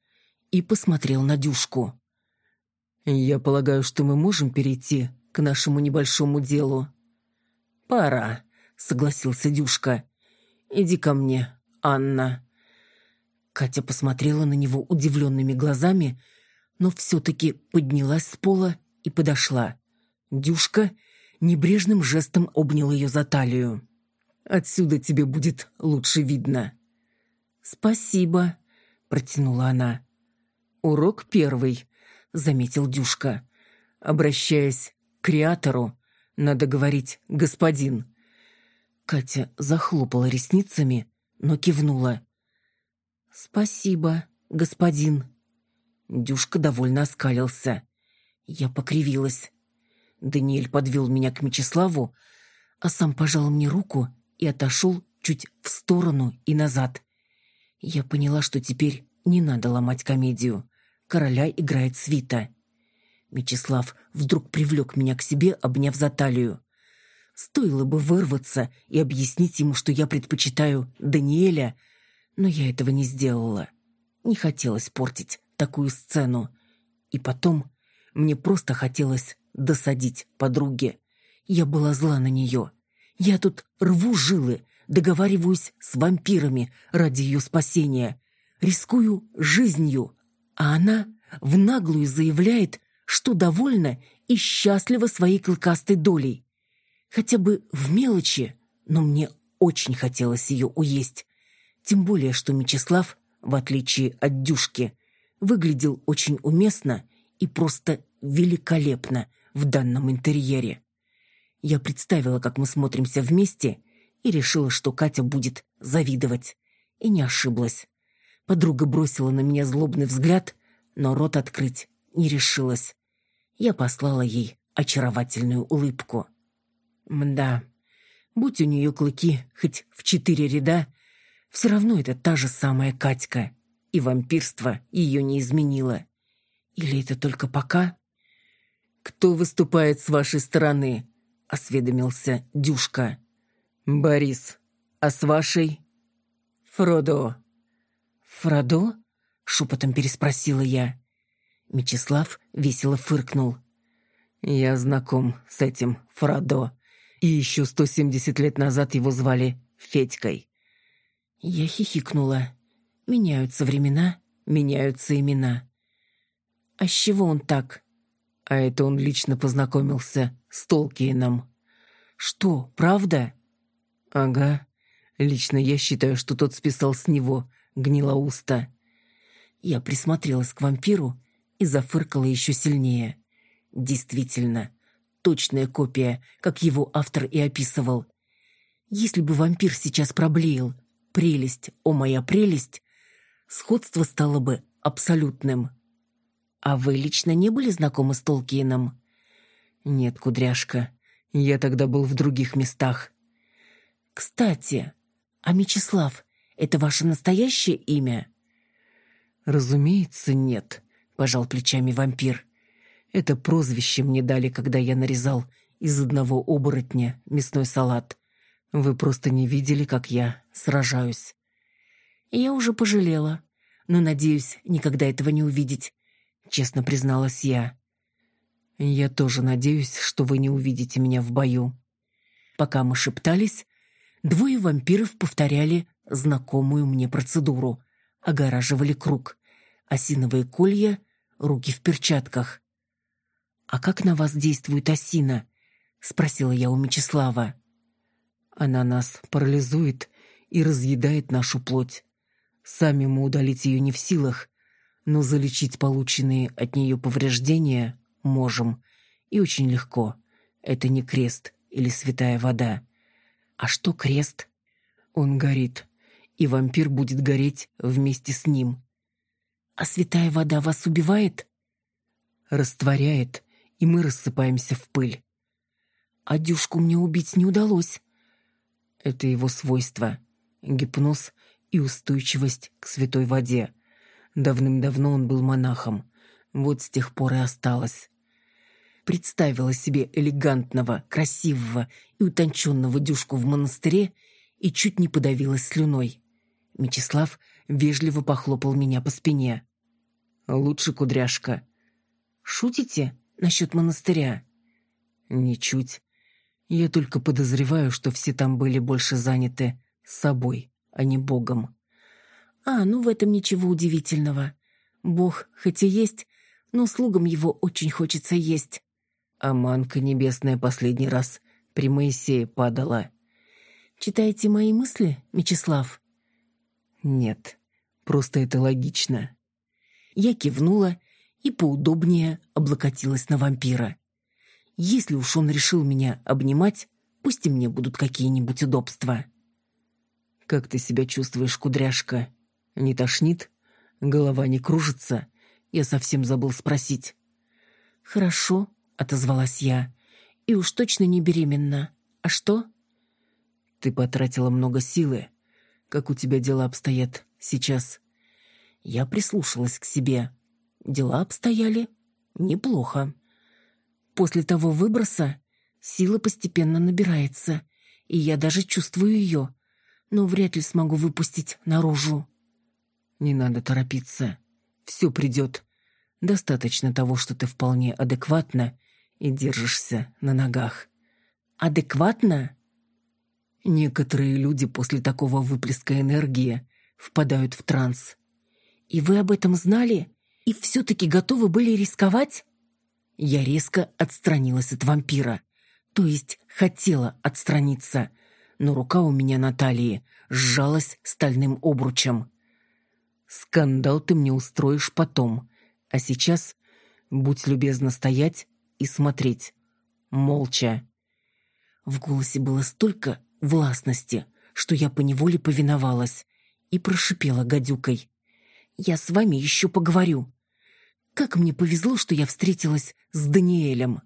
и посмотрел на Дюшку. «Я полагаю, что мы можем перейти к нашему небольшому делу». «Пора», — согласился Дюшка. «Иди ко мне, Анна». Катя посмотрела на него удивленными глазами, но все-таки поднялась с пола и подошла. Дюшка небрежным жестом обнял ее за талию. «Отсюда тебе будет лучше видно». «Спасибо», — протянула она. «Урок первый», — заметил Дюшка. Обращаясь к креатору, надо говорить «господин». Катя захлопала ресницами, но кивнула. «Спасибо, господин». Дюшка довольно оскалился. Я покривилась. Даниэль подвел меня к Мечиславу, а сам пожал мне руку и отошел чуть в сторону и назад. Я поняла, что теперь не надо ломать комедию. Короля играет свита. Мечислав вдруг привлек меня к себе, обняв за талию. Стоило бы вырваться и объяснить ему, что я предпочитаю Даниэля, но я этого не сделала. Не хотелось портить такую сцену. И потом мне просто хотелось досадить подруге. Я была зла на нее. Я тут рву жилы, договариваюсь с вампирами ради ее спасения. рискую жизнью, а она в наглую заявляет, что довольна и счастлива своей клыкастой долей. Хотя бы в мелочи, но мне очень хотелось ее уесть. Тем более, что Мечислав, в отличие от Дюшки, выглядел очень уместно и просто великолепно в данном интерьере. Я представила, как мы смотримся вместе, и решила, что Катя будет завидовать. И не ошиблась. Подруга бросила на меня злобный взгляд, но рот открыть не решилась. Я послала ей очаровательную улыбку. Мда, будь у нее клыки хоть в четыре ряда, все равно это та же самая Катька, и вампирство ее не изменило. Или это только пока? «Кто выступает с вашей стороны?» — осведомился Дюшка. «Борис. А с вашей?» «Фродо». «Фродо?» — шепотом переспросила я. Мечислав весело фыркнул. «Я знаком с этим Фродо. И еще сто семьдесят лет назад его звали Федькой». Я хихикнула. Меняются времена, меняются имена. А с чего он так? А это он лично познакомился с Толкиеном. Что, правда? Ага. Лично я считаю, что тот списал с него, гнилоуста. Я присмотрелась к вампиру и зафыркала еще сильнее. Действительно, точная копия, как его автор и описывал. Если бы вампир сейчас проблеял «Прелесть, о моя прелесть», сходство стало бы абсолютным. А вы лично не были знакомы с Толкиеном? Нет, кудряшка. Я тогда был в других местах. Кстати, а Мечислав — это ваше настоящее имя? Разумеется, нет, пожал плечами вампир. Это прозвище мне дали, когда я нарезал из одного оборотня мясной салат. Вы просто не видели, как я сражаюсь. Я уже пожалела но, надеюсь, никогда этого не увидеть», — честно призналась я. «Я тоже надеюсь, что вы не увидите меня в бою». Пока мы шептались, двое вампиров повторяли знакомую мне процедуру. Огораживали круг. Осиновые колья, руки в перчатках. «А как на вас действует осина?» — спросила я у Мечислава. «Она нас парализует и разъедает нашу плоть. Сами мы удалить ее не в силах, но залечить полученные от нее повреждения можем. И очень легко. Это не крест или святая вода. А что крест? Он горит, и вампир будет гореть вместе с ним. А святая вода вас убивает? Растворяет, и мы рассыпаемся в пыль. А Дюшку мне убить не удалось. Это его свойство. Гипноз и устойчивость к святой воде. Давным-давно он был монахом. Вот с тех пор и осталось. Представила себе элегантного, красивого и утонченного дюшку в монастыре и чуть не подавилась слюной. Мечислав вежливо похлопал меня по спине. «Лучше кудряшка». «Шутите насчет монастыря?» «Ничуть. Я только подозреваю, что все там были больше заняты собой а не Богом. А, ну в этом ничего удивительного. Бог хоть и есть, но слугам его очень хочется есть. А манка небесная последний раз при Моисее падала. Читаете мои мысли, Мечислав? Нет, просто это логично. Я кивнула и поудобнее облокотилась на вампира. Если уж он решил меня обнимать, пусть и мне будут какие-нибудь удобства. «Как ты себя чувствуешь, кудряшка? Не тошнит? Голова не кружится?» Я совсем забыл спросить. «Хорошо», — отозвалась я. «И уж точно не беременна. А что?» «Ты потратила много силы. Как у тебя дела обстоят сейчас?» Я прислушалась к себе. Дела обстояли неплохо. После того выброса сила постепенно набирается, и я даже чувствую ее, но вряд ли смогу выпустить наружу. Не надо торопиться. Все придет. Достаточно того, что ты вполне адекватна и держишься на ногах. Адекватно? Некоторые люди после такого выплеска энергии впадают в транс. И вы об этом знали? И все-таки готовы были рисковать? Я резко отстранилась от вампира. То есть хотела отстраниться. Но рука у меня на талии сжалась стальным обручем. Скандал ты мне устроишь потом. А сейчас будь любезна стоять и смотреть. Молча. В голосе было столько властности, что я поневоле повиновалась и прошипела гадюкой. «Я с вами еще поговорю. Как мне повезло, что я встретилась с Даниэлем».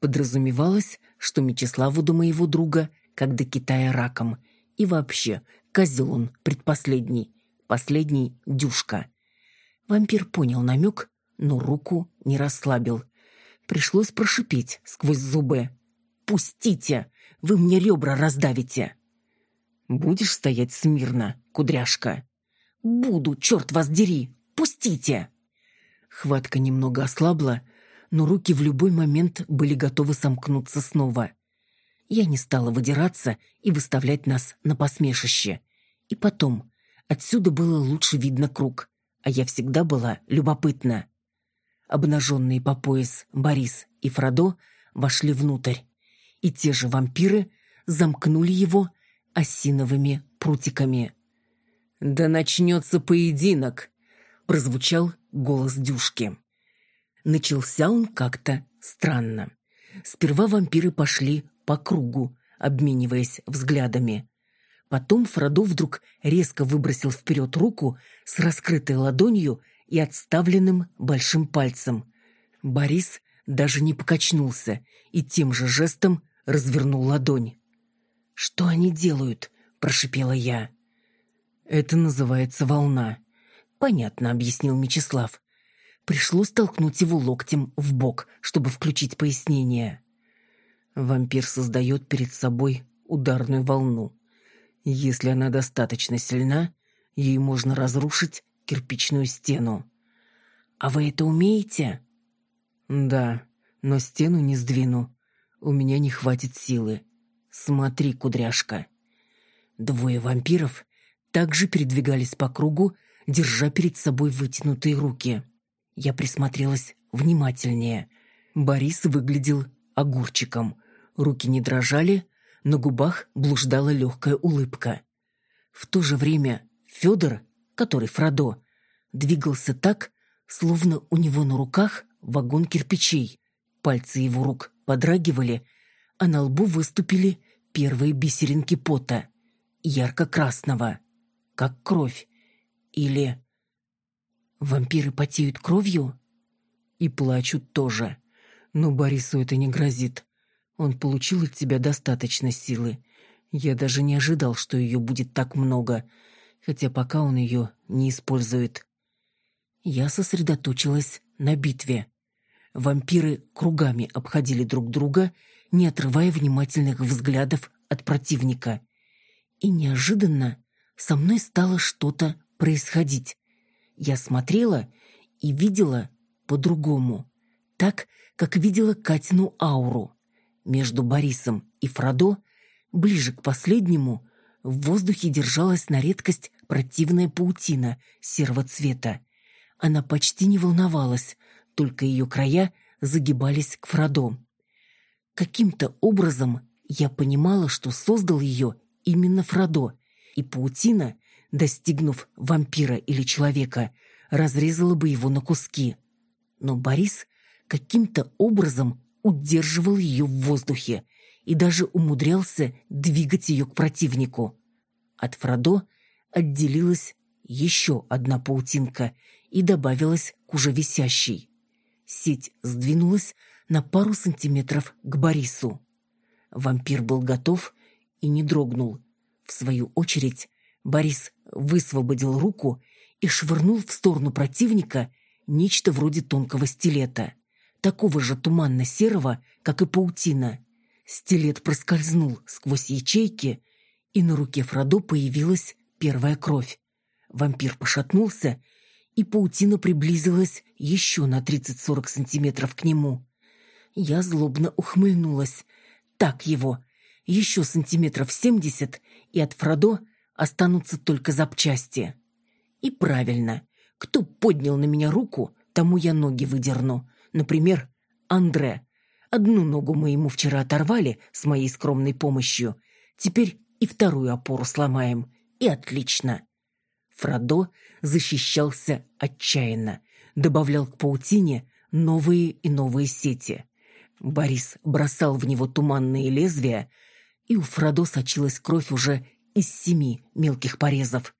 Подразумевалось, что Мечиславу до моего друга, как до Китая раком. И вообще, козел он предпоследний, последний — дюшка. Вампир понял намек, но руку не расслабил. Пришлось прошипеть сквозь зубы. «Пустите! Вы мне ребра раздавите!» «Будешь стоять смирно, кудряшка?» «Буду, черт вас дери! Пустите!» Хватка немного ослабла, но руки в любой момент были готовы сомкнуться снова. Я не стала выдираться и выставлять нас на посмешище. И потом, отсюда было лучше видно круг, а я всегда была любопытна. Обнаженные по пояс Борис и Фродо вошли внутрь, и те же вампиры замкнули его осиновыми прутиками. «Да начнется поединок!» — прозвучал голос Дюшки. Начался он как-то странно. Сперва вампиры пошли по кругу, обмениваясь взглядами. Потом Фродо вдруг резко выбросил вперед руку с раскрытой ладонью и отставленным большим пальцем. Борис даже не покачнулся и тем же жестом развернул ладонь. «Что они делают?» – прошипела я. «Это называется волна», – понятно объяснил Мечислав. Пришлось толкнуть его локтем в бок, чтобы включить пояснение. Вампир создает перед собой ударную волну. Если она достаточно сильна, ей можно разрушить кирпичную стену. «А вы это умеете?» «Да, но стену не сдвину. У меня не хватит силы. Смотри, кудряшка». Двое вампиров также передвигались по кругу, держа перед собой вытянутые руки. Я присмотрелась внимательнее. Борис выглядел огурчиком. Руки не дрожали, на губах блуждала легкая улыбка. В то же время Федор, который Фродо, двигался так, словно у него на руках вагон кирпичей. Пальцы его рук подрагивали, а на лбу выступили первые бисеринки пота, ярко-красного, как кровь. Или Вампиры потеют кровью? И плачут тоже. Но Борису это не грозит. Он получил от тебя достаточно силы. Я даже не ожидал, что ее будет так много, хотя пока он ее не использует. Я сосредоточилась на битве. Вампиры кругами обходили друг друга, не отрывая внимательных взглядов от противника. И неожиданно со мной стало что-то происходить. Я смотрела и видела по-другому. Так, как видела Катину ауру. Между Борисом и Фродо, ближе к последнему, в воздухе держалась на редкость противная паутина серого цвета. Она почти не волновалась, только ее края загибались к Фродо. Каким-то образом я понимала, что создал ее именно Фродо, и паутина достигнув вампира или человека, разрезала бы его на куски. Но Борис каким-то образом удерживал ее в воздухе и даже умудрялся двигать ее к противнику. От Фродо отделилась еще одна паутинка и добавилась к уже висящей. Сеть сдвинулась на пару сантиметров к Борису. Вампир был готов и не дрогнул. В свою очередь Борис высвободил руку и швырнул в сторону противника нечто вроде тонкого стилета, такого же туманно-серого, как и паутина. Стилет проскользнул сквозь ячейки, и на руке Фродо появилась первая кровь. Вампир пошатнулся, и паутина приблизилась еще на 30-40 сантиметров к нему. Я злобно ухмыльнулась. Так его. Еще сантиметров семьдесят, и от Фродо останутся только запчасти. И правильно, Кто поднял на меня руку, тому я ноги выдерну. Например, Андре. Одну ногу мы ему вчера оторвали с моей скромной помощью. Теперь и вторую опору сломаем. И отлично. Фродо защищался отчаянно. Добавлял к паутине новые и новые сети. Борис бросал в него туманные лезвия, и у Фродо сочилась кровь уже из семи мелких порезов.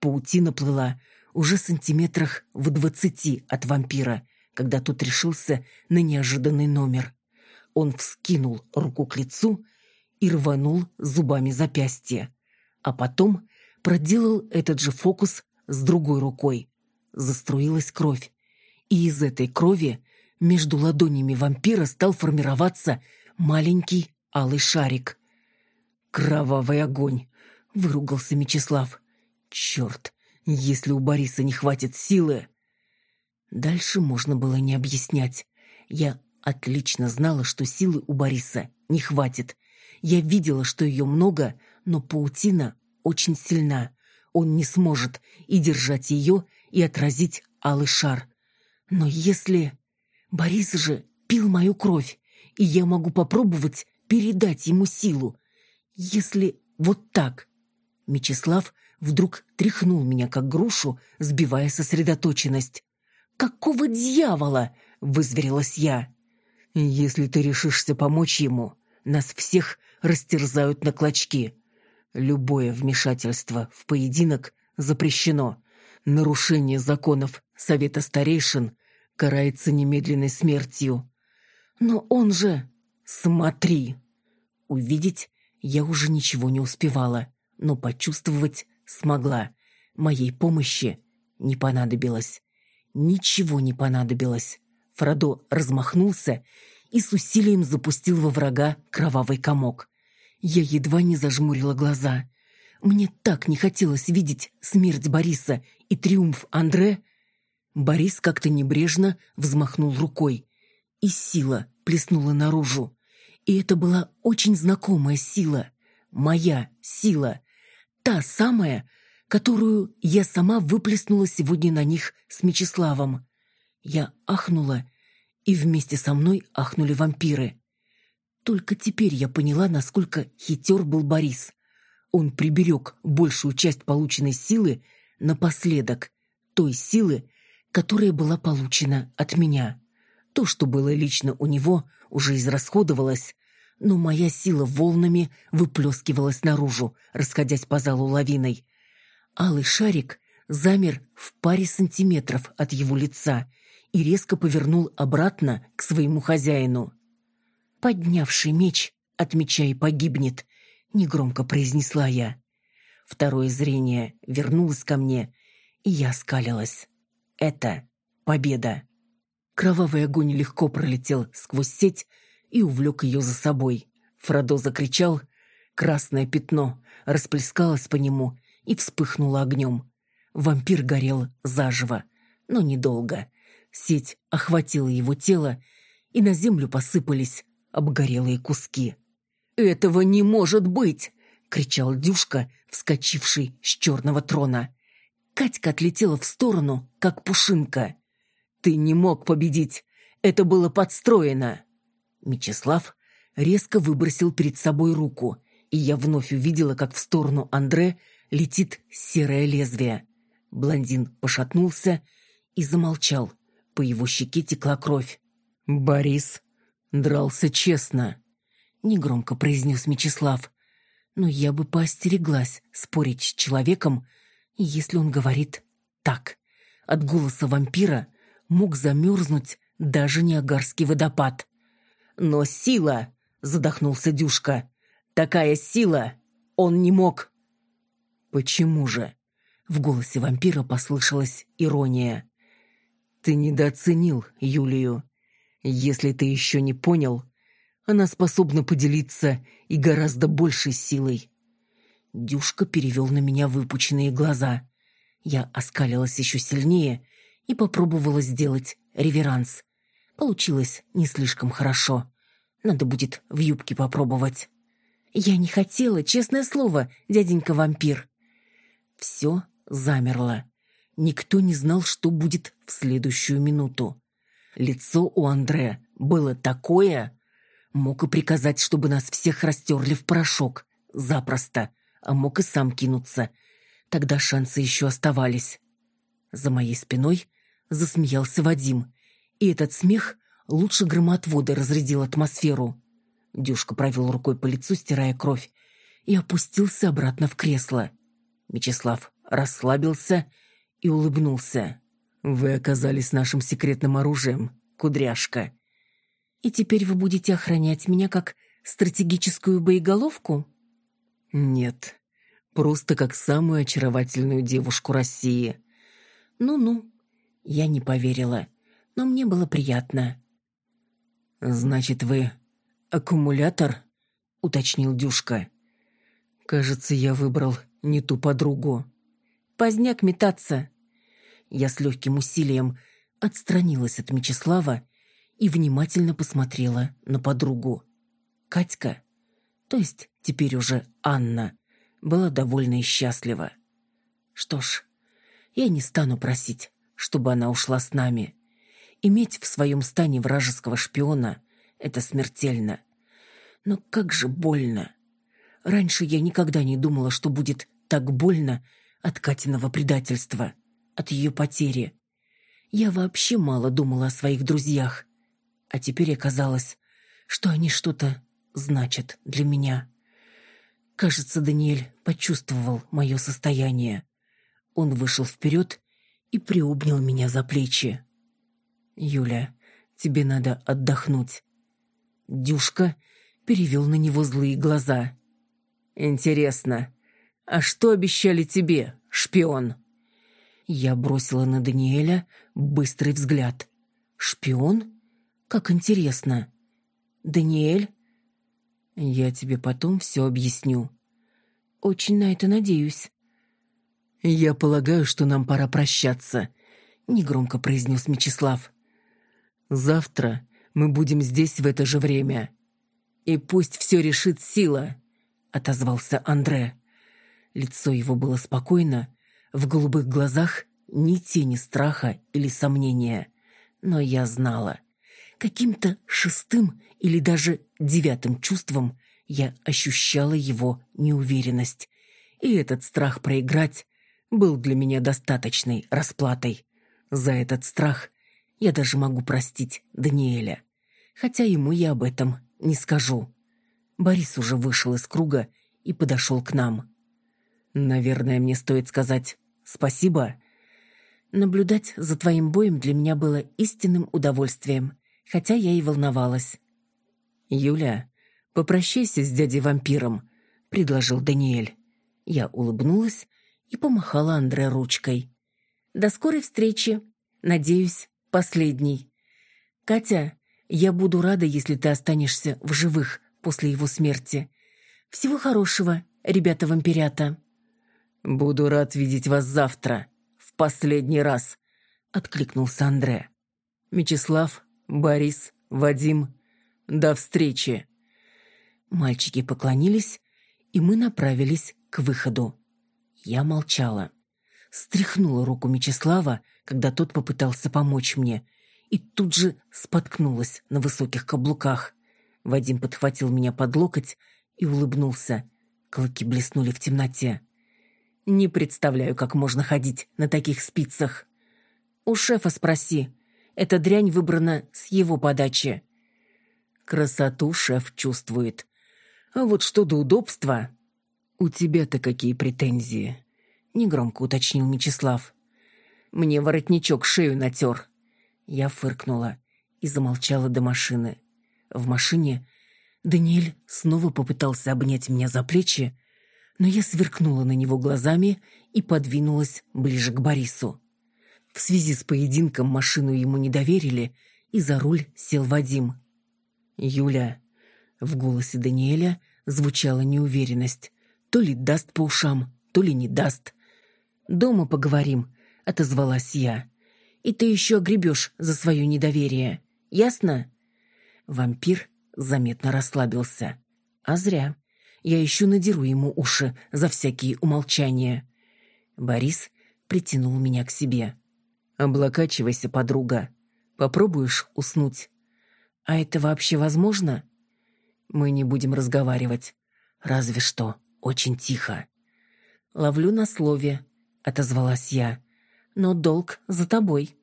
Паутина плыла уже сантиметрах в двадцати от вампира, когда тот решился на неожиданный номер. Он вскинул руку к лицу и рванул зубами запястье, а потом проделал этот же фокус с другой рукой. Заструилась кровь, и из этой крови между ладонями вампира стал формироваться маленький алый шарик. «Кровавый огонь!» — выругался Мечислав. «Черт, если у Бориса не хватит силы...» Дальше можно было не объяснять. Я отлично знала, что силы у Бориса не хватит. Я видела, что ее много, но паутина очень сильна. Он не сможет и держать ее, и отразить алый шар. Но если... Борис же пил мою кровь, и я могу попробовать передать ему силу. Если вот так... Мечислав вдруг тряхнул меня, как грушу, сбивая сосредоточенность. «Какого дьявола?» — вызверилась я. «Если ты решишься помочь ему, нас всех растерзают на клочки. Любое вмешательство в поединок запрещено. Нарушение законов Совета Старейшин карается немедленной смертью. Но он же... Смотри!» Увидеть я уже ничего не успевала, но почувствовать смогла. Моей помощи не понадобилось. Ничего не понадобилось. Фродо размахнулся и с усилием запустил во врага кровавый комок. Я едва не зажмурила глаза. Мне так не хотелось видеть смерть Бориса и триумф Андре. Борис как-то небрежно взмахнул рукой, и сила плеснула наружу. И это была очень знакомая сила. Моя сила. Та самая, которую я сама выплеснула сегодня на них с Мечиславом. Я ахнула, и вместе со мной ахнули вампиры. Только теперь я поняла, насколько хитер был Борис. Он приберег большую часть полученной силы напоследок, той силы, которая была получена от меня. То, что было лично у него, уже израсходовалось, но моя сила волнами выплескивалась наружу, расходясь по залу лавиной. Алый шарик замер в паре сантиметров от его лица и резко повернул обратно к своему хозяину. «Поднявший меч, от меча и погибнет», — негромко произнесла я. Второе зрение вернулось ко мне, и я скалилась. «Это победа». Кровавый огонь легко пролетел сквозь сеть и увлек ее за собой. Фродо закричал, красное пятно расплескалось по нему и вспыхнуло огнем. Вампир горел заживо, но недолго. Сеть охватила его тело, и на землю посыпались обгорелые куски. «Этого не может быть!» — кричал Дюшка, вскочивший с черного трона. Катька отлетела в сторону, как пушинка. «Ты не мог победить! Это было подстроено!» Мечислав резко выбросил перед собой руку, и я вновь увидела, как в сторону Андре летит серое лезвие. Блондин пошатнулся и замолчал. По его щеке текла кровь. «Борис дрался честно», — негромко произнес Мечислав. «Но я бы поостереглась спорить с человеком, если он говорит «так». От голоса вампира мог замерзнуть даже Ниагарский водопад. «Но сила!» — задохнулся Дюшка. «Такая сила! Он не мог!» «Почему же?» — в голосе вампира послышалась ирония. «Ты недооценил Юлию. Если ты еще не понял, она способна поделиться и гораздо большей силой. Дюшка перевел на меня выпученные глаза. Я оскалилась еще сильнее и попробовала сделать реверанс. Получилось не слишком хорошо. Надо будет в юбке попробовать. Я не хотела, честное слово, дяденька-вампир. Все замерло. Никто не знал, что будет в следующую минуту. Лицо у Андре было такое... Мог и приказать, чтобы нас всех растерли в порошок. Запросто. А мог и сам кинуться. Тогда шансы еще оставались. За моей спиной засмеялся Вадим. И этот смех лучше громотвода разрядил атмосферу. Дюшка провел рукой по лицу, стирая кровь, и опустился обратно в кресло. Мечислав расслабился и улыбнулся. «Вы оказались нашим секретным оружием, кудряшка». «И теперь вы будете охранять меня как стратегическую боеголовку?» «Нет, просто как самую очаровательную девушку России». «Ну-ну», я не поверила, но мне было приятно. «Значит, вы аккумулятор?» — уточнил Дюшка. «Кажется, я выбрал не ту подругу». «Поздняк метаться». Я с легким усилием отстранилась от Мечислава и внимательно посмотрела на подругу. Катька, то есть теперь уже Анна, была довольна и счастлива. Что ж, я не стану просить, чтобы она ушла с нами. Иметь в своем стане вражеского шпиона — это смертельно. Но как же больно. Раньше я никогда не думала, что будет так больно от Катиного предательства, от ее потери. Я вообще мало думала о своих друзьях. А теперь оказалось, что они что-то значат для меня. Кажется, Даниэль почувствовал мое состояние. Он вышел вперед и приобнял меня за плечи. «Юля, тебе надо отдохнуть». Дюшка перевел на него злые глаза. «Интересно, а что обещали тебе, шпион?» Я бросила на Даниэля быстрый взгляд. «Шпион? Как интересно. Даниэль?» «Я тебе потом все объясню». «Очень на это надеюсь». «Я полагаю, что нам пора прощаться», — негромко произнес Мечислав. «Завтра мы будем здесь в это же время. И пусть все решит сила», — отозвался Андре. Лицо его было спокойно, в голубых глазах ни тени страха или сомнения. Но я знала. Каким-то шестым или даже девятым чувством я ощущала его неуверенность. И этот страх проиграть был для меня достаточной расплатой. За этот страх я даже могу простить Даниэля. Хотя ему я об этом не скажу. Борис уже вышел из круга и подошел к нам. «Наверное, мне стоит сказать спасибо». Наблюдать за твоим боем для меня было истинным удовольствием, хотя я и волновалась. «Юля, попрощайся с дядей-вампиром», — предложил Даниэль. Я улыбнулась и помахала Андре ручкой. «До скорой встречи. Надеюсь, последней. Катя, я буду рада, если ты останешься в живых после его смерти. Всего хорошего, ребята-вампирята». «Буду рад видеть вас завтра, в последний раз», — откликнулся Андре. «Мечислав, Борис, Вадим, до встречи». Мальчики поклонились, и мы направились к выходу. Я молчала. Стряхнула руку Мечислава, когда тот попытался помочь мне, и тут же споткнулась на высоких каблуках. Вадим подхватил меня под локоть и улыбнулся. Клыки блеснули в темноте. Не представляю, как можно ходить на таких спицах. У шефа спроси. Эта дрянь выбрана с его подачи. Красоту шеф чувствует. А вот что до удобства... «У тебя-то какие претензии?» — негромко уточнил Мечислав. «Мне воротничок шею натер». Я фыркнула и замолчала до машины. В машине Даниэль снова попытался обнять меня за плечи, но я сверкнула на него глазами и подвинулась ближе к Борису. В связи с поединком машину ему не доверили, и за руль сел Вадим. «Юля», — в голосе Даниэля звучала неуверенность, то ли даст по ушам, то ли не даст. «Дома поговорим», — отозвалась я. «И ты еще огребешь за свое недоверие. Ясно?» Вампир заметно расслабился. А зря. Я еще надеру ему уши за всякие умолчания. Борис притянул меня к себе. «Облокачивайся, подруга. Попробуешь уснуть?» «А это вообще возможно?» «Мы не будем разговаривать. Разве что очень тихо». «Ловлю на слове», — отозвалась я. «Но долг за тобой».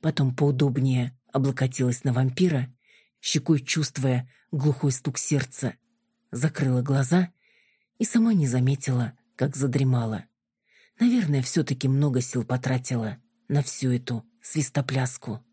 Потом поудобнее облокотилась на вампира, щекой чувствуя глухой стук сердца, закрыла глаза и сама не заметила, как задремала. Наверное, все-таки много сил потратила на всю эту свистопляску.